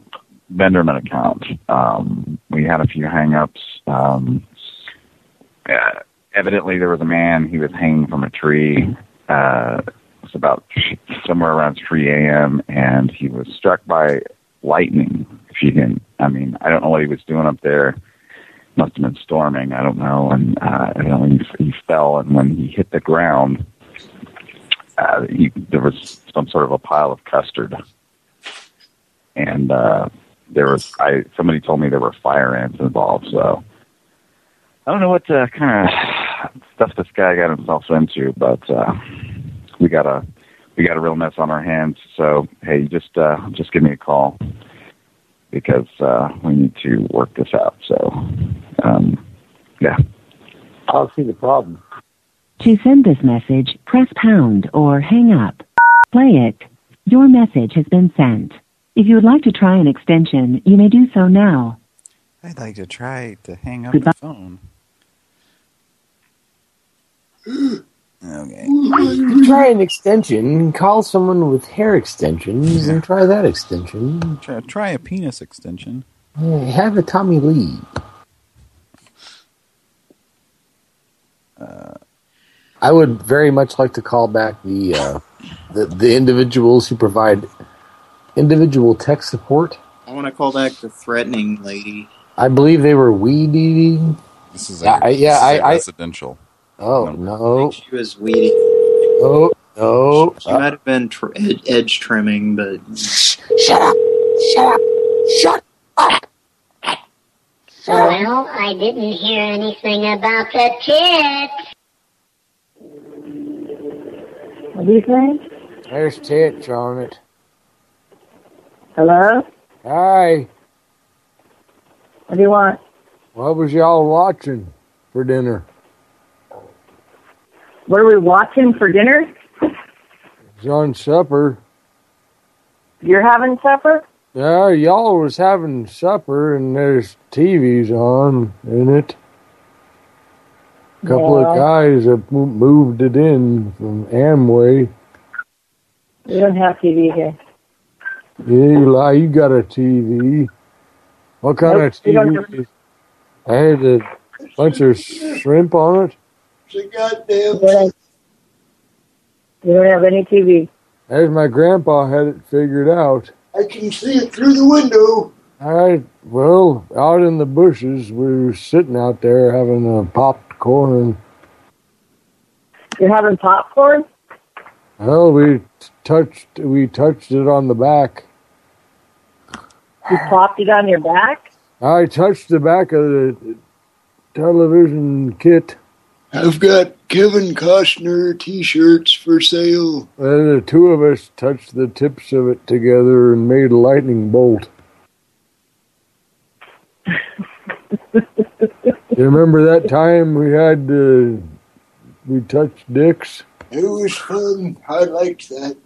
Benderman account. Um, we had a few hang-ups. Um, uh, evidently, there was a man. He was hanging from a tree. Uh, it was about somewhere around 3 a.m. and he was struck by lightning. If you can, I mean, I don't know what he was doing up there. Must have been storming. I don't know. And uh, evidently he, he fell, and when he hit the ground, uh, he, there was some sort of a pile of custard, and uh, there was I somebody told me there were fire ants involved. So I don't know what uh, kind of stuff this guy got himself into, but uh, we got a we got a real mess on our hands. So hey, just uh, just give me a call because uh, we need to work this out. So um, yeah. I don't see the problem. To send this message, press pound or hang up. Play it. Your message has been sent. If you would like to try an extension, you may do so now. I'd like to try to hang up Goodbye. the phone. Okay. Try an extension. Call someone with hair extensions and try that extension. Try, try a penis extension. Hey, Have a Tommy Lee. Uh, I would very much like to call back the uh, the, the individuals who provide individual tech support. I want to call back the threatening lady. I believe they were weeding. This is Yeah, a, I- yeah, this is I- a I- residential. Oh no! She was weeding. Oh no! She might have been tr ed edge trimming, but shut up! Shut up! Shut up! Well, I didn't hear anything about the tits. What do you say? There's tits on it. Hello? Hi. What do you want? What was y'all watching for dinner? What are we watching for dinner? It's on supper. You're having supper? Yeah, y'all was having supper and there's TVs on in it. A couple Yeah. of guys have moved it in from Amway. We don't have TV here. Yeah, you lie, you got a TV. What kind Nope, of TV? is- I had a bunch of shrimp on it. It's a goddamn. We don't, don't have any TV. As my grandpa had it figured out. I can see it through the window. I well, out in the bushes, we were sitting out there having a popped corn. You're having popcorn? Well, we touched we touched it on the back. You plopped it on your back? I touched the back of the television kit. I've got Kevin Costner t-shirts for sale. And the two of us touched the tips of it together and made a lightning bolt. you remember that time we had uh, We touched dicks. It was fun. I liked that.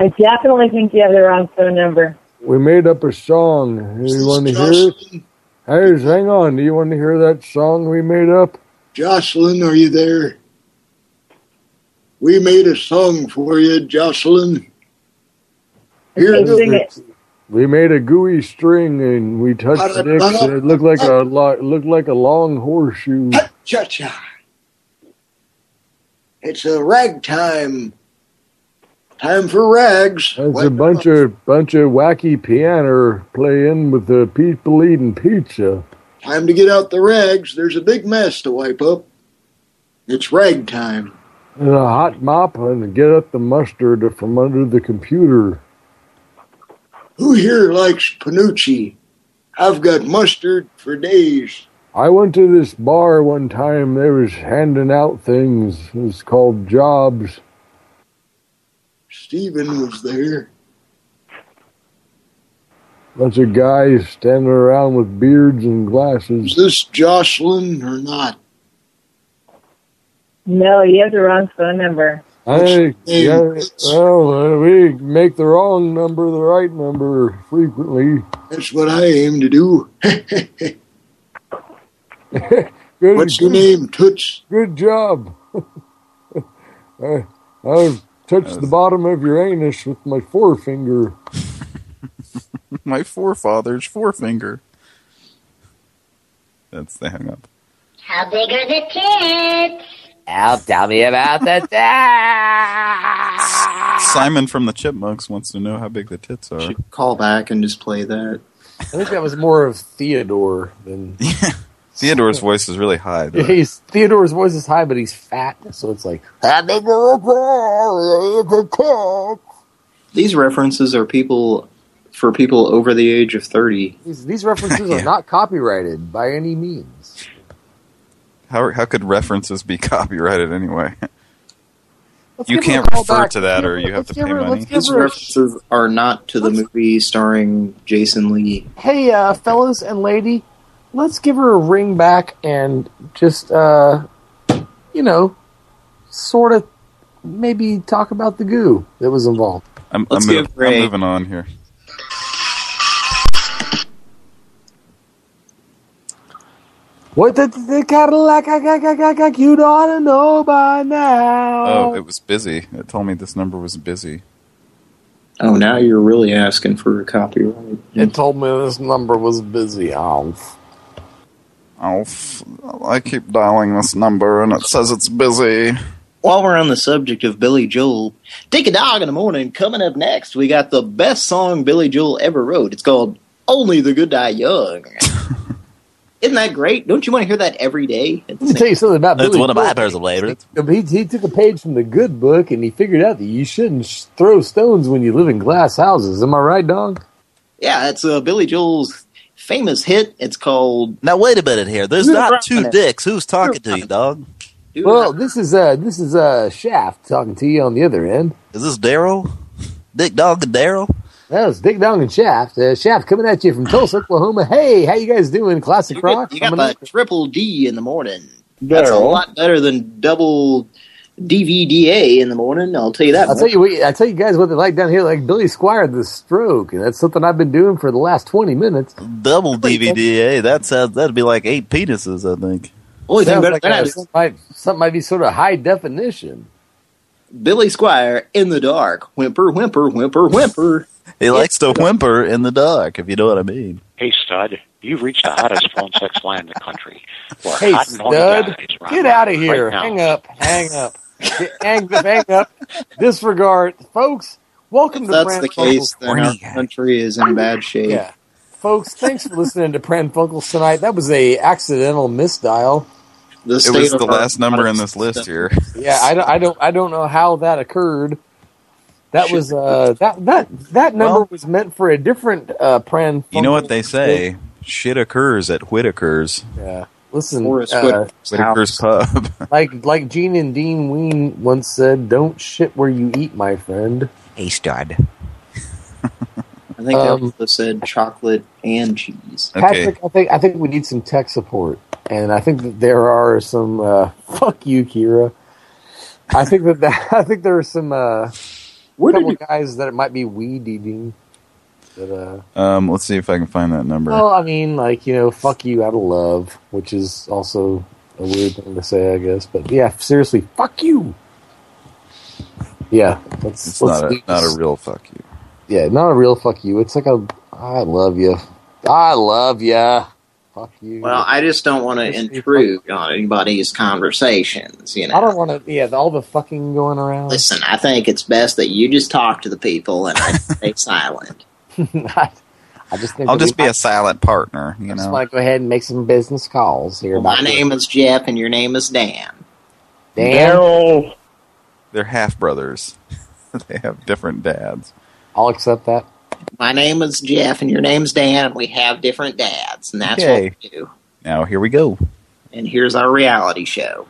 I definitely think you have the wrong phone number. We made up a song. You want to hear it? Hey, hang on. Do you want to hear that song we made up? Jocelyn, are you there? We made a song for you, Jocelyn. Here Okay, sing it. We made a gooey string and we touched dicks it looked like a lo- it looked like a long horseshoe. Cha-cha. It's a ragtime. Time for rags. There's a bunch of bunch of wacky piano playing with the people eating pizza. Time to get out the rags. There's a big mess to wipe up. It's rag time. And a hot mop and get up the mustard from under the computer. Who here likes panucci? I've got mustard for days. I went to this bar one time. They was handing out things. It was called jobs. Stephen was there. Bunch of guys standing around with beards and glasses. Is this Jocelyn or not? No, you have the wrong phone number. I, yeah, well, uh, we make the wrong number the right number frequently. That's what I aim to do. Good, What's your name, Toots? Good job. I, I touched the bottom of your anus with my forefinger. My forefather's forefinger. That's the hang up. How big are the tits? Al, tell me about the tits. Simon from the Chipmunks wants to know how big the tits are. Call back and just play that. I think that was more of Theodore than. Theodore's voice is really high. Though. He's Theodore's voice is high, but he's fat, so it's like. These references are people for people over the age of 30. These, these references Yeah. are not copyrighted by any means. How how could references be copyrighted anyway? Let's you give her a can't refer back. to that, or Let's you have to pay her- money. let's These references are not to the movie starring Jason Lee. Hey, uh, fellas and lady, let's give her a ring back and just, uh, you know, sort of maybe talk about the goo that was involved. I'm, Let's I'm, mov- give Ray- I'm moving on here. What the, the Cadillac I got, got, got, got, you ought to know by now. Oh, it was busy. It told me this number was busy. Oh, now you're really asking for a copyright. It told me this number was busy. Oh, Oh, f- I keep dialing this number and it says it's busy. While we're on the subject of Billy Joel, Take a Dog in the Morning, coming up next, we got the best song Billy Joel ever wrote. It's called Only the Good Die Young. Isn't that great? Don't you want to hear that every day? Let me tell you something about That's Billy one of my Joel. personal favorites. He, he took a page from the good book and he figured out that you shouldn't sh- throw stones when you live in glass houses. Am I right, dog? Yeah, it's uh, Billy Joel's famous hit. It's called... Now wait a minute here. There's You're not two dicks. Who's talking to you, dog? Well, this is uh this is uh Shaft talking to you on the other end. Is this Daryl? Dick Dog and Daryl? That was Dick Dong and Shaft. Uh, Shaft coming at you from Tulsa, Oklahoma. Hey, how you guys doing? Classic You got, rock. you got coming the up. triple D in the morning. That's a lot better than double DVDA in the morning. I'll tell you that. I'll tell you what. I tell you guys what they like down here. Like Billy Squier, the stroke, and that's something I've been doing for the last twenty minutes. Double DVD. That sounds that'd be like eight penises, I think. Only thing better like than uh, that is something might, something might be sort of high definition. Billy Squier in the dark. Whimper, whimper, whimper, whimper. He likes to whimper in the dark, if you know what I mean. Hey, stud, you've reached the hottest phone sex line in the country. Where Hey, hot and horny stud, guys run get out of here. now. hang up. Hang up. Get- hang up. Hang up. Disregard, folks. Welcome If to that's Pran the Funkels. case, then our country is in bad shape. Yeah. Folks, thanks for listening to Pran Funkels tonight. That was a accidental misdial. The It was the last number in this list here. Yeah, I don't, I don't, I don't know how that occurred. That was uh, that that that number Well- was meant for a different uh, Pran. You know what they say? Shit occurs at Whitaker's. Yeah. Listen, Forrest uh, Whitaker's Whitaker's Pub. like like Gene and Dean Ween once said, "Don't shit where you eat, my friend." Hey, stud. I think Um, they also said chocolate and cheese. Patrick, I think I think we need some tech support. and I think that there are some. Uh, fuck you, Kira. I think that, that I think there are some uh, couple of guys that it might be weed eating. That uh, Um, let's see if I can find that number. well, I mean, like you know, fuck you out of love, which is also a weird thing to say, I guess. But yeah, seriously, fuck you. Yeah, let's. it's let's not a, not a real fuck you. Yeah, not a real fuck you. It's like a I love you. I love ya. Fuck you. Well, I just don't want to intrude on anybody's conversations, you know. I don't want to. Yeah, all the fucking going around. Listen, I think it's best that you just talk to the people and I stay silent. I just think I'll just we be might- a silent partner, you I just know. want to go ahead and make some business calls here. Well, my about name is Jeff and your name is Dan. Dan. They're half brothers. they have different dads. I'll accept that. My name is Jeff and your name's Dan. and We have different dads, and that's Okay. what we do. Now here we go. And here's our reality show.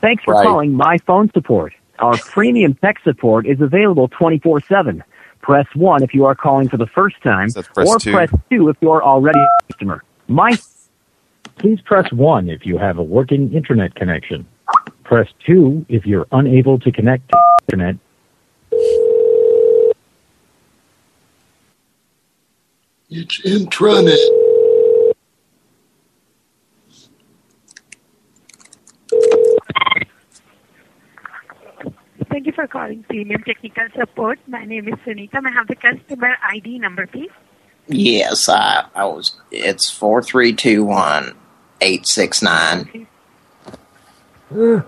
Thanks for Right. calling My Phone Support. Our premium tech support is available 24-7. Press 1 if you are calling for the first time, press or two. press 2 if you are already a customer. My Please press 1 if you have a working internet connection. Press 2 if you're unable to connect to internet. It's intranet. Thank you for calling Premium Technical Support. My name is Sunita. May I have the customer ID number, please? Yes, I, I was. It's four three two one eight six nine. Uh,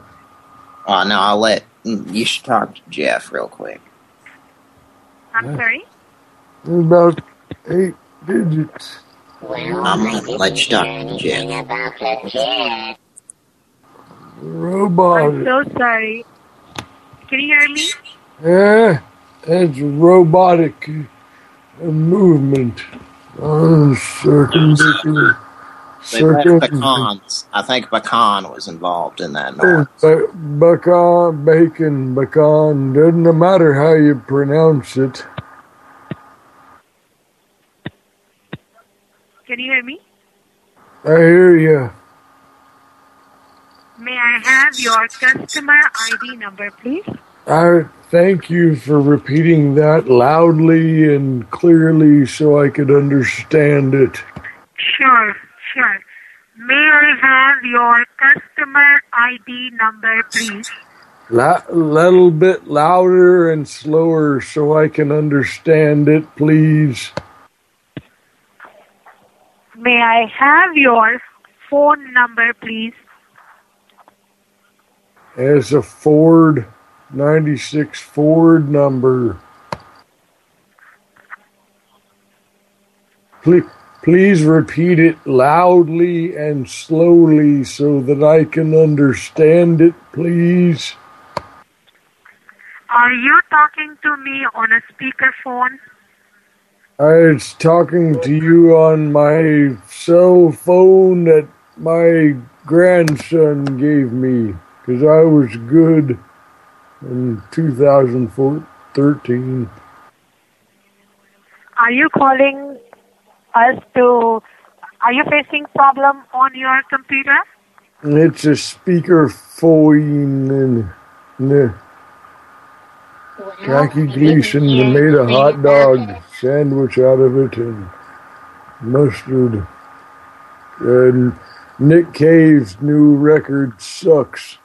no, I'll let you should talk to Jeff real quick. I'm sorry? About eight digits. I'm gonna let you talk to Jeff. Robot. I'm so sorry. Can you hear me? Yeah, it's robotic uh, movement. Uh, circumventing. They had Circumventing. pecans. I think pecan was involved in that. Uh, Noise. be- Pecan, bacon, pecan, doesn't matter how you pronounce it. Can you hear me? I hear you. May I have your customer ID number, please? I thank you for repeating that loudly and clearly so I could understand it. Sure, sure. May I have your customer ID number, please? La- little bit louder and slower so I can understand it, please. May I have your phone number, please? As a Ford 96 Ford number. Please, please repeat it loudly and slowly so that I can understand it, please. Are you talking to me on a speakerphone? I was talking to you on my cell phone that my grandson gave me because I was good in 2013. Are you calling us to? Are you facing problem on your computer? It's a speaker phone and, and uh, Jackie Gleason made a hot dog sandwich out of it and mustard. And Nick Cave's new record sucks.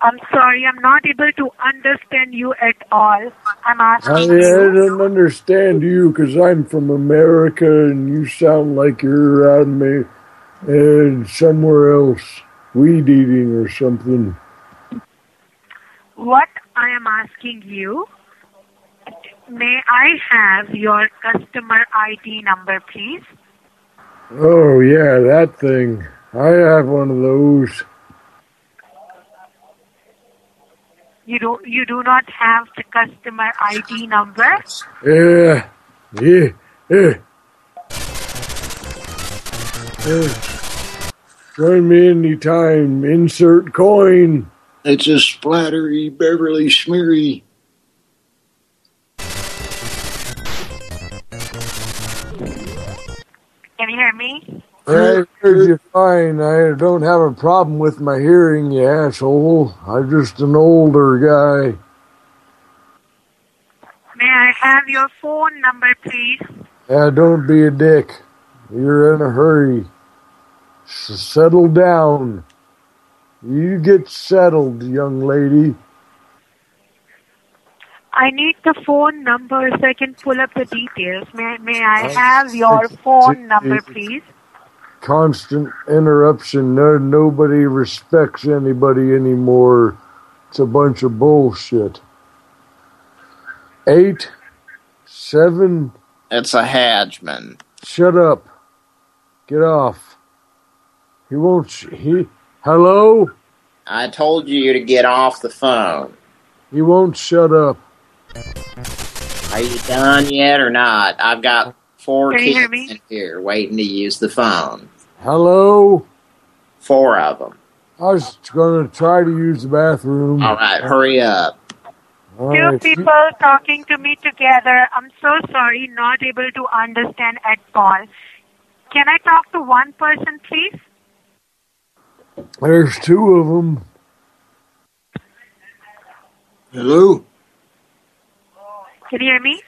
I'm sorry, I'm not able to understand you at all. I'm I, I asking you. don't understand you because I'm from America and you sound like you're around me and somewhere else, weed eating or something. What I am asking you, may I have your customer ID number, please? Oh, yeah, that thing. I have one of those. You do you do not have the customer ID number? Yeah, yeah, yeah. yeah. Join me anytime. Insert coin. It's a splattery Beverly Smeary. Can Can you hear me? I heard you fine. I don't have a problem with my hearing, you asshole. I'm just an older guy. May I have your phone number, please? Yeah, don't be a dick. You're in a hurry. S- settle down. You get settled, young lady. I need the phone number so I can pull up the details. May, may I have your phone number, please? Constant interruption. No, nobody respects anybody anymore. It's a bunch of bullshit. Eight, seven. It's a Hedgeman. Shut up. Get off. He won't. He. Hello. I told you to get off the phone. He won't shut up. Are you done yet or not? I've got four Can kids in here waiting to use the phone. Hello. Four of them. I was going to try to use the bathroom. All right, hurry up. All Two right. people talking to me together. I'm so sorry, not able to understand at all. Can I talk to one person, please? There's two of them. Hello? Can you hear me?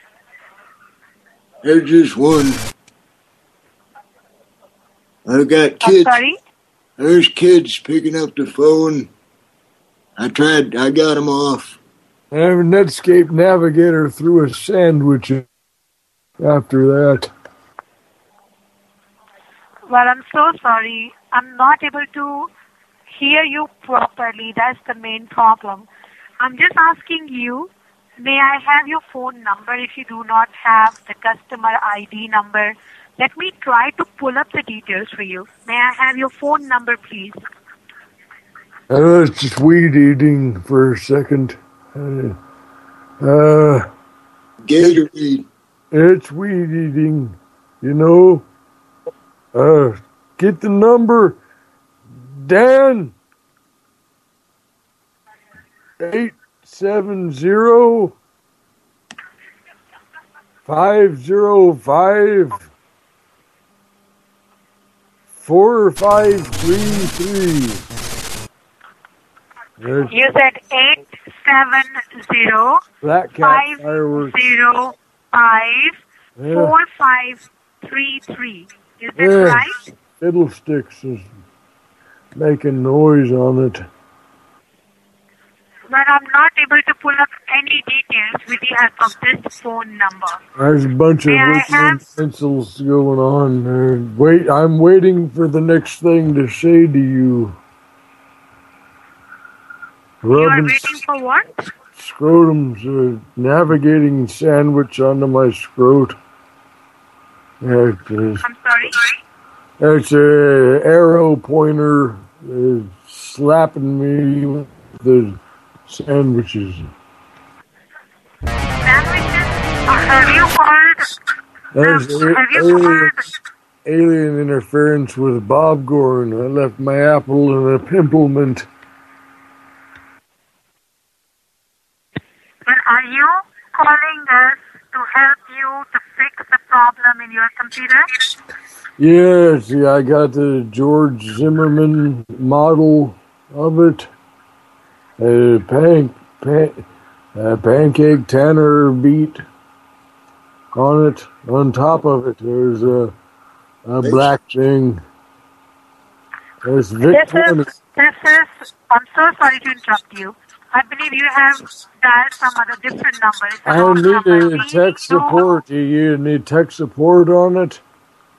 There's just one. I've got kids. I'm kids. sorry. There's kids picking up the phone. I tried, I got them off. I have a Netscape Navigator threw a sandwich after that. Well, I'm so sorry. I'm not able to hear you properly. That's the main problem. I'm just asking you, may I have your phone number if you do not have the customer ID number? Let me try to pull up the details for you. May I have your phone number, please? I was just weed eating for a second. Uh, uh, Gatorade. It's weed eating, you know. Uh, get the number, Dan. Eight seven zero five zero five four five three three. You said eight seven zero Black five fireworks. zero five Yeah. four five three three. Is that Yeah. right? Fiddlesticks is making noise on it. But I'm not able to pull up any details with the help of this phone number. There's a bunch of May written have- pencils going on. there. wait, I'm waiting for the next thing to say to you. You are waiting for what? scrotum's a uh, navigating sandwich onto my scrot. Is. I'm sorry. It's a arrow pointer uh, slapping me with the sandwiches. Sandwiches? Have you heard? A- have you alien, heard? alien interference with Bob Gorn. I left my apple in a pimplement. And are you calling us to help you to fix the problem in your computer? Yes, yeah, I got the George Zimmerman model of it. A pan, pan, a pancake tanner beat on it. On top of it, there's a, a black thing. There's Vic This is, this is, I'm so sorry to interrupt you. I believe you have dialed some other different number. I a I wrong need number. a We tech support. You- You need tech support on it?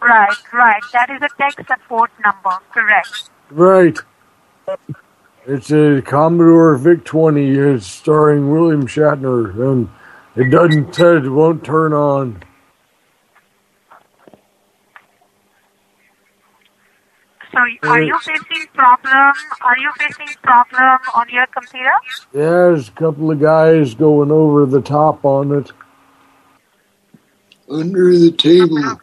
Right, right. That is a tech support number. Correct. Right. It's a Commodore VIC 20. It's starring William Shatner, and it doesn't. It won't turn on. So are you facing problem? Are you facing problem on your computer? Yeah, there's a couple of guys going over the top on it. Under the table.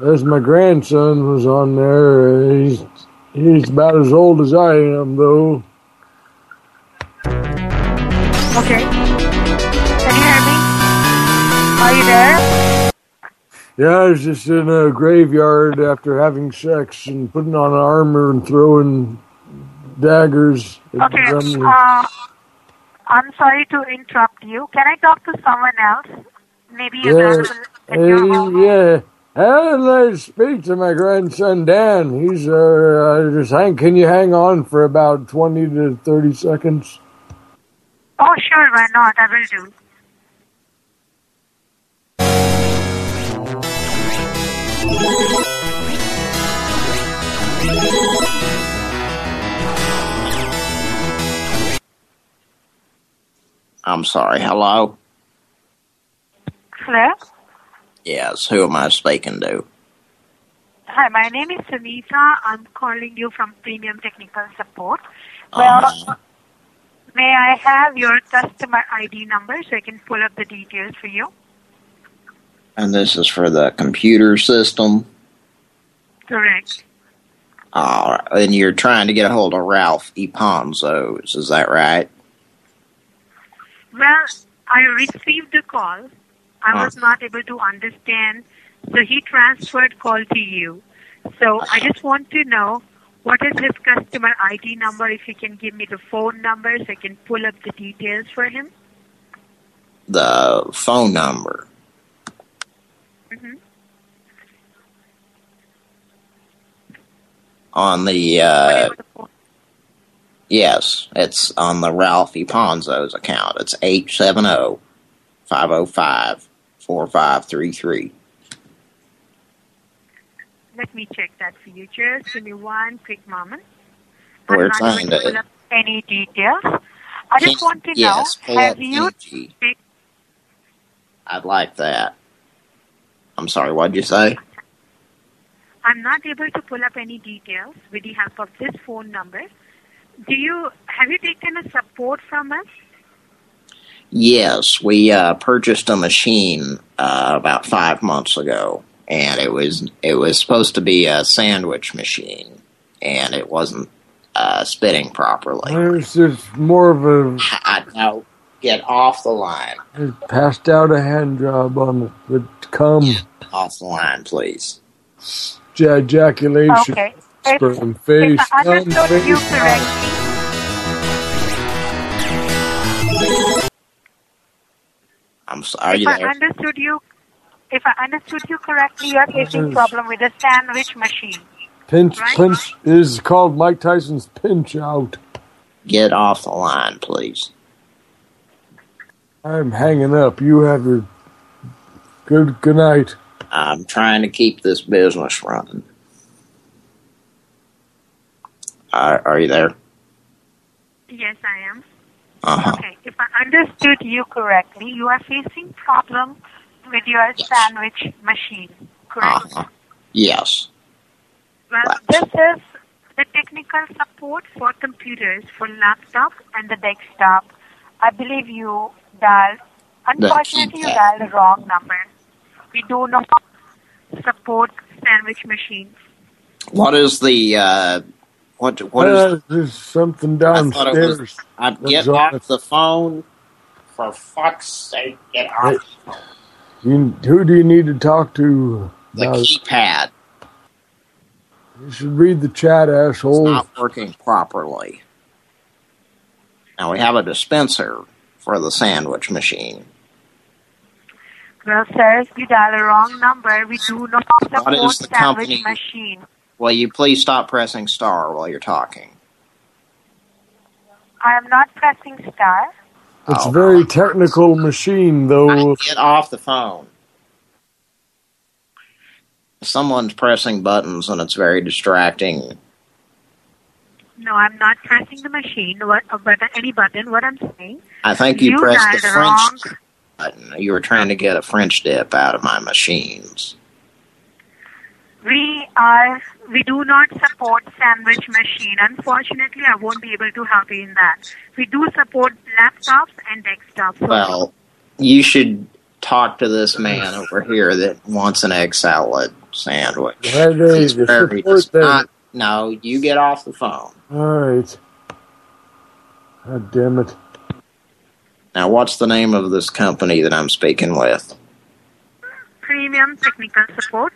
There's my grandson was on there. He's he's about as old as I am, though. Okay. Can you hear me? Are you there? Yeah, I was just in a graveyard after having sex and putting on armor and throwing daggers. Okay. Uh, I'm sorry to interrupt you. Can I talk to someone else? Maybe yeah, at your hey, yeah. I'd like to speak to my grandson Dan. He's uh, uh, just hang. Can you hang on for about twenty to thirty seconds? Oh, sure. Why not? I will do. I'm sorry. Hello? Hello. Yes, who am I speaking to? Hi, my name is Sunita. I'm calling you from Premium Technical Support. Well, Uh, may I have your customer ID number so I can pull up the details for you? and this is for the computer system. Correct. All right. And you're trying to get a hold of Ralph Eponzos, is that right? Well, I received the call. I was not able to understand. So he transferred call to you. So I just want to know what is his customer ID number, if you can give me the phone number so I can pull up the details for him. The phone number. -hmm. On the, uh, yes, it's on the Ralphie Ponzo's account. It's 870 505 4533. Let me check that for you. Just give me one quick moment. I'm We're not to pull up any details. I just want to yes, know, have you... I'd like that. I'm sorry, what did you say? I'm not able to pull up any details with the help of this phone number. Do you Have you taken a support from us? Yes, we uh, purchased a machine uh, about five months ago, and it was it was supposed to be a sandwich machine, and it wasn't uh, spitting properly. It's just more of a I now get off the line. I passed out a hand job on the with cum Off the line, please. ejaculation, Okay. Sperm face, if I cum understood you correctly, I'm sorry. If I there? understood you, if I understood you correctly, you are facing Yes. problem with the sandwich machine. Pinch, Right. pinch is called Mike Tyson's pinch out. Get off the line, please. I'm hanging up. You have your good good night. I'm trying to keep this business running. Are, are you there? Yes, I am. Uh-huh. Okay. If I understood you correctly, you are facing problem with your sandwich machine, correct? Uh-huh. Yes. Well, this is the technical support for computers, for laptop and the desktop. I believe you dialed, unfortunately, you dialed the wrong number. We do not support sandwich machines. What is the uh what what is there's something I was downstairs. I'd That's get off it- the phone for fuck's sake get off You, who do you need to talk to? the about keypad. You should read the chat, asshole. It's not working properly. Now we have a dispenser for the sandwich machine. Well, sir, you dialed the wrong number. We do not support the sandwich company? machine. Will you please stop pressing star while you're talking? I am not pressing star. It's a very technical machine, though. Get off the phone. Someone's pressing buttons and it's very distracting. No, I'm not pressing the machine. What, uh, but any button. What I'm saying. I think you, You pressed the the French wrong- button. You were trying to get a French dip out of my machines. We are. We do not support sandwich machine. Unfortunately, I won't be able to help you in that. We do support laptops and desktops. Well, you should talk to this man over here that wants an egg salad sandwich. Hey, He's very support not- no, you get off the phone. All right. God damn it. Now, what's the name of this company that I'm speaking with? premium technical support.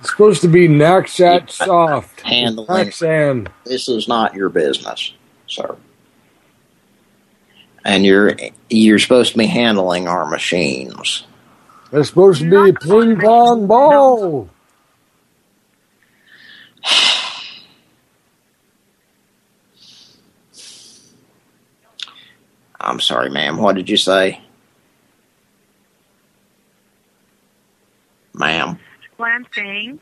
It's supposed to be Naxat Soft. Handling. Naxan. This is not your business, sir. And you're you're supposed to be handling our machines. It's supposed to be a ping pong ball. I'm sorry, ma'am. What did you say? Ma'am. What I'm saying,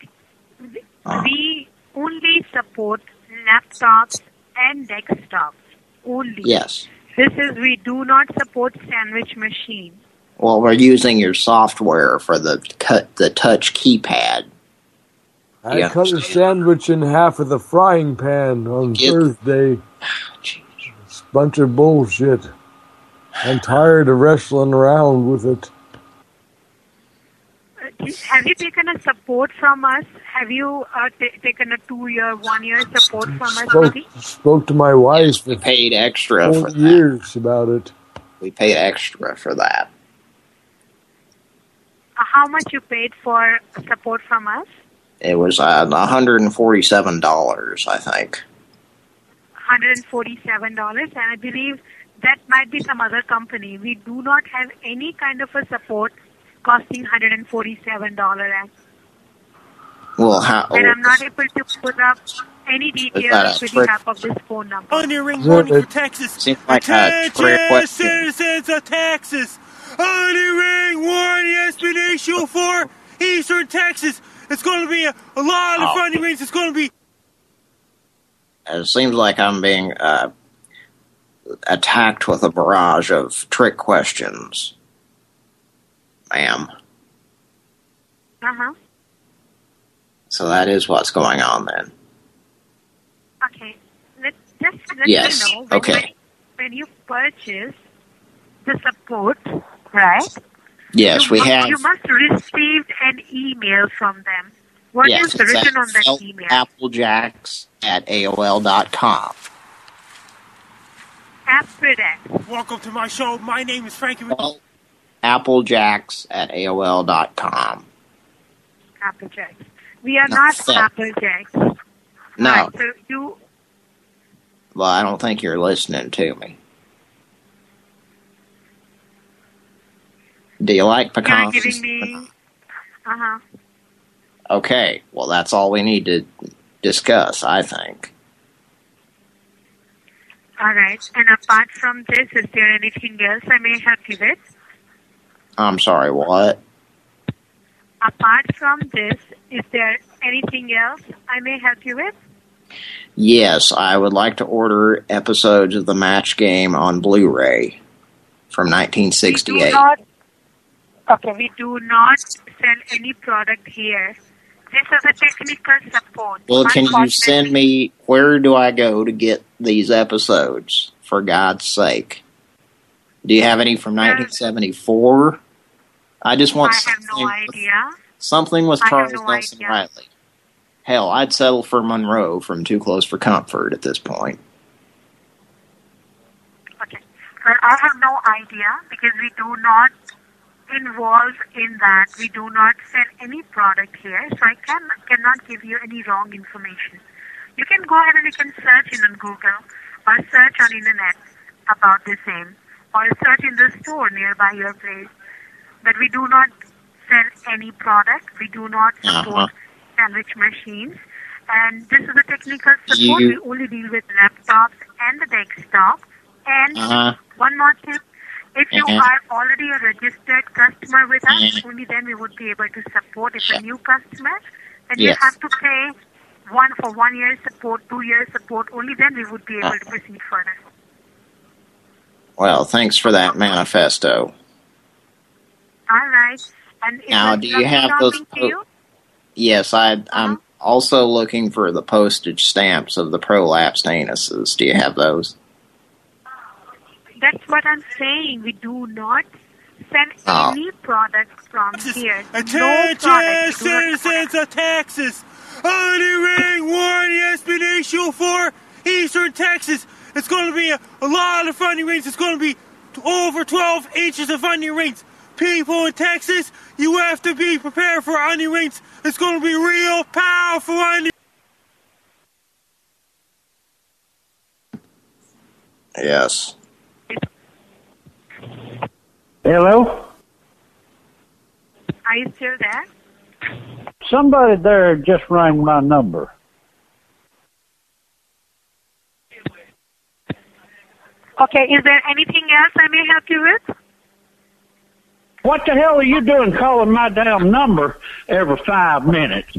Uh, we only support laptops and desktops only. yes. This is we do not support sandwich machine. Well, we're using your software for the cut the touch keypad. I Yeah. cut a sandwich in half of the frying pan on Thursday. It's a bunch of bullshit. I'm tired of wrestling around with it. Have you taken a support from us? Have you uh, ta taken a two-year, one-year support from us? Spoke, maybe? spoke to my wife We paid extra for for that. years about it. We paid extra for that. Uh, how much you paid for support from us? It was uh, $147, I think. $147 and I believe that might be some other company. We do not have any kind of a support costing $147 Well, how? and I'm not able to put up any details a with the trick? help of this phone number. Onion ring Yeah, warning for Texas. seems like a Attention, question. citizens of Texas. Onion ring warning expedition for Eastern Texas. It's going to be a, a lot of Oh. onion rings. It's going to be It seems like I'm being uh, attacked with a barrage of trick questions. Ma'am. Uh-huh. So that is what's going on then. Okay. Let, just let Yes, me know when, okay. when you purchase the support, right? Yes, you we must, have. You must receive an email from them. What is yes, it's written on that email? Applejacks at AOL.com. Aspirex. Welcome to my show. My name is Frankie. Applejacks at AOL.com. Applejacks. We are No, not Applejacks. No, Right, so you well, I don't think you're listening to me. Do you like pecans? giving me. Uh huh. Okay, well, that's all we need to discuss, I think. All right. And apart from this, is there anything else I may help you with? I'm sorry, what? Apart from this, is there anything else I may help you with? Yes, I would like to order episodes of the match game on Blu-ray from Do 1968. not. Okay, we do not sell any product here. This is a technical support. Well, can you send me, where do I go to get these episodes, for God's sake? Do you have any from uh, 1974? I just want I have no something, idea. something with I have Charles no Nelson idea. Reilly. Hell, I'd settle for Monroe from Too Close for Comfort at this point. Okay. Well, I have no idea because we do not involve in that. We do not sell any product here, so I can cannot give you any wrong information. You can go ahead and you can search in on Google or search on internet about the same or search in the store nearby your place. But we do not sell any product. We do not support Uh-huh. sandwich machines. And this is a technical support. You- we only deal with laptops and the desktop. And Uh-huh. one more thing, if you Mhm. are already a registered customer with us, Mhm. only then we would be able to support. If a new customer, then Yes. you have to pay one for one year support, two years support. Only then we would be able to proceed further. Well, thanks for that manifesto. All right. And it Now, do you have those to you. Yes, I, Uh-huh. I'm also looking for the postage stamps of the prolapsed anuses. Do you have those? That's what I'm saying. We do not send Oh. any products from here. No Attention, products. We do not citizens of Texas. Onion ring warning expedition for Eastern Texas. It's going to be a, a lot of onion rings. It's going to be over 12 inches of onion rings. People in Texas, you have to be prepared for onion rings. It's going to be real powerful onion. Yes. Hello? Are you still there? Somebody there just rang my number. Okay, is there anything else I may help you with? What the hell are you doing calling my damn number every five minutes?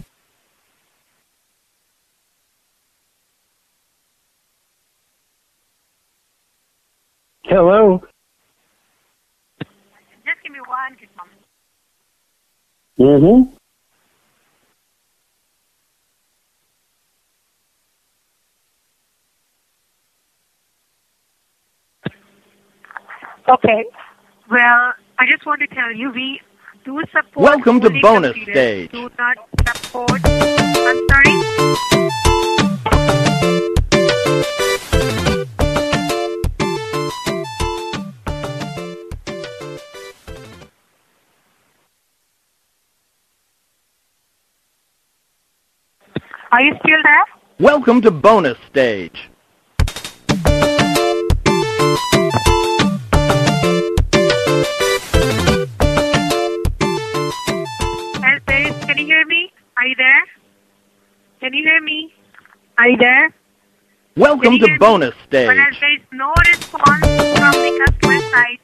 Hello? Just give me one. Mm-hmm. Okay. Well, I just want to tell you, we do support. Welcome to bonus stage. Do not support. I'm sorry. Are you still there? Welcome to bonus stage. There? Can you hear me? Are you there? Welcome to bonus stage. But there is no response from the customer side,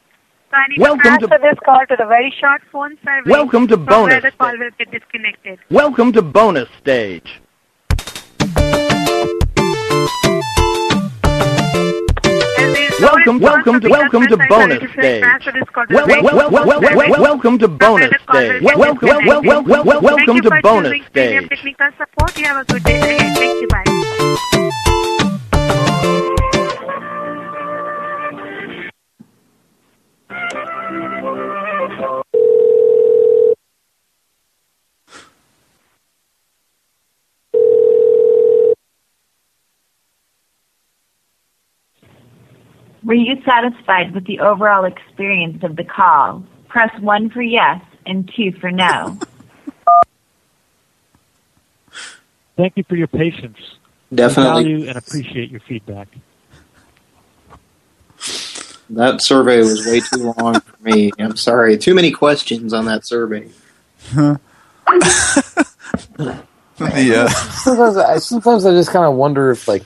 so I need Welcome to to- this call to the very short phone service. Welcome to bonus the call will get disconnected. Welcome to bonus stage. Welcome, welcome to welcome to bonus stage. Welcome to bonus stage. Welcome to bonus stage. Technical support. You have a good day. Thank you. Bye. Were you satisfied with the overall experience of the call? Press 1 for yes and 2 for no. Thank you for your patience. Definitely. I value and appreciate your feedback. That survey was way too long for me. I'm sorry. Too many questions on that survey. yeah. Sometimes I, sometimes I just kind of wonder if like,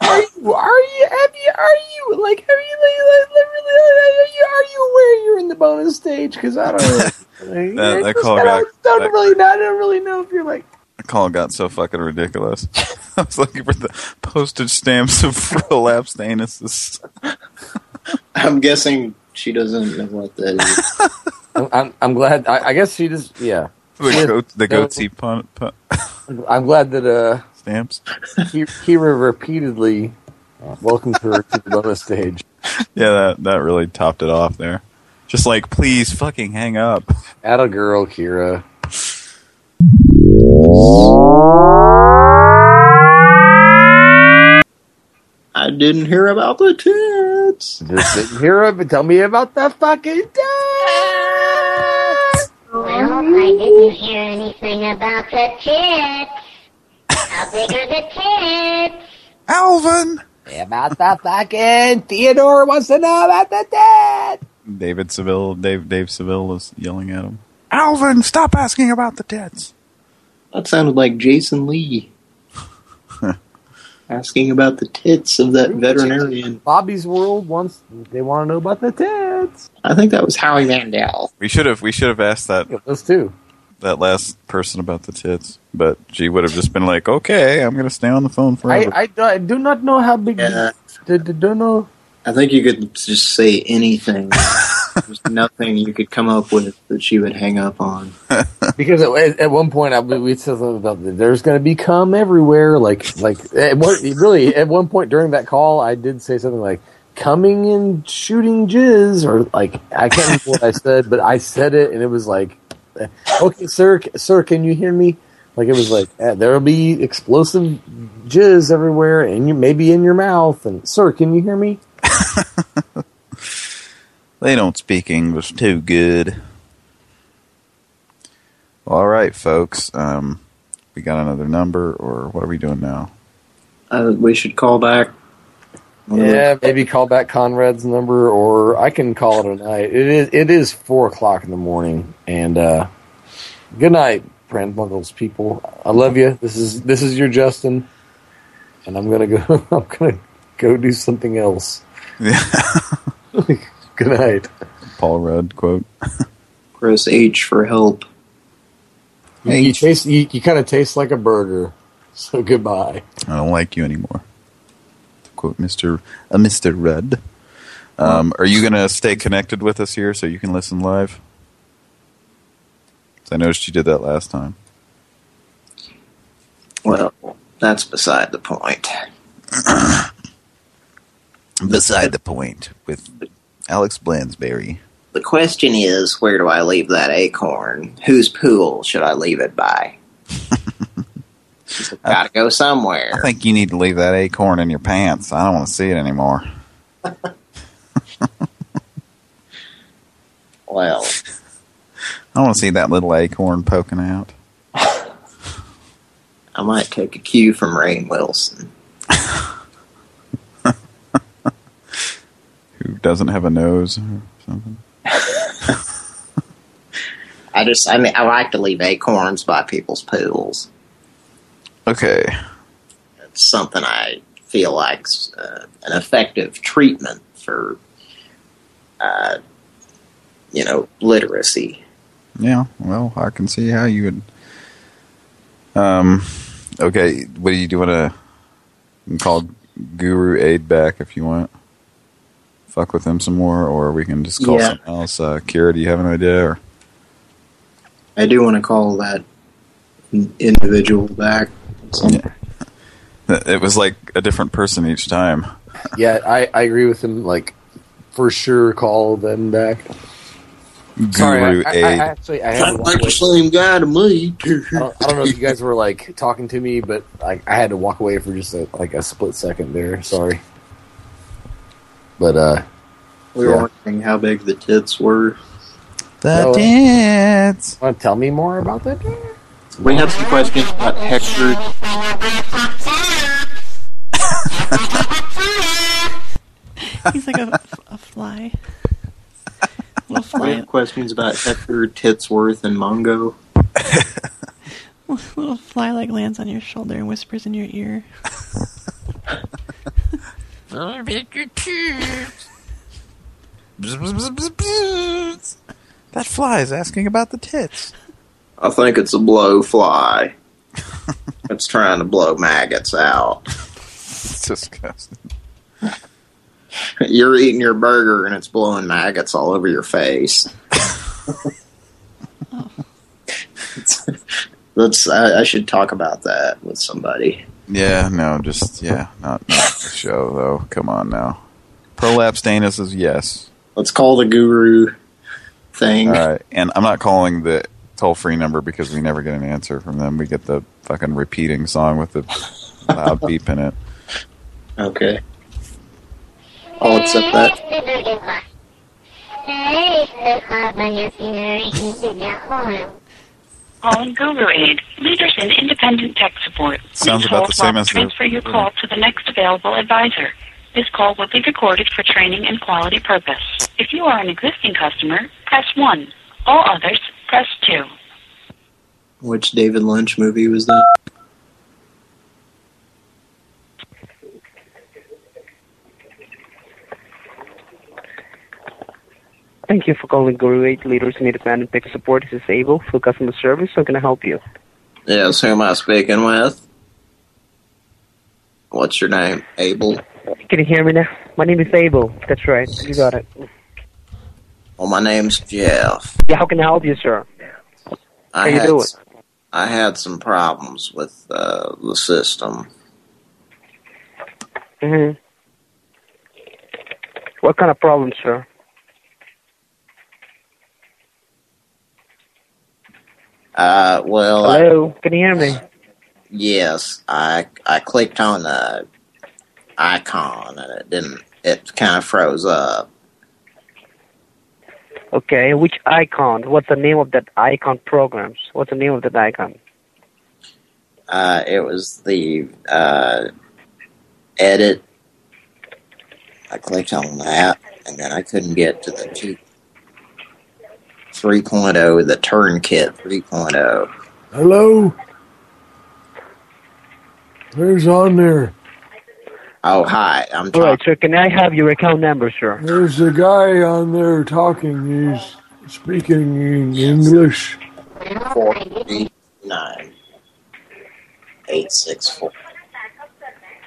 are you, are you, have you, are you, like, have you, like, like, really, are you, are you aware you're in the bonus stage? Because I don't really, like, That- I that call kinda got- don't that- really, I don't really know if you're like, The call got so fucking ridiculous. I was looking for the postage stamps of prolapsed anuses. I'm guessing she doesn't know what that is. I'm, I'm, I'm glad. I, I guess she just, yeah. The, She- goat, the no, goatee pun, pun. I'm glad that uh stamps. He, Kira repeatedly uh, welcomed her to the bonus stage. Yeah, that that really topped it off there. Just like, please fucking hang up. At a girl, Kira. I didn't hear about the tits. Just didn't hear it, but tell me about the fucking Well, I didn't hear anything about the tits. How big are the tits? Alvin! About the fucking Theodore wants to know about the dead. David Seville, Dave Dave Seville is yelling at him. Alvin, stop asking about the tits. That sounded like Jason Lee. Asking about the tits of that veterinarian. Bobby's World wants they want to know about the tits. I think that was Howie Mandel. We should have we should have asked that those two. That last person about the tits, but she would have just been like, "Okay, I'm gonna stay on the phone I, forever." I, do- I do not know how big. Yeah. The, the, don't know. I think you could just say anything. There's nothing you could come up with that she would hang up on. Because at, at one point I, we said something about that there's going to be cum everywhere. Like like at one, really at one point during that call I did say something like coming and shooting jizz or like I can't remember what I said, but I said it and it was like, okay, sir, sir, can you hear me? Like it was like eh, there'll be explosive jizz everywhere, and you maybe in your mouth. And sir, can you hear me? they don't speak English too good. All right, folks. Um, we got another number, or what are we doing now? Uh, we should call back yeah, maybe call back Conrad's number, or I can call it a night. It is it is four o'clock in the morning, and uh, good night, Brand Buggles people. I love you. This is this is your Justin, and I'm gonna go. I'm gonna go do something else. Yeah. good night. Paul Rudd quote. Press H for help. You, you taste. You, you kind of taste like a burger. So goodbye. I don't like you anymore. Quote Mr. Uh, Mr. Rudd. Um, are you going to stay connected with us here so you can listen live? I noticed you did that last time. Well, that's beside the point. Beside the point with Alex Blansberry. The question is, where do I leave that acorn? Whose pool should I leave it by? It's gotta go somewhere. I think you need to leave that acorn in your pants. I don't want to see it anymore. Well, I want to see that little acorn poking out. I might take a cue from Rainn Wilson. Who doesn't have a nose or something? I just, I mean, I like to leave acorns by people's pools. Okay. It's something I feel like's uh, an effective treatment for, uh, you know, literacy. Yeah, well, I can see how you would. Um, okay, what do you do? Want to you call Guru Aid back if you want? Fuck with him some more, or we can just call Yeah. something else. Uh, Kira, do you have an idea? Or I do want to call that individual back. It was like a different person each time. Yeah, I, I agree with him. Like, for sure, call them back. Sorry, I, I, I actually I had to like the same guy to me. I don't, I don't know if you guys were like talking to me, but like I had to walk away for just a, like a split second there. Sorry, but uh, We were Yeah. wondering how big the tits were. The tits. Want to tell me more about that? We have some questions about Hector. He's like a, a fly. Little We have questions about Hector, Titsworth, and Mungo. little fly like lands on your shoulder and whispers in your ear. That fly is asking about the tits. I think it's a blowfly. it's trying to blow maggots out. It's disgusting. You're eating your burger and it's blowing maggots all over your face. Let's. I, I should talk about that with somebody. Yeah, no, just yeah, not not the show though. Come on now. Prolapse anus is yes. Let's call the guru thing. All right, and I'm not calling the toll free number because we never get an answer from them. We get the fucking repeating song with the loud beep in it. Okay. I'll accept that. Calling Guru Aid, leaders in independent tech support. Sounds Please about the same as the- transfer your call to the next available advisor. This call will be recorded for training and quality purpose. If you are an existing customer, press 1. All others, press 2. Which David Lynch movie was that? Thank you for calling Guru Aid Leaders in Independent Tech Support. This is Abel for customer service. How can I help you? Yes, who am I speaking with? What's your name? Abel? Can you hear me now? My name is Abel. That's right. You got it. Well, my name's Jeff. Yeah, how can I help you, sir? I How you had doing? I had some problems with uh, the system. hmm What kind of problem, sir? Uh, well, I- Hello? Can you hear me? yes, I I clicked on the icon and it didn't. It kind of froze up. Okay, which icon? What's the name of that icon programs? What's the name of that icon? Uh, it was the uh, edit. I clicked on that, and then I couldn't get to the two. 3.0, the turn kit 3.0. Hello? Who's on there? Oh, hi. I'm All talking. right, sir. Can I have your account number, sir? There's a guy on there talking. He's speaking in English. Four three nine eight six four.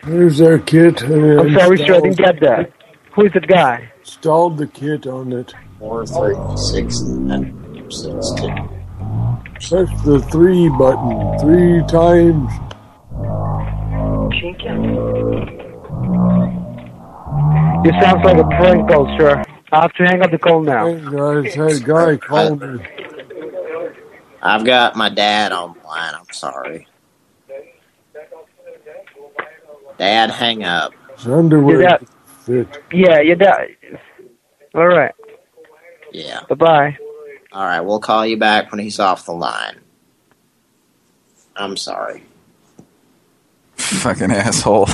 There's our kit. I'm sorry, sir. I didn't get that. Who is that guy? Installed the kit on it. Four three six nine six two. Press the three button three times. This sounds like a prank call, sir. I have to hang up the call now. Hey, Guys, Hey, guy called me. I've got my dad on the line. I'm sorry. Dad, hang up. His underwear Yeah. fit. Yeah, you die. All right. Yeah. Bye-bye. All right, we'll call you back when he's off the line. I'm sorry. Fucking asshole.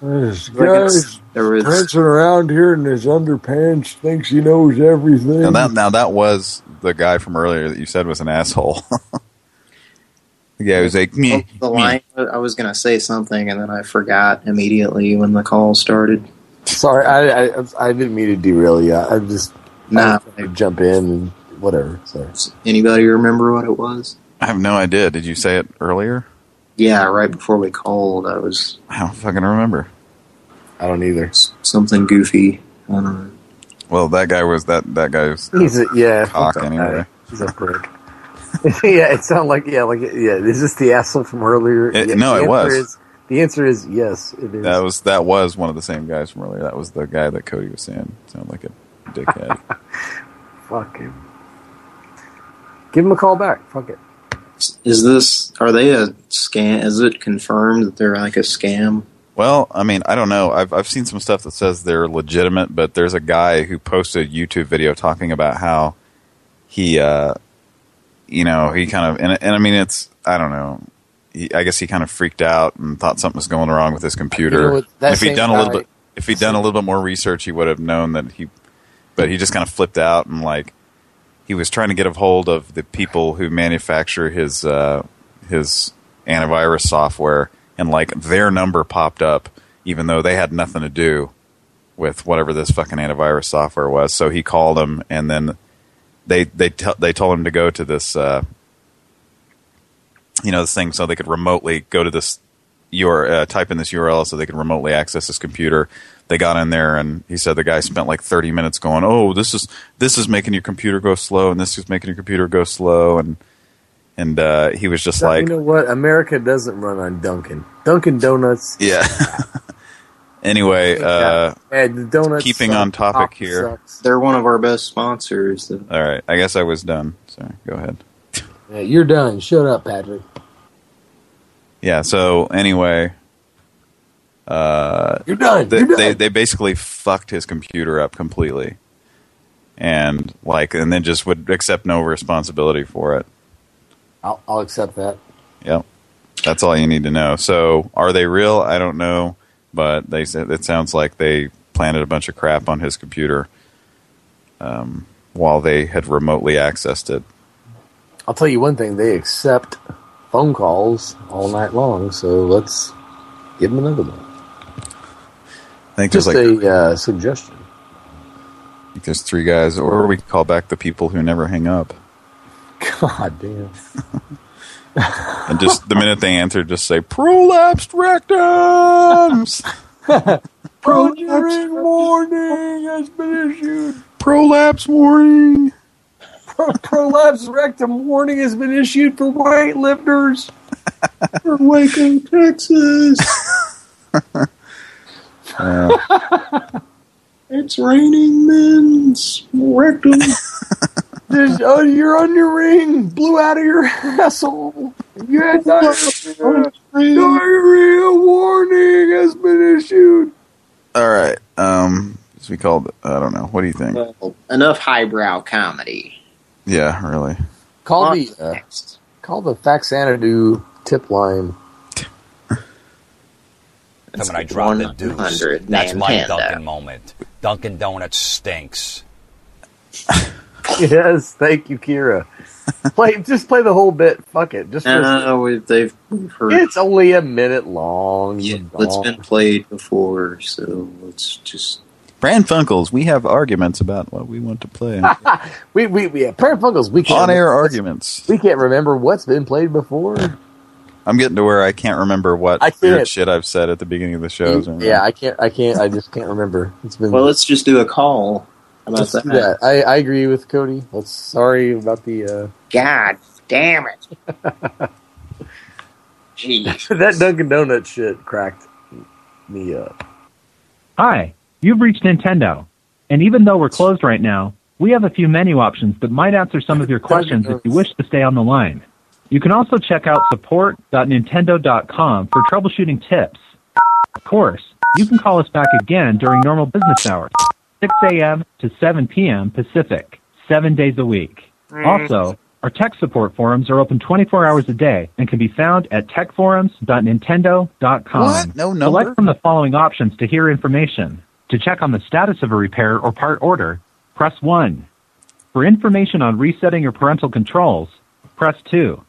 This Like guy's there prancing around here in his underpants, thinks he knows everything. Now that, now that was the guy from earlier that you said was an asshole. the guy was like, me. The line, I was going to say something and then I forgot immediately when the call started. Sorry, I, I I didn't mean to derail you. I just Nah. I jump in and whatever. Sorry. Anybody remember what it was? I have no idea. Did you say it earlier? Yeah, right before we called, I was I don't fucking remember. I don't either. something goofy. I don't know. Well, that guy was that that guy was He's a, yeah. cock anyway. He's a prick. yeah, it sounded like yeah, like yeah. Is this the asshole from earlier? It- Yeah, no, it was. Is, the answer is yes. It is. That was that was one of the same guys from earlier. That was the guy that Cody was saying sounded like a dickhead. Fuck him. Give him a call back. Fuck it. Is this, are they a scam? Is it confirmed that they're like a scam? well, I mean, I don't know. I've I've seen some stuff that says they're legitimate, but there's a guy who posted a YouTube video talking about how he, uh, you know, he kind of and, and I mean, it's I don't know. He, I guess he kind of freaked out and thought something was going wrong with his computer. You know if he'd same done a little bit, if he'd done a little bit more research, he would have known that he. But he just kind of flipped out and like he was trying to get a hold of the people who manufacture his uh, his antivirus software, and like their number popped up, even though they had nothing to do with whatever this fucking antivirus software was. So he called them, and then they they they told him to go to this uh, you know this thing so they could remotely go to this URL, uh, type in this URL so they could remotely access this computer. They got in there and he said the guy spent like 30 minutes going, "Oh, this is this is making your computer go slow and this is making your computer go slow." And and uh, he was just So, like, you know what? America doesn't run on Dunkin'. Dunkin' Donuts. "Yeah." anyway, uh, And the donuts. keeping suck. on topic Pop here. sucks. They're one of our best sponsors. though. All right, I guess I was done. Sorry, go ahead. Yeah, you're done. Shut up, Patrick. Yeah. So anyway, uh, You're done. They, You're done. they they basically fucked his computer up completely, and like, and then just would accept no responsibility for it. I'll, I'll accept that. Yep, that's all you need to know. So, are they real? I don't know, but they said it sounds like they planted a bunch of crap on his computer um, while they had remotely accessed it. I'll tell you one thing. They accept phone calls all night long. So let's give them another one. I think there's Just like a uh, suggestion. I think there's three guys, or we call back the people who never hang up. God damn. And just the minute they answer, just say prolapsed rectums. Prolapse warning has been issued. Prolapse warning. Prolapse rectum warning has been issued for weightlifters. For Waco, Texas. it's raining men's rectum. Oh, you're on your ring. Blew out of your asshole. You had diarrhea. Diarrhea warning has been issued. All right. Um, Should we call it, I don't know. What do you think? Well, enough highbrow comedy. Yeah, really. Call On the uh, call the Faxanadu tip line. And when I drop the deuce, that's my Nintendo. Dunkin' moment. Dunkin' Donuts stinks. yes, thank you, Kira. play just play the whole bit. Fuck it. Just No, uh, we, they've we've heard. it's only a minute long. you it's dog. been played before, so let's just. Pran Funkels, we have arguments about what we want to play. we we we yeah, Pran Funkels. We can't On-air arguments. We can't remember what's been played before. I'm getting to where I can't remember what I weird can't. shit I've said at the beginning of the shows. or Yeah, I can't. I can't. I just can't remember. It's been. Well, let's just do a call. How about Let's that? do that. I, I agree with Cody. Let's sorry about the uh, God damn it! Jeez. that Dunkin' Donut shit cracked me up. Hi, you've reached Nintendo. And even though we're closed right now, we have a few menu options that might answer some of your questions if you wish to stay on the line. You can also check out support.nintendo.com for troubleshooting tips. Of course, you can call us back again during normal business hours, 6 a.m. to 7 p.m. Pacific, seven days a week. Mm. Also, our tech support forums are open 24 hours a day and can be found at techforums.nintendo.com. What? No number? Select from the following options to hear information. To check on the status of a repair or part order, press 1. For information on resetting your parental controls, press 2.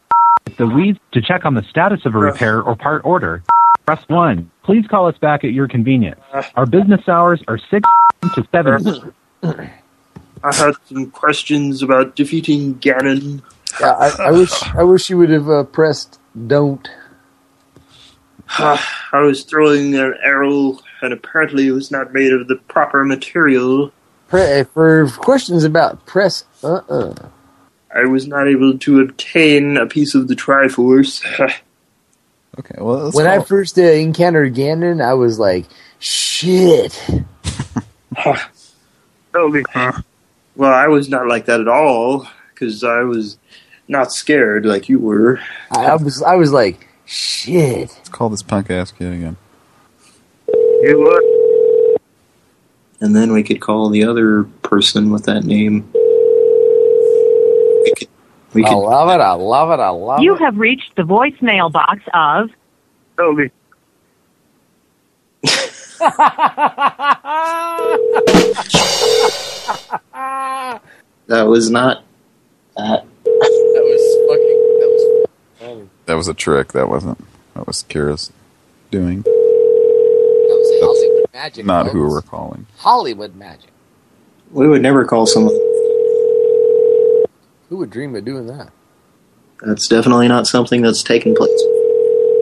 If the Wii to check on the status of a repair or part order, press 1. Please call us back at your convenience. Our business hours are 6 to 7. I had some questions about defeating Ganon. Yeah, I, I wish I wish you would have uh, pressed don't. I was throwing an arrow, and apparently it was not made of the proper material. Pre- for questions about press uh uh I was not able to obtain a piece of the Triforce. okay, well, When I first uh, encountered Ganon, I was like, shit. well, I was not like that at all, because I was not scared like you were. I, I was I was like, shit. Let's call this punk ass kid again. You what? And then we could call the other person with that name. We could. We I could love it. I love it. I love You it. You have reached the voicemail box of Toby. that was not that. That was fucking. That was. That was a trick. That wasn't. That was Kira's doing. That was Hollywood magic. Not folks. who we're calling. Hollywood magic. We would never call someone. Who would dream of doing that? That's definitely not something that's taken place.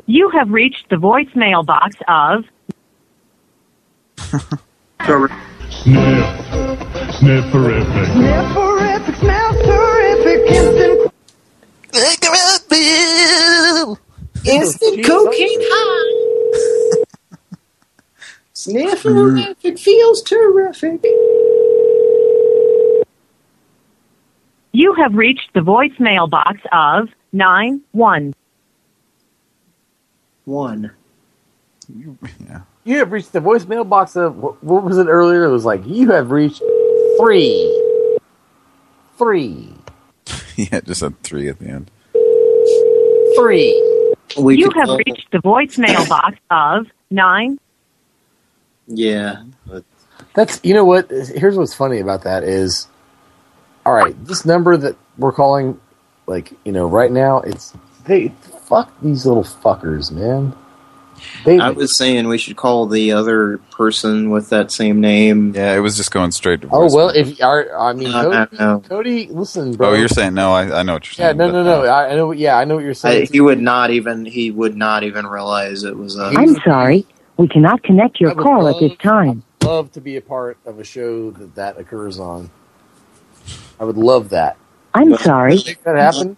You have reached the voicemail box of Sniff. Snifferific. Snifferific smells terrific. Instant. Oh, Instant cocaine high. Snifferific feels terrific. You have reached the voicemail box of nine one. One. You have reached the voicemail box of what, what was it earlier? It was like you have reached three, three, yeah, just a three at the end. three. We you have call- reached the voicemail box of nine. Yeah. But That's you know what. Here's what's funny about that is, all right, this number that we're calling, like you know, right now, it's they fuck these little fuckers, man. They I was saying we should call the other person with that same name. Yeah, it was just going straight to. oh well, if are I mean, No, Cody, no, no. Cody, listen, bro. Oh, you're saying no? I, I know what you're saying. yeah, saying. no, but, no, no. I, I know. Yeah, I know what you're I, saying. he would not even. He would not even realize it was a. I'm sorry, we cannot connect your I would call at this love- time. love to be a part of a show that that occurs on. I would love that. I'm sorry. Make that happen.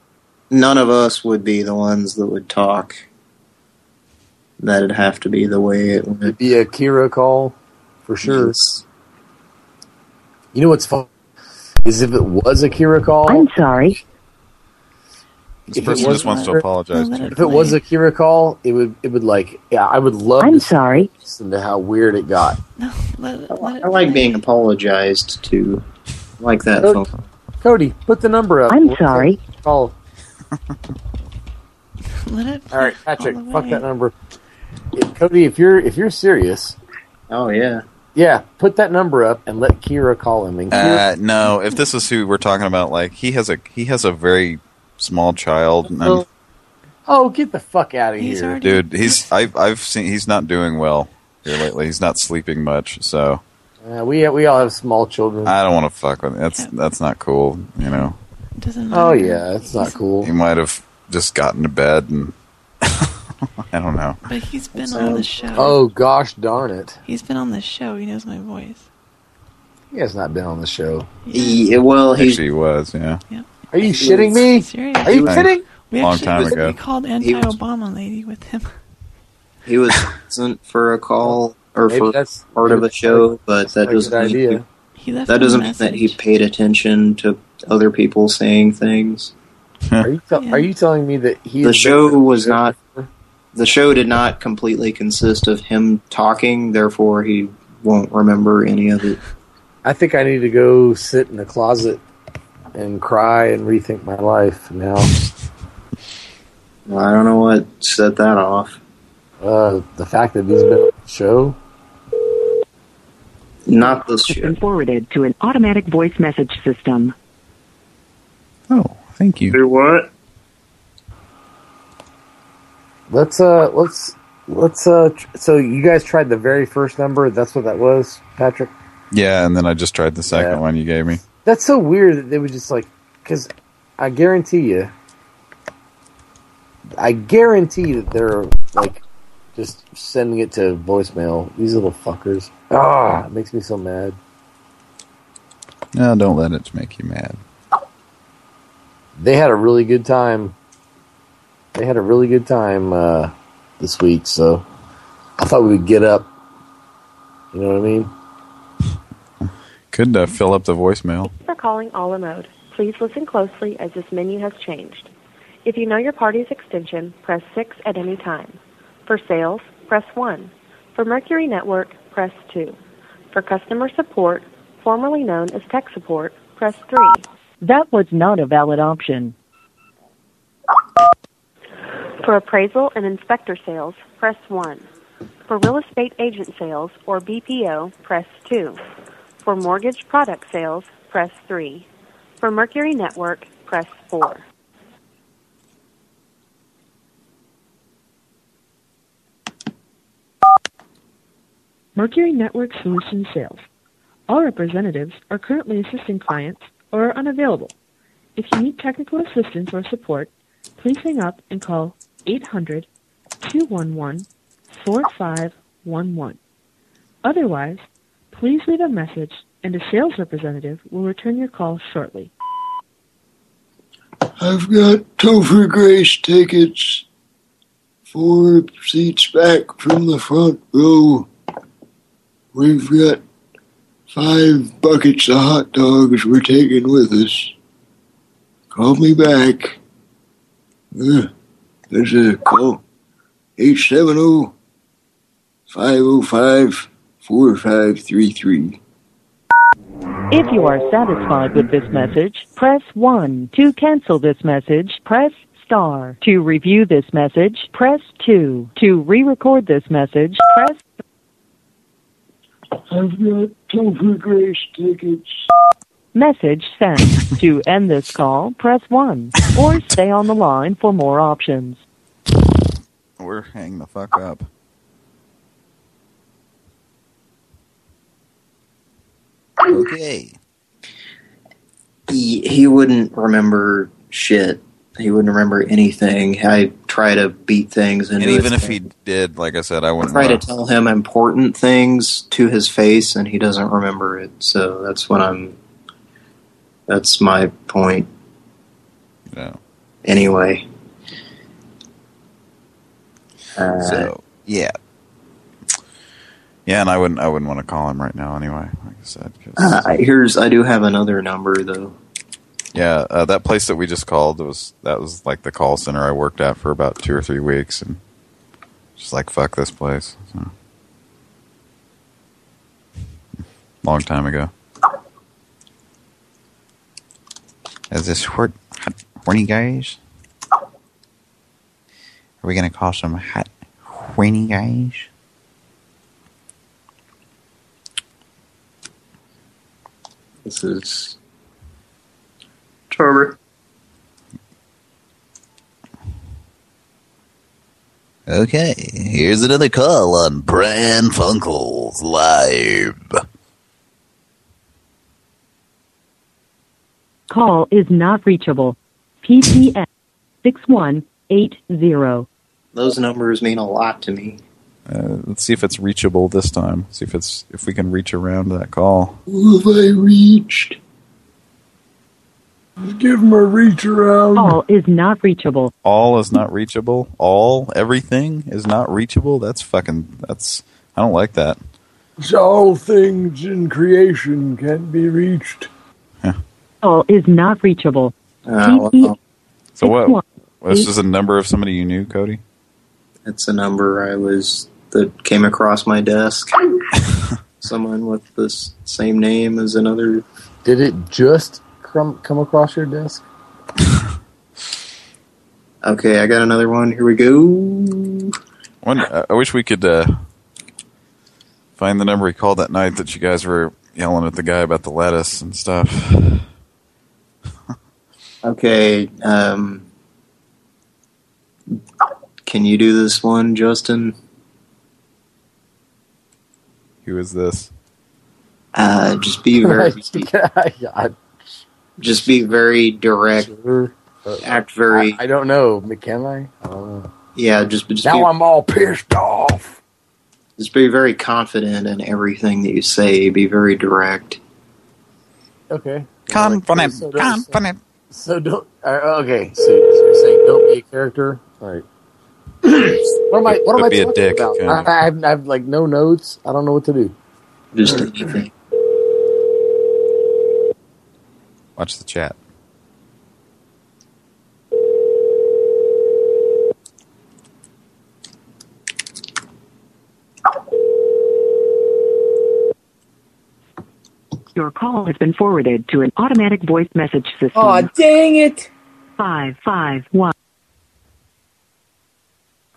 None of us would be the ones that would talk. That'd have to be the way it would. Be a Kira call for sure. Yes. You know what's fun is if it was a Kira call. I'm sorry. This person just wants to apologize to. If it was a Kira call, it would it would like yeah, I would love. I'm to sorry. Listen to how weird it got. No, I like being apologized to. I like that phone. Call. Cody, put the number up. I'm What's sorry. Call. Let it. All right, Patrick, all fuck that number. Yeah, Cody, if you're if you're serious, oh yeah, yeah, put that number up and let Kira call him. And Kira, Uh, no, if this is who we're talking about, like he has a he has a very small child, and I'm- oh, get the fuck out of here, dude, he's I've I've seen he's not doing well here lately. He's not sleeping much, so Uh, we we all have small children. I don't want to fuck with him. That's that's not cool, you know. Doesn't Matter. Oh yeah, it's not cool. He might have just gotten to bed and I don't know. But he's been on the show. Oh gosh darn it, He's been on the show. He knows my voice. he has not been on the show. He, well, he Actually, he was, yeah. Are you shitting me? Serious. Are you kidding? We Long actually, time we ago. called anti-Obama lady with him. he was present for a call or Maybe for that's- part of a show, but that doesn't mean idea. He that doesn't mean that he paid attention to other people saying things. Are you te- are you telling me that he? the show been- was not the show did not completely consist of him talking therefore he won't remember any of it I think I need to go sit in a closet and cry and rethink my life now. i don't know what set that off Uh, the fact that he's been on the show. not this Has been forwarded to an automatic voice message system. Oh, thank you. Do what? Let's uh, let's let's uh. Tr- so you guys tried the very first number. That's what that was, Patrick. Yeah, and then I just tried the second one you gave me. That's so weird that they would just like, because I guarantee you, I guarantee that they're like just sending it to voicemail. These little fuckers. Ah, it makes me so mad. No, don't let it make you mad. They had a really good time. They had a really good time uh, this week, so I thought we would get up. You know what I mean? Could uh, fill up the voicemail. for calling Ala Mode. Please listen closely as this menu has changed. If you know your party's extension, press 6 at any time. For sales, press 1. For Mercury Network, press 2. For customer support, formerly known as tech support, press 3. That was not a valid option. For appraisal and inspector sales, press 1. For real estate agent sales or BPO, press 2. For mortgage product sales, press 3. For Mercury Network, press 4. Mercury Network Solutions Sales. All representatives are currently assisting clients or are unavailable. If you need technical assistance or support, please hang up and call 800 211 4511. Otherwise, please leave a message and a sales representative will return your call shortly. I've got Topher Grace tickets. Four seats back from the front row. We've got five buckets of hot dogs we're taking with us. Call me back. Uh, there's a call. 870 505 4533. If you are satisfied with this message, press 1. To cancel this message, press star. To review this message, press 2. To re-record this message, press I've got Topher Grace tickets. message sent. to end this call, press 1. Or stay on the line for more options. We're hang the fuck up. Okay. he he wouldn't remember shit he wouldn't remember anything. I try to beat things And even if he did, like I said, I wouldn't try to wanna- tell him important things to his face and he doesn't remember it. So that's what i'm that's my point. Yeah. anyway. Uh, So yeah, yeah, and I wouldn't, I wouldn't want to call him right now anyway. Like I said, 'cause- uh, here's i do have another number though Yeah, uh, that place that we just called was that was like the call center I worked at for about two or three weeks, and just like fuck this place. So. Long time ago. Is this hort horny guys? Are we gonna call some hot horny guys? This is Turber. Okay, here's another call on Pran Funkels Live. Call is not reachable. PPS 6180. those numbers mean a lot to me. Uh, let's see if it's reachable this time. See if it's if we can reach around that call. Who have I reached? Give him a reach around. All is not reachable. All is not reachable. All everything is not reachable. That's fucking. That's. I don't like that. So All things in creation can't be reached. Call is not reachable. Uh, TP well, So what? one, This is a number of somebody you knew, Cody. it's a number I was that came across my desk. Someone with the same name as another. Did it just come come across your desk? Okay, I got another one. Here we go. One. uh, I wish we could uh, find the number he called that night that you guys were yelling at the guy about the lettuce and stuff. Okay, um, can you do this one, Justin? Who is this? Uh, just be very, I, just be very direct. Act very. I don't know. Can I? I don't know. Yeah, just just Now be, I'm all pissed off. just be very confident in everything that you say. Be very direct. Okay. Confident, So don't- confident. So don't. Uh, okay. So, so you're saying don't be a character. All right. what am I? What am I talking dick, about? okay. I, I, have, I have like no notes. I don't know what to do. Just anything. Watch the chat. Your call has been forwarded to an automatic voice message system. Aw, dang it! Five five one.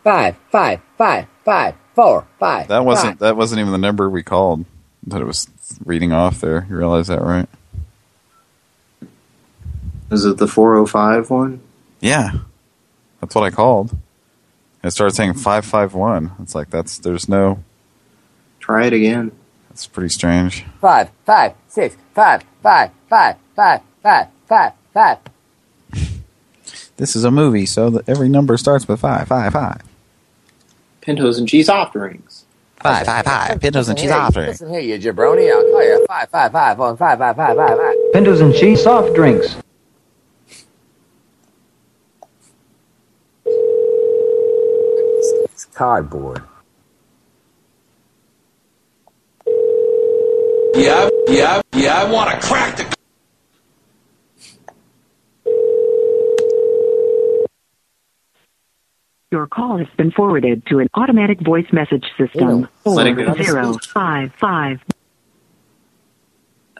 Five, five, five, five, four, five. That wasn't that wasn't even the number we called. That it was reading off there. You realize that, right? Is it the 405 one? Yeah, that's what I called. It started saying five five one. It's like that's there's no. Try it again. That's pretty strange. Five, five, six, five, five, five, five, five, five, five. This is a movie, so that every number starts with five five five. Pintos and cheese offerings. Five five five. Pintos and cheese Hey, offerings. Listen here, you jabroni. I'll call you five, five, five, on five, five, five, five, five. Pintos and cheese soft drinks. Cardboard. Yeah, yeah, yeah, I want to crack the. Your call has been forwarded to an automatic voice message system. Let it Four go. zero five five.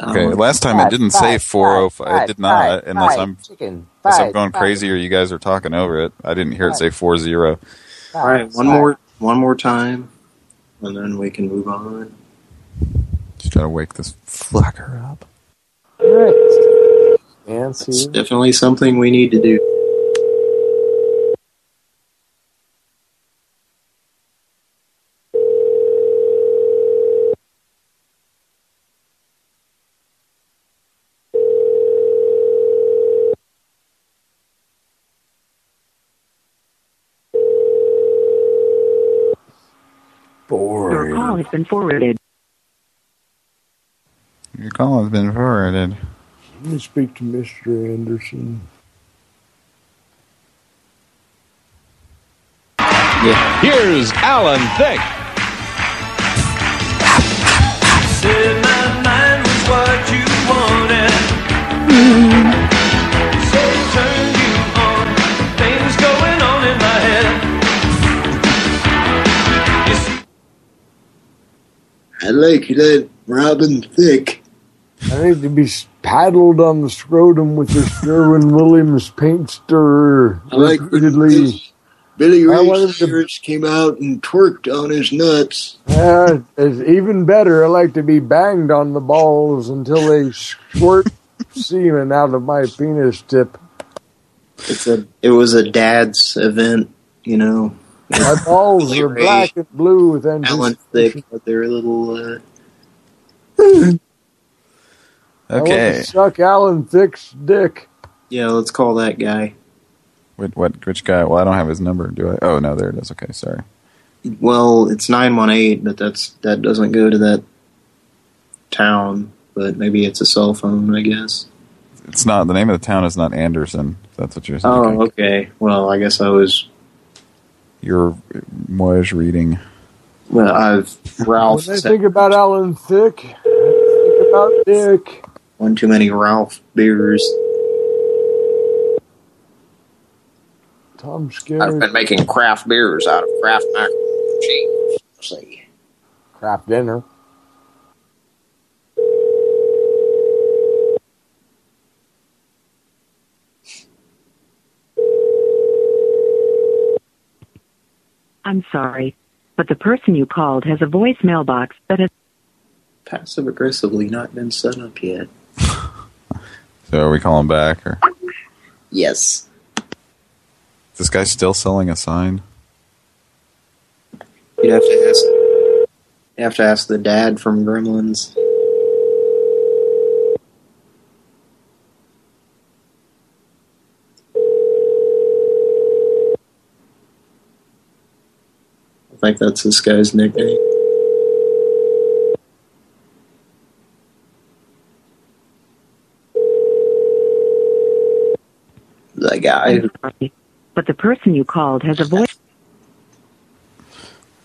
Okay, Um, last time it didn't say five, 405. It did not, five, unless five, I'm chicken, unless I'm going five. crazy or you guys are talking over it. I didn't hear it say 40. All right, one more, one more time, and then we can move on. Just gotta wake this fucker up. All right. It's Nancy. definitely something we need to do. Your call has been forwarded. Your call has been forwarded. Let me speak to Mr. Anderson. Here's Alan Thicke. Like that Robin Thicke. I need to be paddled on the scrotum with the Sherwin Williams paint stirrer I like repeatedly. Billy I Ray Cyrus came out and twerked on his nuts. Yeah, it's even better. I like to be banged on the balls until they squirt semen out of my penis tip. It's a. It was a dad's event, you know. My balls are Ray, black and blue with Alan anticipation. Thicke with their little. Uh, I want Okay. to suck Alan Thicke's dick. yeah, let's call that guy. What, what? Which guy? Well, I don't have his number, do I? Oh no, there it is. Okay, sorry. Well, it's nine one eight, but that's that doesn't go to that town. But maybe it's a cell phone, I guess. It's not. The name of the town is not Anderson. If that's what you're saying. Oh, okay. Well, I guess I was. You're was reading. Well, I've Ralph. When I think about Alan Thicke, think about Dick. one too many Ralph beers. Tom I've been making craft beers out of craft macaroni and cheese. See. Crap dinner. I'm sorry, but the person you called has a voicemail box that has Passive aggressively not been set up yet. So are we calling back or? Yes. Is this guy still selling a sign? You'd have to ask. You have to ask the dad from Gremlins. Think that's this guy's nickname. The guy. but the person you called has a voice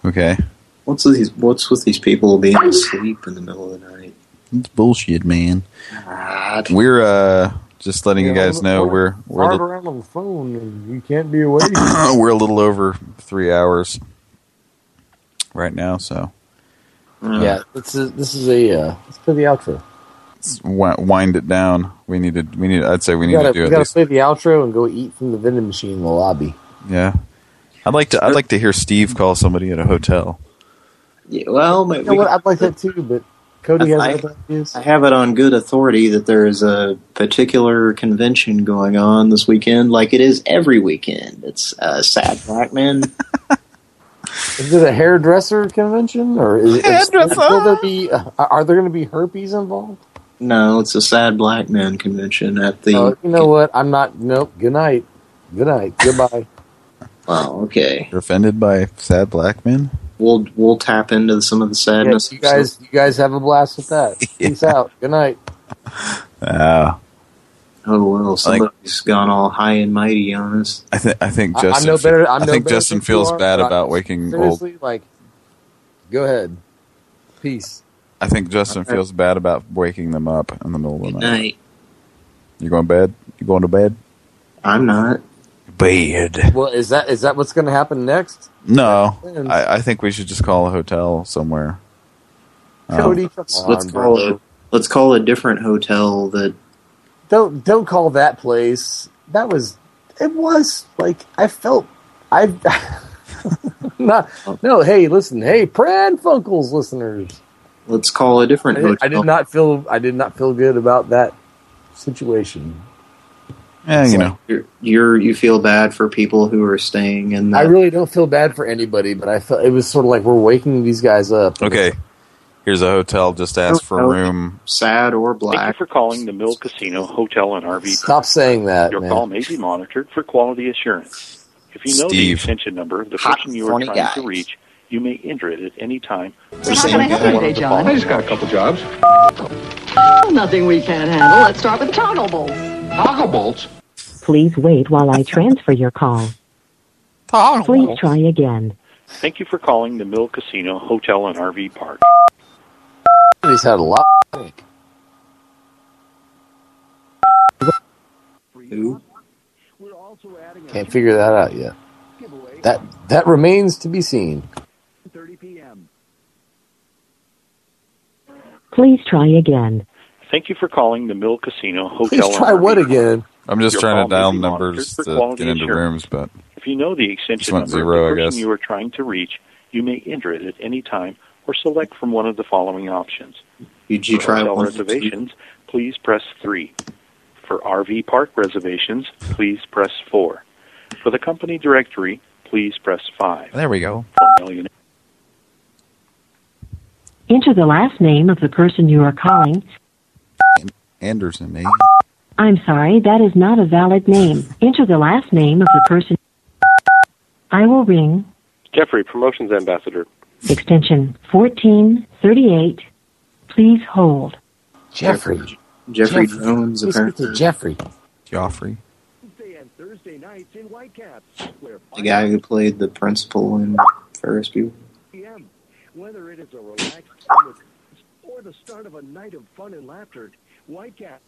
Okay. What's with these? What's with these people being asleep in the middle of the night? It's bullshit, man. We're uh just letting you guys know we're we're a hard around on the phone and you can't be awake. we're a little over three hours right now, so Yeah, this is this is a uh, let's play the outro. let's wind it down. We need to. We need. I'd say we We need gotta, to do we gotta least. play the outro and go eat from the vending machine in the lobby. Yeah. I'd like to. I'd like to hear Steve call somebody at a hotel. Yeah, well, maybe You know what? I'd like that too, but Cody has I, other ideas. I have it on good authority that there is a particular convention going on this weekend, like it is every weekend. It's uh, Sad Black Men. Is it a hairdresser convention or is, hairdresser? is, will there be? Uh, are there going to be herpes involved? no, it's a Sad Black man convention at the. Oh, you know what? I'm not. Nope. Good night. Good night. Goodbye. Oh, okay. You're offended by sad black men? We'll we'll tap into some of the sadness. Yes, you guys. You guys have a blast with that. Peace out. Good night. Ah. Oh well, somebody's gone all high and mighty on us. I think. I think Justin. I'm no better. I'm I no think better Justin feels are, bad but I- about waking old. Like, go ahead. Peace. I think Justin feels bad about waking them up in the middle of the night. Night. You going to bed? You going to bed? I'm not. Bed. Well, is that is that what's going to happen next? No, I, I think we should just call a hotel somewhere. Um, Cody, come Let's, let's on, call bro. it. Let's call a different hotel that. Don't don't call that place. That was it was like I felt I not no. Hey, listen. Hey, Pran Funkels listeners. Let's call a different I did. I did not feel I did not feel good about that situation. Yeah, you know. You're, you're you feel bad for people who are staying in. I really don't feel bad for anybody, but I felt it was sort of like we're waking these guys up. Okay. Here's a hotel. Just ask for a room. Sad or black. Thank you for calling the Mill Casino Hotel and RV. Stop saying that, Your man. call may be monitored for quality assurance. If you know the extension number of the Hot, person you are trying guys. to reach, you may enter it at any time. So how can I help you today, John? I just got a couple jobs. Oh, nothing we can't handle. Let's start with toggle bolts. Toggle bolts. Please wait while I transfer your call. Please try again. Thank you for calling the Mill Casino Hotel and RV Park. He's had a lot. Who? Can't figure that out yet. That that remains to be seen. 30 p.m. Please try again. Thank you for calling the Mill Casino Hotel. Please and try what Park. again? I'm just Your trying to dial numbers to quality get into rooms, but If you know the extension went number zero, of the person you are trying to reach, you may enter it at any time or select from one of the following options. Did you For try hotel one? reservations, please press 3. For RV park reservations, please press 4. For the company directory, please press 5. there we go. Enter the last name of the person you are calling. Anderson, eh? I'm sorry, that is not a valid name. Enter the last name of the person. I will ring Jeffrey, Promotions Ambassador. Extension 1438. Please hold. Jeffrey. Jeffrey Jeffrey. Jones, apparently. Jeffrey. Joffrey. The guy who played the principal in Ferris Bueller. Whether it is a relaxed summer or the start of a night of fun and laughter, Whitecap.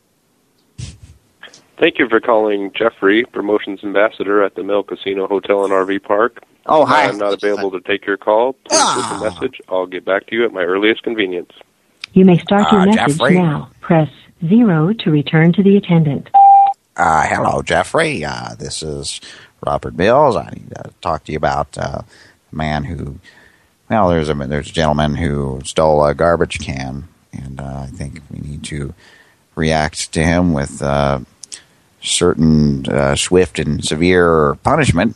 Thank you for calling Jeffrey, Promotions Ambassador at the Mill Casino Hotel and RV Park. Oh, hi. I'm not available to take your call. Please leave a message. I'll get back to you at my earliest convenience. You may start your Uh, message Jeffrey. now. Press 0 to return to the attendant. Uh, hello, Jeffrey. Uh, this is Robert Mills. I need to talk to you about uh, a man who, well, there's a there's a gentleman who stole a garbage can, and uh, I think we need to react to him with uh, certain uh, swift and severe punishment.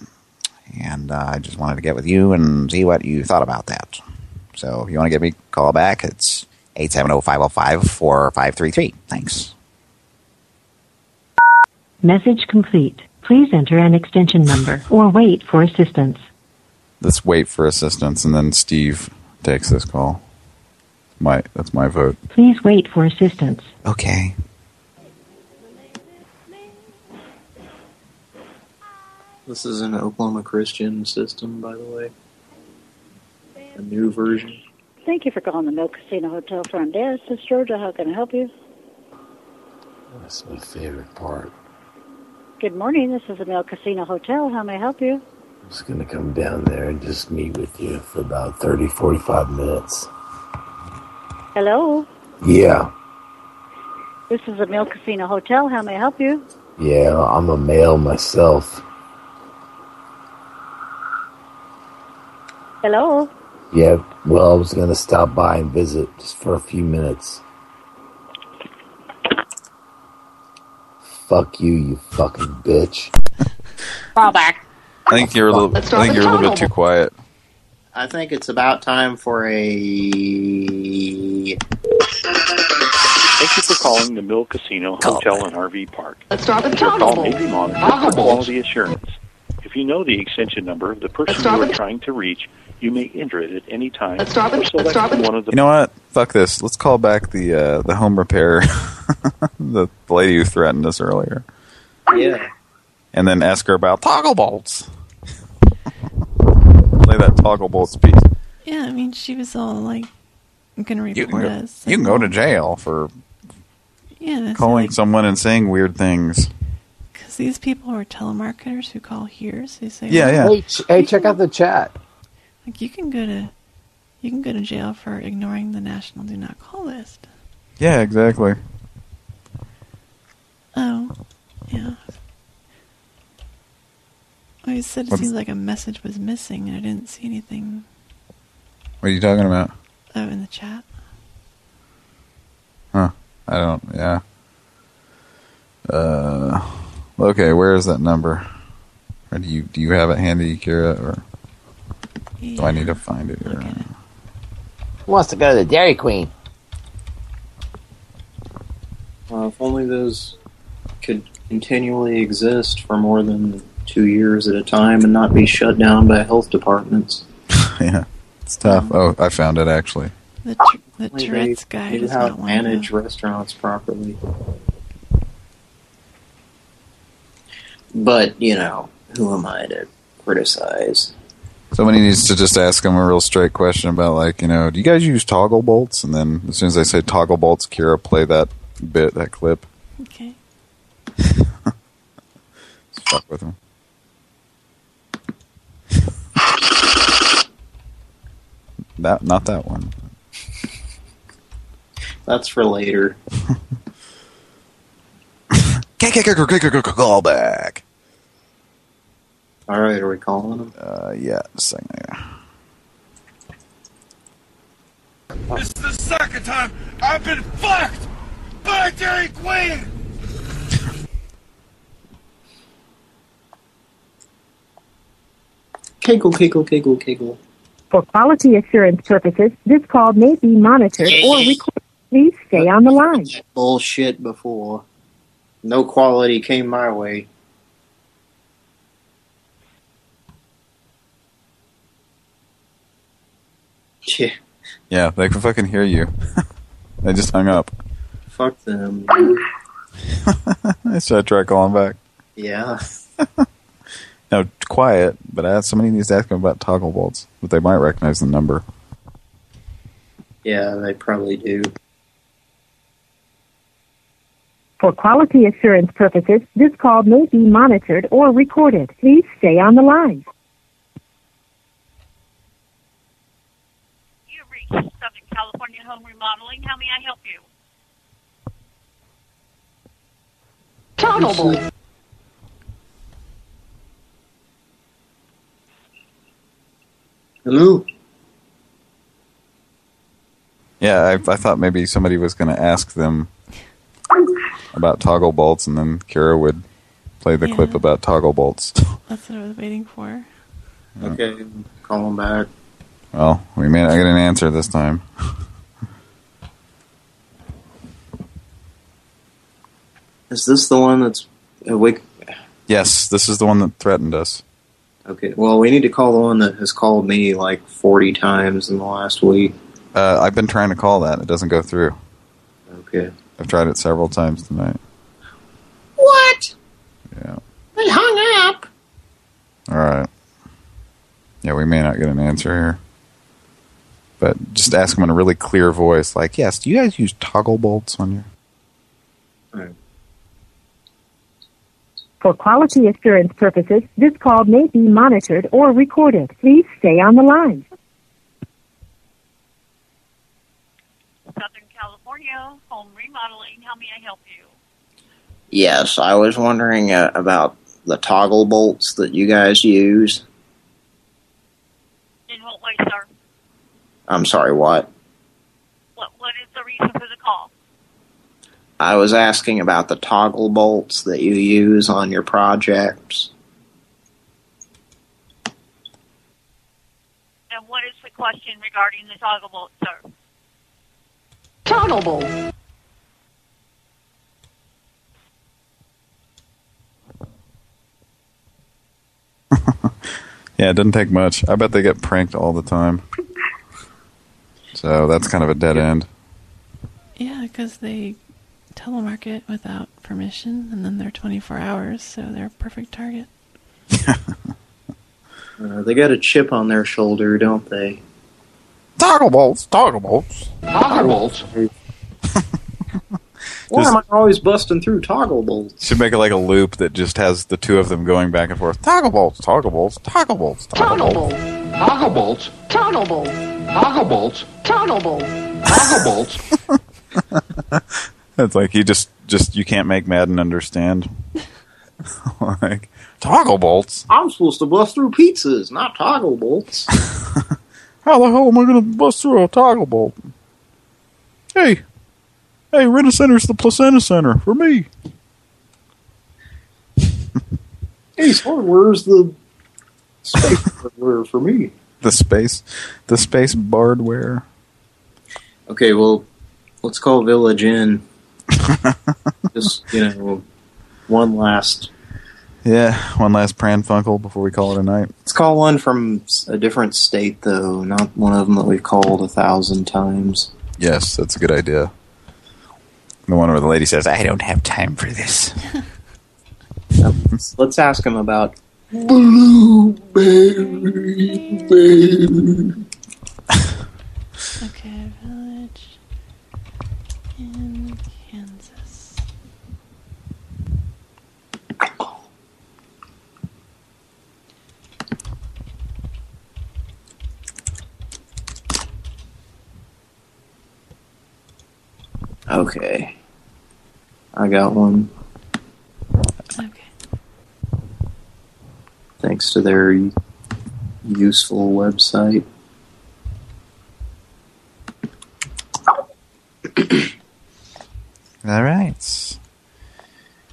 And uh, I just wanted to get with you and see what you thought about that. So if you want to give me a call back, it's 870-505-4533. Thanks. Message complete. Please enter an extension number or wait for assistance. Let's wait for assistance, and then Steve takes this call. My that's my vote. Please wait for assistance. Okay. This is an Oklahoma Christian system, by the way. A new version. Thank you for calling the Mill Casino Hotel front desk. This is Georgia. How can I help you? That's my favorite part. Good morning. This is the Mill Casino Hotel. How may I help you? I'm just going to come down there and just meet with you for about 30, 45 minutes. Hello. Yeah, This is the Mill Casino Hotel. How may I help you? yeah, I'm a male myself. Hello. Yeah, well, I was going to stop by and visit just for a few minutes. Fuck you, you fucking bitch. Call back. I think you're a little. I Let's start think the you're a little call. bit too quiet. I think it's about time for a. Thank you for calling the Mill Casino Hotel and RV Park. Let's start with Your call Toggle may be monitored Toggle for quality assurance. If you know the extension number of the person you are trying to reach, you may enter it at any time Let's start with- let's start with- one of the You know what? Fuck this. Let's call back the uh, the home repair, the lady who threatened us earlier, Yeah. and then ask her about toggle bolts. Play that toggle bolts piece. Yeah, I mean, she was all like, "I'm going to You can report go, us. you can go to jail for Yeah, calling like, someone and saying weird things. because these people are telemarketers who call here, so they say, Yeah, well, yeah. Hey, ch- hey, check out the chat. Like you can go to, you can go to jail for ignoring the national do not call list. Yeah, exactly. Oh, yeah. I said it What's- seems like a message was missing, and I didn't see anything What are you talking about? oh, in the chat. Huh. I don't, yeah. Uh, okay, where is that number? Or do you do you have it handy, Kira, or do I need to find it? Here? Who wants to go to the Dairy Queen? Uh, if only those could continually exist for more than two years at a time and not be shut down by health departments. yeah, it's tough. Oh, I found it actually. The, tr- the Only Tourette's they guy knew does how not to want to manage restaurants properly. But, you know, who am I to criticize? Somebody needs to just ask them a real straight question about, like, you know, do you guys use toggle bolts? And then as soon as they say toggle bolts, Kira, play that bit, that clip. Okay. Just fuck with them. That, not that one. that's for later. Call back. All right, are we calling him? Uh, yeah, just a second. This is the second time I've been fucked by Dairy Queen! Kegel, kegel, kegel, kegel. For quality assurance purposes, this call may be monitored or recorded. Please stay on the line. Bullshit before. No quality came my way. Yeah, Yeah, they can fucking hear you. they just hung up. fuck them. I should try calling back. Yeah. No, quiet, but I, somebody needs to ask them about toggle bolts, but they might recognize the number. Yeah, they probably do. For quality assurance purposes, this call may be monitored or recorded. Please stay on the line. You've reached Southern California Home Remodeling. How may I help you? Toggle bolt. Hello? Yeah, I, I thought maybe somebody was going to ask them about toggle bolts, and then Kara would play the Yeah. clip about toggle bolts. That's what I was waiting for. Okay, call him back. Well, we may not get an answer this time. Is this the one that's uh, awake? Yes, this is the one that threatened us. Okay, well, we need to call the one that has called me like 40 times in the last week. Uh, I've been trying to call that. It doesn't go through. Okay. I've tried it several times tonight. What? Yeah. They hung up. All right. Yeah, we may not get an answer here. But just ask them in a really clear voice, like, yes, do you guys use toggle bolts on your... For quality assurance purposes, this call may be monitored or recorded. Please stay on the line. Southern California Home Remodeling. How may I help you? Yes, I was wondering uh, about the toggle bolts that you guys use. In what way, sir? I'm sorry, what? What What is the reason for the call? I was asking about the toggle bolts that you use on your projects. And what is the question regarding the toggle bolt, sir? Toggle bolt. Yeah, it doesn't take much. I bet they get pranked all the time. So that's kind of a dead end. Yeah, because they telemarket without permission, and then they're 24 hours, so they're a perfect target. Uh, they got a chip on their shoulder, don't they? Toggle bolts, toggle bolts. Toggle bolts? Why am I always busting through toggle bolts? Should make it like a loop that just has the two of them going back and forth. Toggle bolts, toggle bolts, toggle bolts, toggle Toggle bolts. Toggle bolts. Toggle bolt. Toggle bolts. Toggle bolt. Toggle bolts. It's like you just, just you can't make Madden understand. like toggle bolts. I'm supposed to bust through pizzas, not toggle bolts. How the hell am I going to bust through a toggle bolt? Hey, hey, Rena Center's the placenta center for me. Hey, so where's the space hardware for me? The space, the space bardware. Okay, well, let's call Village Inn. Just, you know, one last. Yeah, one last Pran Funkel before we call it a night. Let's call one from a different state, though, not one of them that we've called a thousand times. Yes, that's a good idea. The one where the lady says, "I don't have time for this." Let's, let's ask him about Blueberry Bear. Okay, Village Inn Okay. I got one. Okay. Thanks to their useful website. All right.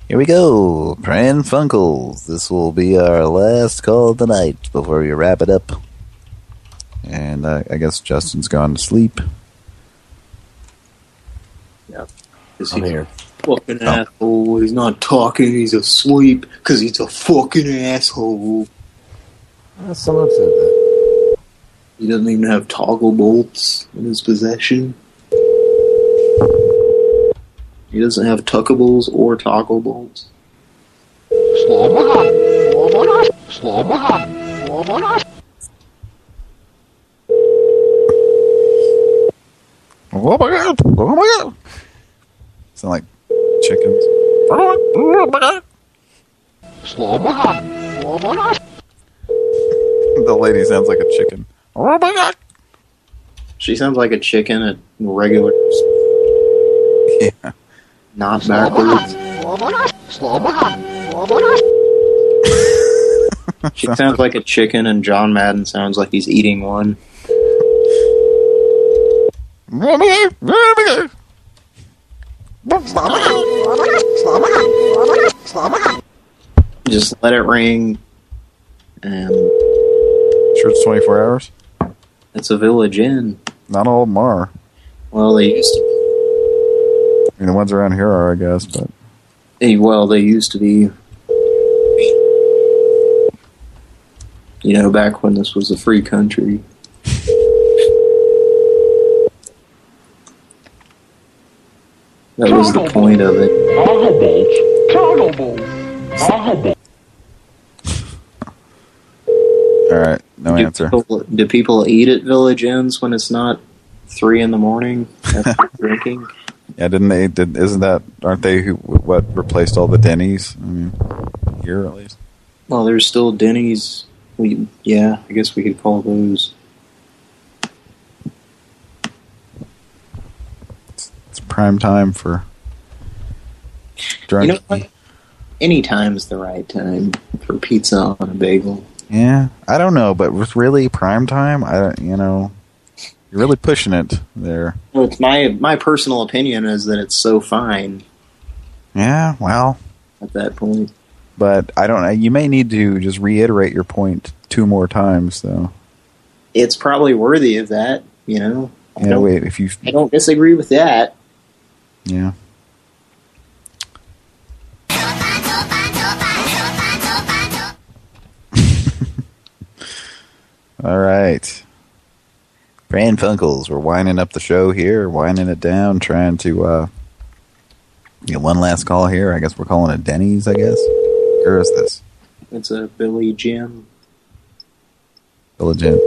Here we go. Pran Funkels. This will be our last call tonight before we wrap it up. And uh, I guess Justin's gone to sleep. Yeah. I'm here. Fucking asshole. He's not talking, he's asleep because he's a fucking asshole. Uh, Someone said that. He doesn't even have toggle bolts in his possession. He doesn't have tuckables or toggle bolts. Oh my god! Oh my god! Sound like chickens. the lady sounds like a chicken. She sounds like a chicken at regular. Yeah. Not backwards. She sounds like a chicken, and John Madden sounds like he's eating one. Just let it ring, and Sure, it's 24 hours? it's a village inn. Not all of them are. Well, they used to. I mean, the ones around here are, I guess, but eh, Well, they used to be. You know, back when this was a free country. That was the point of it. all right, no do answer. People, do people eat at village inns when it's not three in the morning after drinking? Yeah, didn't they? Did, isn't that? Aren't they who? What replaced all the Denny's? I mean, here at least. Well, there's still Denny's. We, yeah, I guess we could call those. It's prime time for You know what? Any time's the right time for pizza on a bagel. Yeah, I don't know, but with really prime time, I don't. You know, you're really pushing it there. Well, it's my my personal opinion is that it's so fine Yeah, well, at that point. but I don't. You may need to just reiterate your point two more times, though. It's probably worthy of that, you know. I Yeah, wait. If you, I don't disagree with that. Yeah. All right. Pran Funkels, we're winding up the show here, winding it down, trying to uh, get one last call here. I guess we're calling it Denny's, I guess. Where is this? It's a Billy Jim. Billy Inn.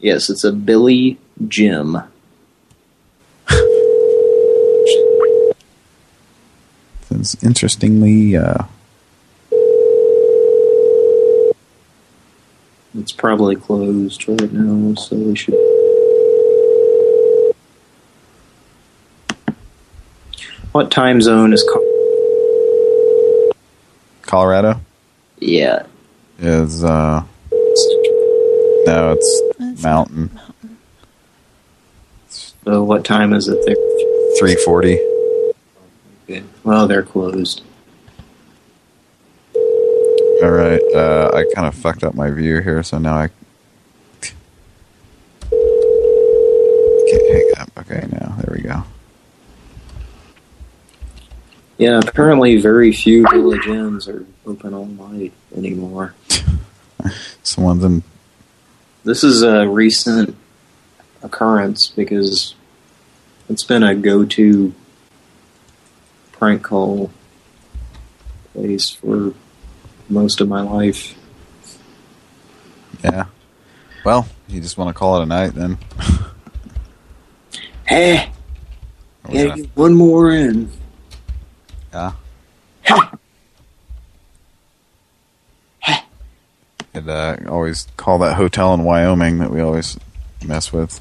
Yes, it's a Billy Jim. It's interestingly, uh, It's probably closed right now, so we should. What time zone is? Co- Colorado yeah, is, uh, no, it's It's Mountain. so what time is it there? 340. Okay. Well, they're closed. All right, uh, I kind of fucked up my view here, so now I can't hang up. Okay, now there we go. Yeah, apparently very few village inns are open all night anymore. Someone's in. This is a recent occurrence because it's been a go-to prank call place for most of my life. Yeah. Well, you just want to call it a night then. Hey, yeah, get one more in. Yeah. Could uh, always call that hotel in Wyoming that we always mess with.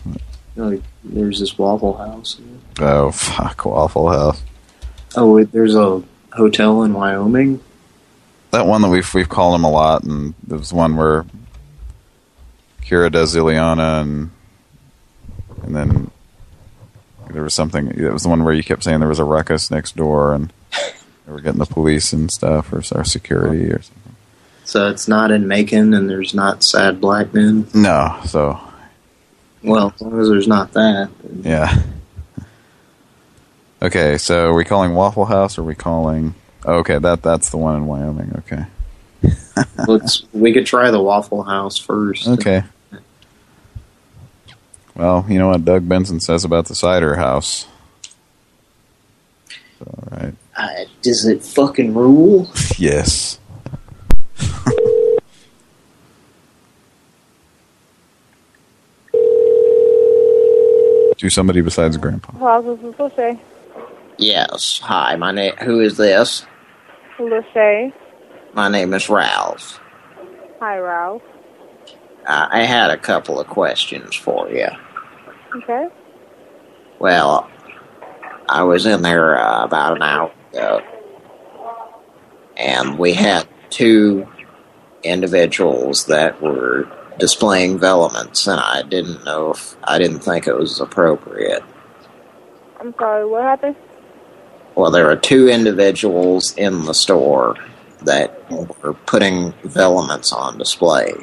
Like, there's this Waffle House. Oh, fuck, Waffle House. Oh, wait, there's a hotel in Wyoming. That one that we've we've called him a lot, and there was one where Kira does Ileana, and and then there was something. It was the one where you kept saying there was a ruckus next door, and they were getting the police and stuff, or, or security, or something. So it's not in Macon, and there's not sad black men. No, so Well, as long as there's not that. yeah. Okay, so are we calling Waffle House, or are we calling? okay, that that's the one in Wyoming. Okay. Let's. We could try the Waffle House first. Okay. Well, you know what Doug Benson says about the cider house. All right. Uh, does it fucking rule? Yes. to somebody besides Grandpa. Hello, this is Lucy. Yes. Hi, my name. Who is this? Lucy. My name is Ralph. Hi, Ralph. Uh, I had a couple of questions for you. Okay. Well, I was in there uh, about an hour ago, and we had two individuals that were displaying velements, and I didn't know if I didn't think it was appropriate. I'm sorry, what happened? Well, there are two individuals in the store that were putting velements on display.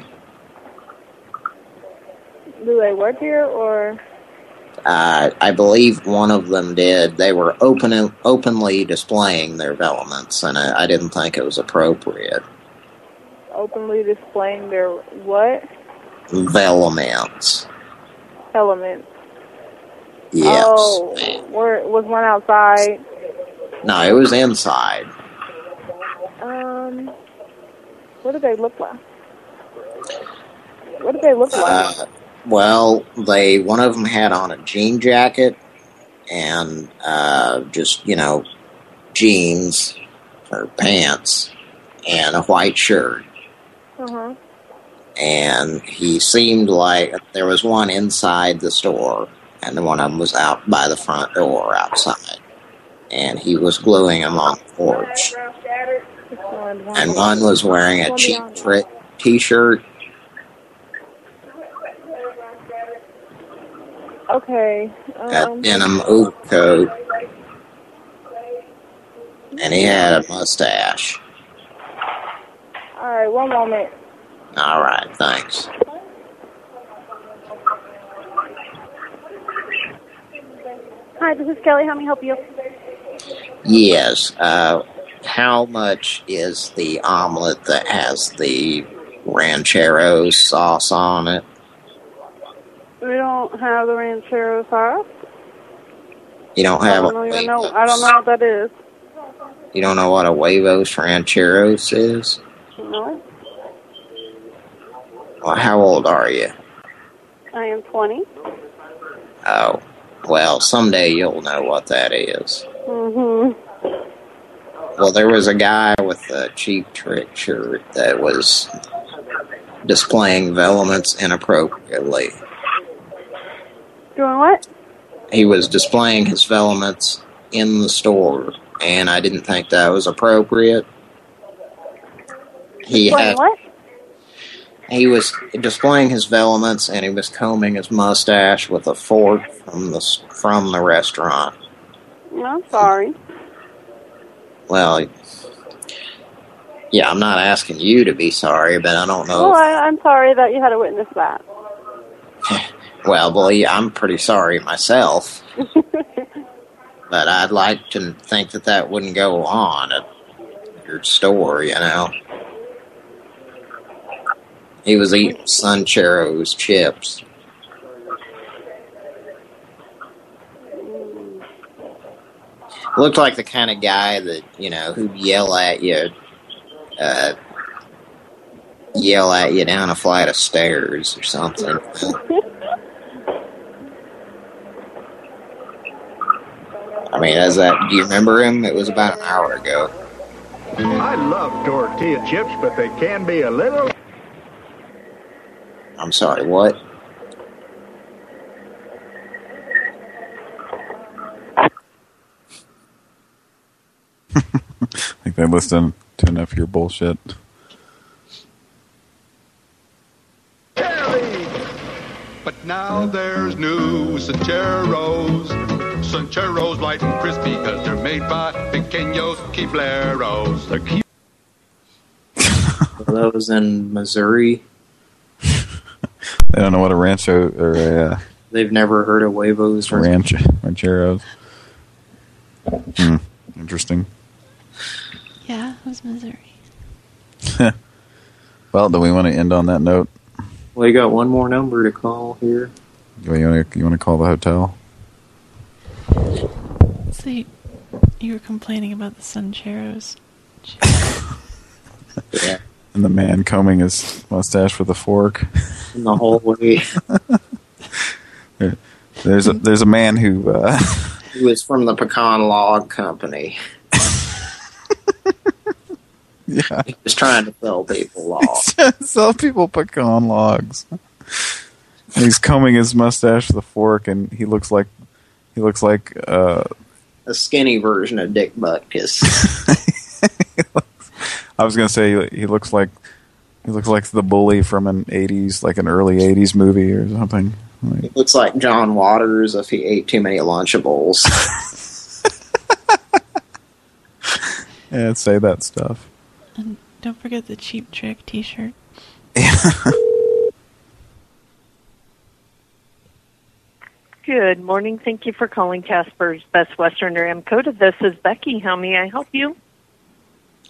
Do they work here or? Uh, I believe one of them did. They were open openly displaying their velements, and I, I didn't think it was appropriate. Openly displaying their what? Velements. Elements. Yes. Oh, where, was one outside? No, it was inside. Um, what do they look like? What do they look like? Uh, well, they one of them had on a jean jacket and uh, just you know jeans or pants and a white shirt. Uh-huh. And he seemed like there was one inside the store, and the one of them was out by the front door outside. And he was gluing them on the porch. And one was wearing a cheap T-shirt Okay. a Um, denim overcoat, and he had a mustache. all right, one moment. All right, thanks. Hi, this is Kelly. How may I help you? Yes. Uh, how much is the omelet that has the ranchero sauce on it? We don't have the ranchero sauce. You don't have a don't even know. I don't know what that is. you don't know what a huevos rancheros is? No, Well, how old are you? I am 20. Oh, well, someday you'll know what that is. Mm-hmm. Well, there was a guy with a cheap trick shirt that was displaying velements inappropriately. Doing what? He was displaying his velements in the store, and I didn't think that was appropriate. He had what? he was displaying his velements, and he was combing his mustache with a fork from the from the restaurant. I'm sorry. Well, yeah, I'm not asking you to be sorry, but I don't know. Well, I, I'm sorry that you had to witness that. Well, boy, I'm pretty sorry myself. but I'd like to think that that wouldn't go on at your store, you know. He was eating Sunchero's chips. Looked like the kind of guy that, you know, who'd yell at you, uh, yell at you down a flight of stairs or something. I mean, as that, do you remember him? It was about an hour ago. I love tortilla chips, but they can be a little. I'm sorry, what? Think they listen to enough of your bullshit. But now there's new Sancheros. Sancheros light and crispy because they're made by pequeños kibleros. They're. Well, that was in Missouri. They don't know what a rancho or a uh, They've never heard of huevos. ranch rancheros. Hmm. Interesting. Yeah, it was Missouri. well, do we want to end on that note? Well, you got one more number to call here. You want to you want to call the hotel? So you, you were complaining about the Suncheros. Yeah. And the man combing his mustache with a fork. In the hallway. There- There's a there's a man who uh, He was from the Pecan Log Company. yeah He was trying to sell people logs. sell people pecan logs. He's combing his mustache with a fork, and he looks like he looks like uh, A skinny version of Dick Butkus. I was gonna say he, looks like he looks like the bully from an '80s, like an early '80s movie or something. Like, He looks like John Waters if he ate too many Lunchables. Yeah, say that stuff. And don't forget the Cheap Trick t-shirt. Good morning. Thank you for calling Casper's Best Western Ramkota. This is Becky. How may I help you?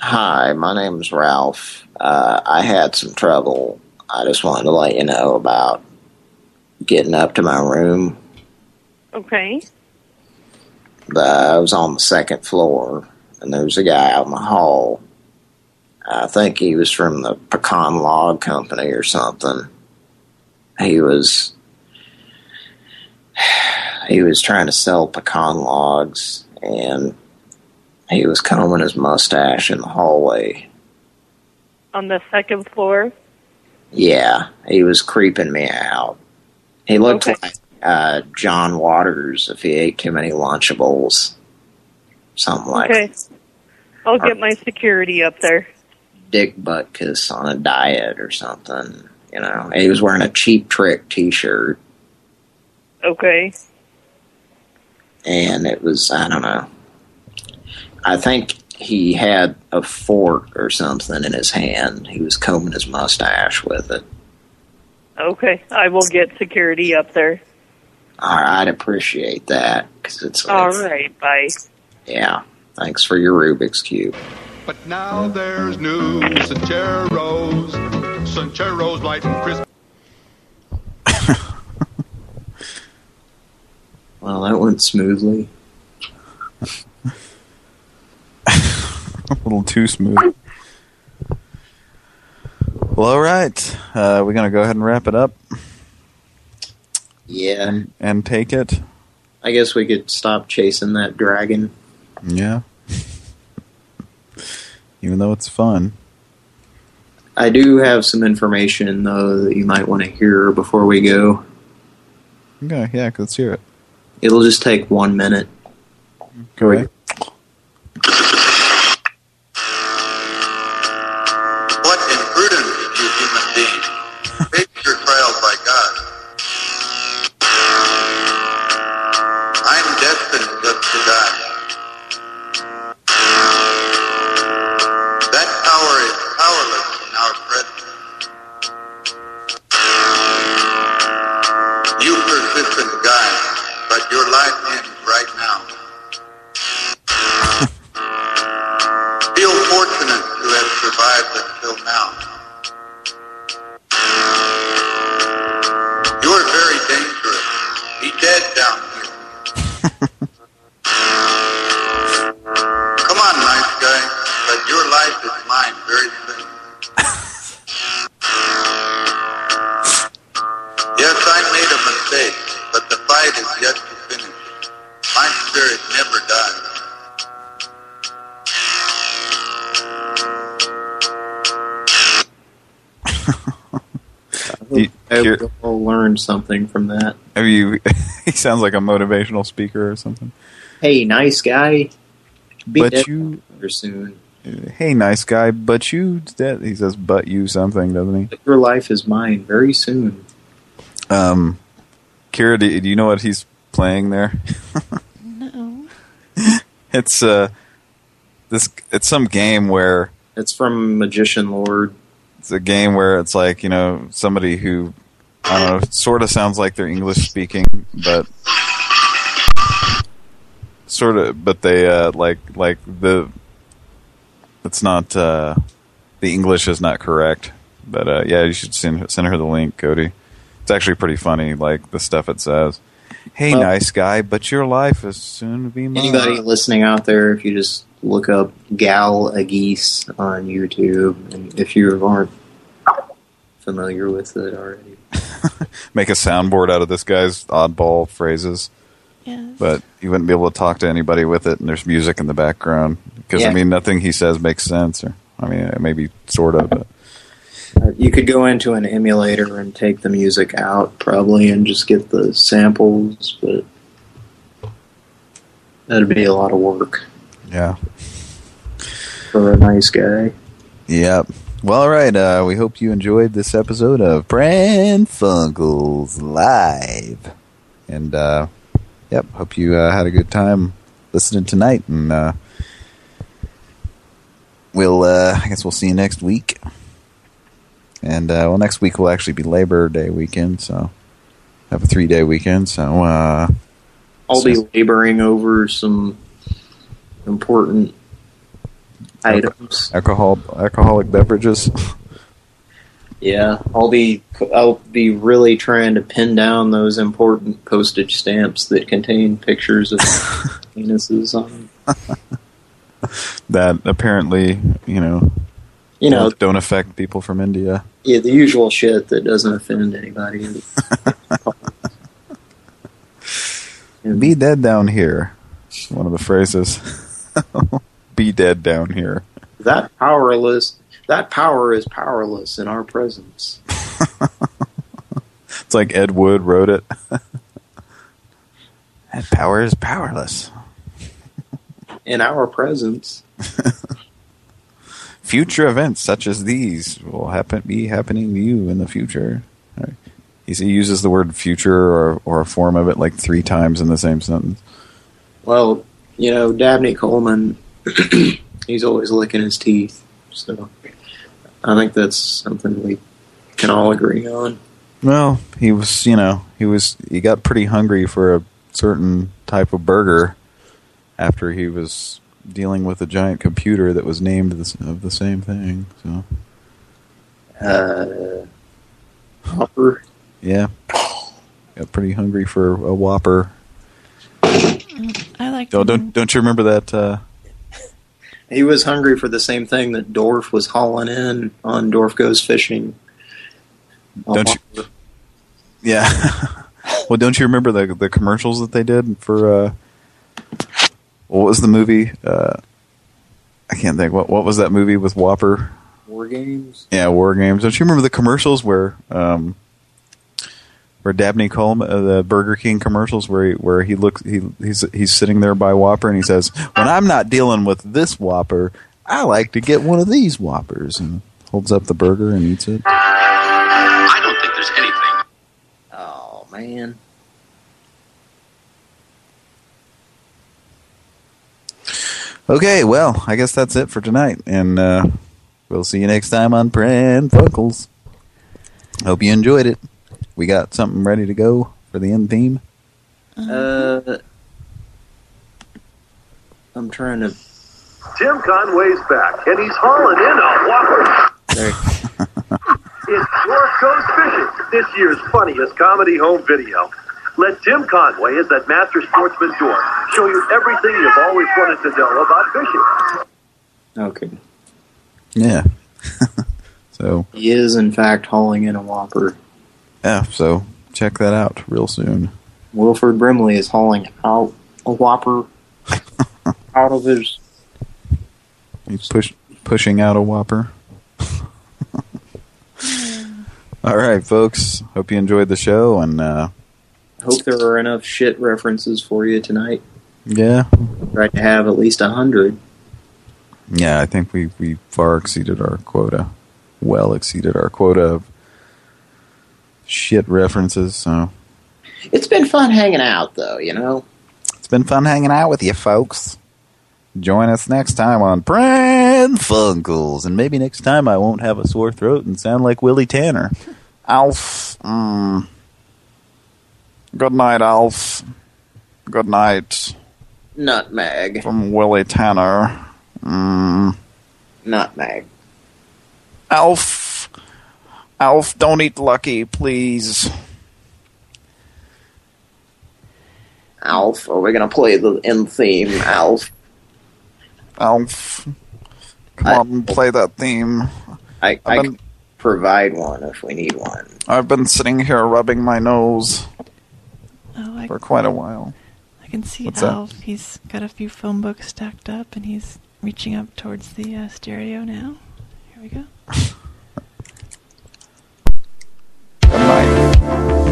Hi, my name's Ralph. Uh, I had some trouble. I just wanted to let you know about getting up to my room. Okay. The, I was on the second floor, and there was a guy out in the hall. I think he was from the Pecan Log Company or something. He was he was trying to sell pecan logs, and he was combing his mustache in the hallway. On the second floor. Yeah, he was creeping me out. He looked Okay. like uh, John Waters if he ate too many Lunchables. Something like Okay. I'll get my security up there. Dick Butkus on a diet or something. You know, and he was wearing a Cheap Trick T-shirt, Okay. and it was I don't know. I think he had a fork or something in his hand. He was combing his mustache with it. Okay. I will get security up there. All right, I'd appreciate that because it's like, All right. Bye. yeah. Thanks for your Rubik's cube. But now there's new Sancheros. Sancheros light and crispy. Well, that went smoothly. a little too smooth. Well, all right. Uh, we're gonna go ahead and wrap it up Yeah, and, and take it. I guess we could stop chasing that dragon. Yeah. Even though it's fun. I do have some information, though, that you might want to hear before we go. Okay, yeah, let's hear it. It'll just take one minute. Go learn something from that. Are you? he sounds like a motivational speaker or something. Hey, nice guy. Be But you- soon. hey, nice guy, but you, that, he says, but you something, doesn't he? Your life is mine very soon. Um, Kira, do, do you know what he's playing there? No. It's uh, this. It's some game where it's from Magician Lord. It's a game where it's like you know somebody who I don't know, sort of sounds like they're English speaking, but sort of, but they uh, like like the it's not uh, the English is not correct. But uh, yeah, you should send send her the link, Cody. It's actually pretty funny, like the stuff it says. Hey, Well- nice guy, but your life is soon to be mine. Anybody listening out there, if you just look up Gal Agiese on YouTube, and if you aren't familiar with it already, Make a soundboard out of this guy's oddball phrases. Yes. But you wouldn't be able to talk to anybody with it, and there's music in the background. Because, Yeah. I mean, nothing he says makes sense. Or I mean, maybe sort of, but you could go into an emulator and take the music out probably and just get the samples, but that'd be a lot of work yeah. for a nice guy. Yep. Well, all right. Uh, we hope you enjoyed this episode of Pran Funkels Live. And, uh, yep, hope you uh, had a good time listening tonight. And uh, we'll, uh, I guess we'll see you next week. And, uh, well, next week will actually be Labor Day weekend, so have a three-day weekend. So, uh, I'll So- be laboring over some important items. alcohol, alcoholic beverages. Yeah, I'll be I'll be really trying to pin down those important postage stamps that contain pictures of penises on them. that apparently, you know, You know, don't, don't affect people from India. yeah, the usual shit that doesn't offend anybody. Be dead down here. One of the phrases. Be dead down here. That powerless, that power is powerless in our presence. It's like Ed Wood wrote it. that power is powerless. In our presence. Future events such as these will happen be happening to you in the future. Right. He he uses the word future or or a form of it like three times in the same sentence. Well, you know, Dabney Coleman, he's always licking his teeth. So I think that's something we can all agree on. Well, he was, you know, he was he got pretty hungry for a certain type of burger after he was dealing with a giant computer that was named this, of the same thing. So, Uh, Hopper. yeah, got pretty hungry for a Whopper. I like. Oh, don't don't you remember that? Uh, He was hungry for the same thing that Dorf was hauling in on Dorf Goes Fishing. Don't you? Yeah. well, don't you remember the the commercials that they did for? Uh, what was the movie? Uh, I can't think. What what was that movie with WOPR? War Games? Yeah, War Games. Don't you remember the commercials where um, where Dabney Coleman, uh, the Burger King commercials, where he, where he looks he he's he's sitting there by WOPR and he says, "When I'm not dealing with this WOPR, I like to get one of these Whoppers," and holds up the burger and eats it. I don't think there's anything. Oh, man. Okay, well, I guess that's it for tonight, and uh, we'll see you next time on Pran Funkels. Hope you enjoyed it. We got something ready to go for the end theme. Uh, I'm trying to... Tim Conway's back, and he's hauling in a whopper. it's Dorf Goes Fishing, this year's funniest comedy home video. Let Tim Conway, as that master sportsman Dorf, show you everything you've always wanted to know about fishing. Okay. Yeah. so, He is, in fact, hauling in a Whopper. Yeah, so check that out real soon. Wilford Brimley is hauling out a Whopper out of his... He's push, pushing out a Whopper. All right, folks. Hope you enjoyed the show, and uh, Hope there are enough shit references for you tonight. yeah, Try to have at least a hundred. Yeah, I think we we far exceeded our quota. Well exceeded our quota of shit references. So It's been fun hanging out, though, you know? it's been fun hanging out with you, folks. Join us next time on Pran Funkels, and maybe next time I won't have a sore throat and sound like Willie Tanner. Alf. Mm. Good night, Alf. Good night. Nutmeg. From Willie Tanner. Mm. Nutmeg. Alf. Alf, don't eat Lucky, please. Alf, are we going to play the end theme, Alf? Alf. Come on and play that theme. I, I can been, provide one if we need one. I've been sitting here rubbing my nose Oh, I, for quite a while. I can see What's that? Alf. He's got a few phone books stacked up, and he's reaching up towards the uh, stereo now. Here we go. Bye.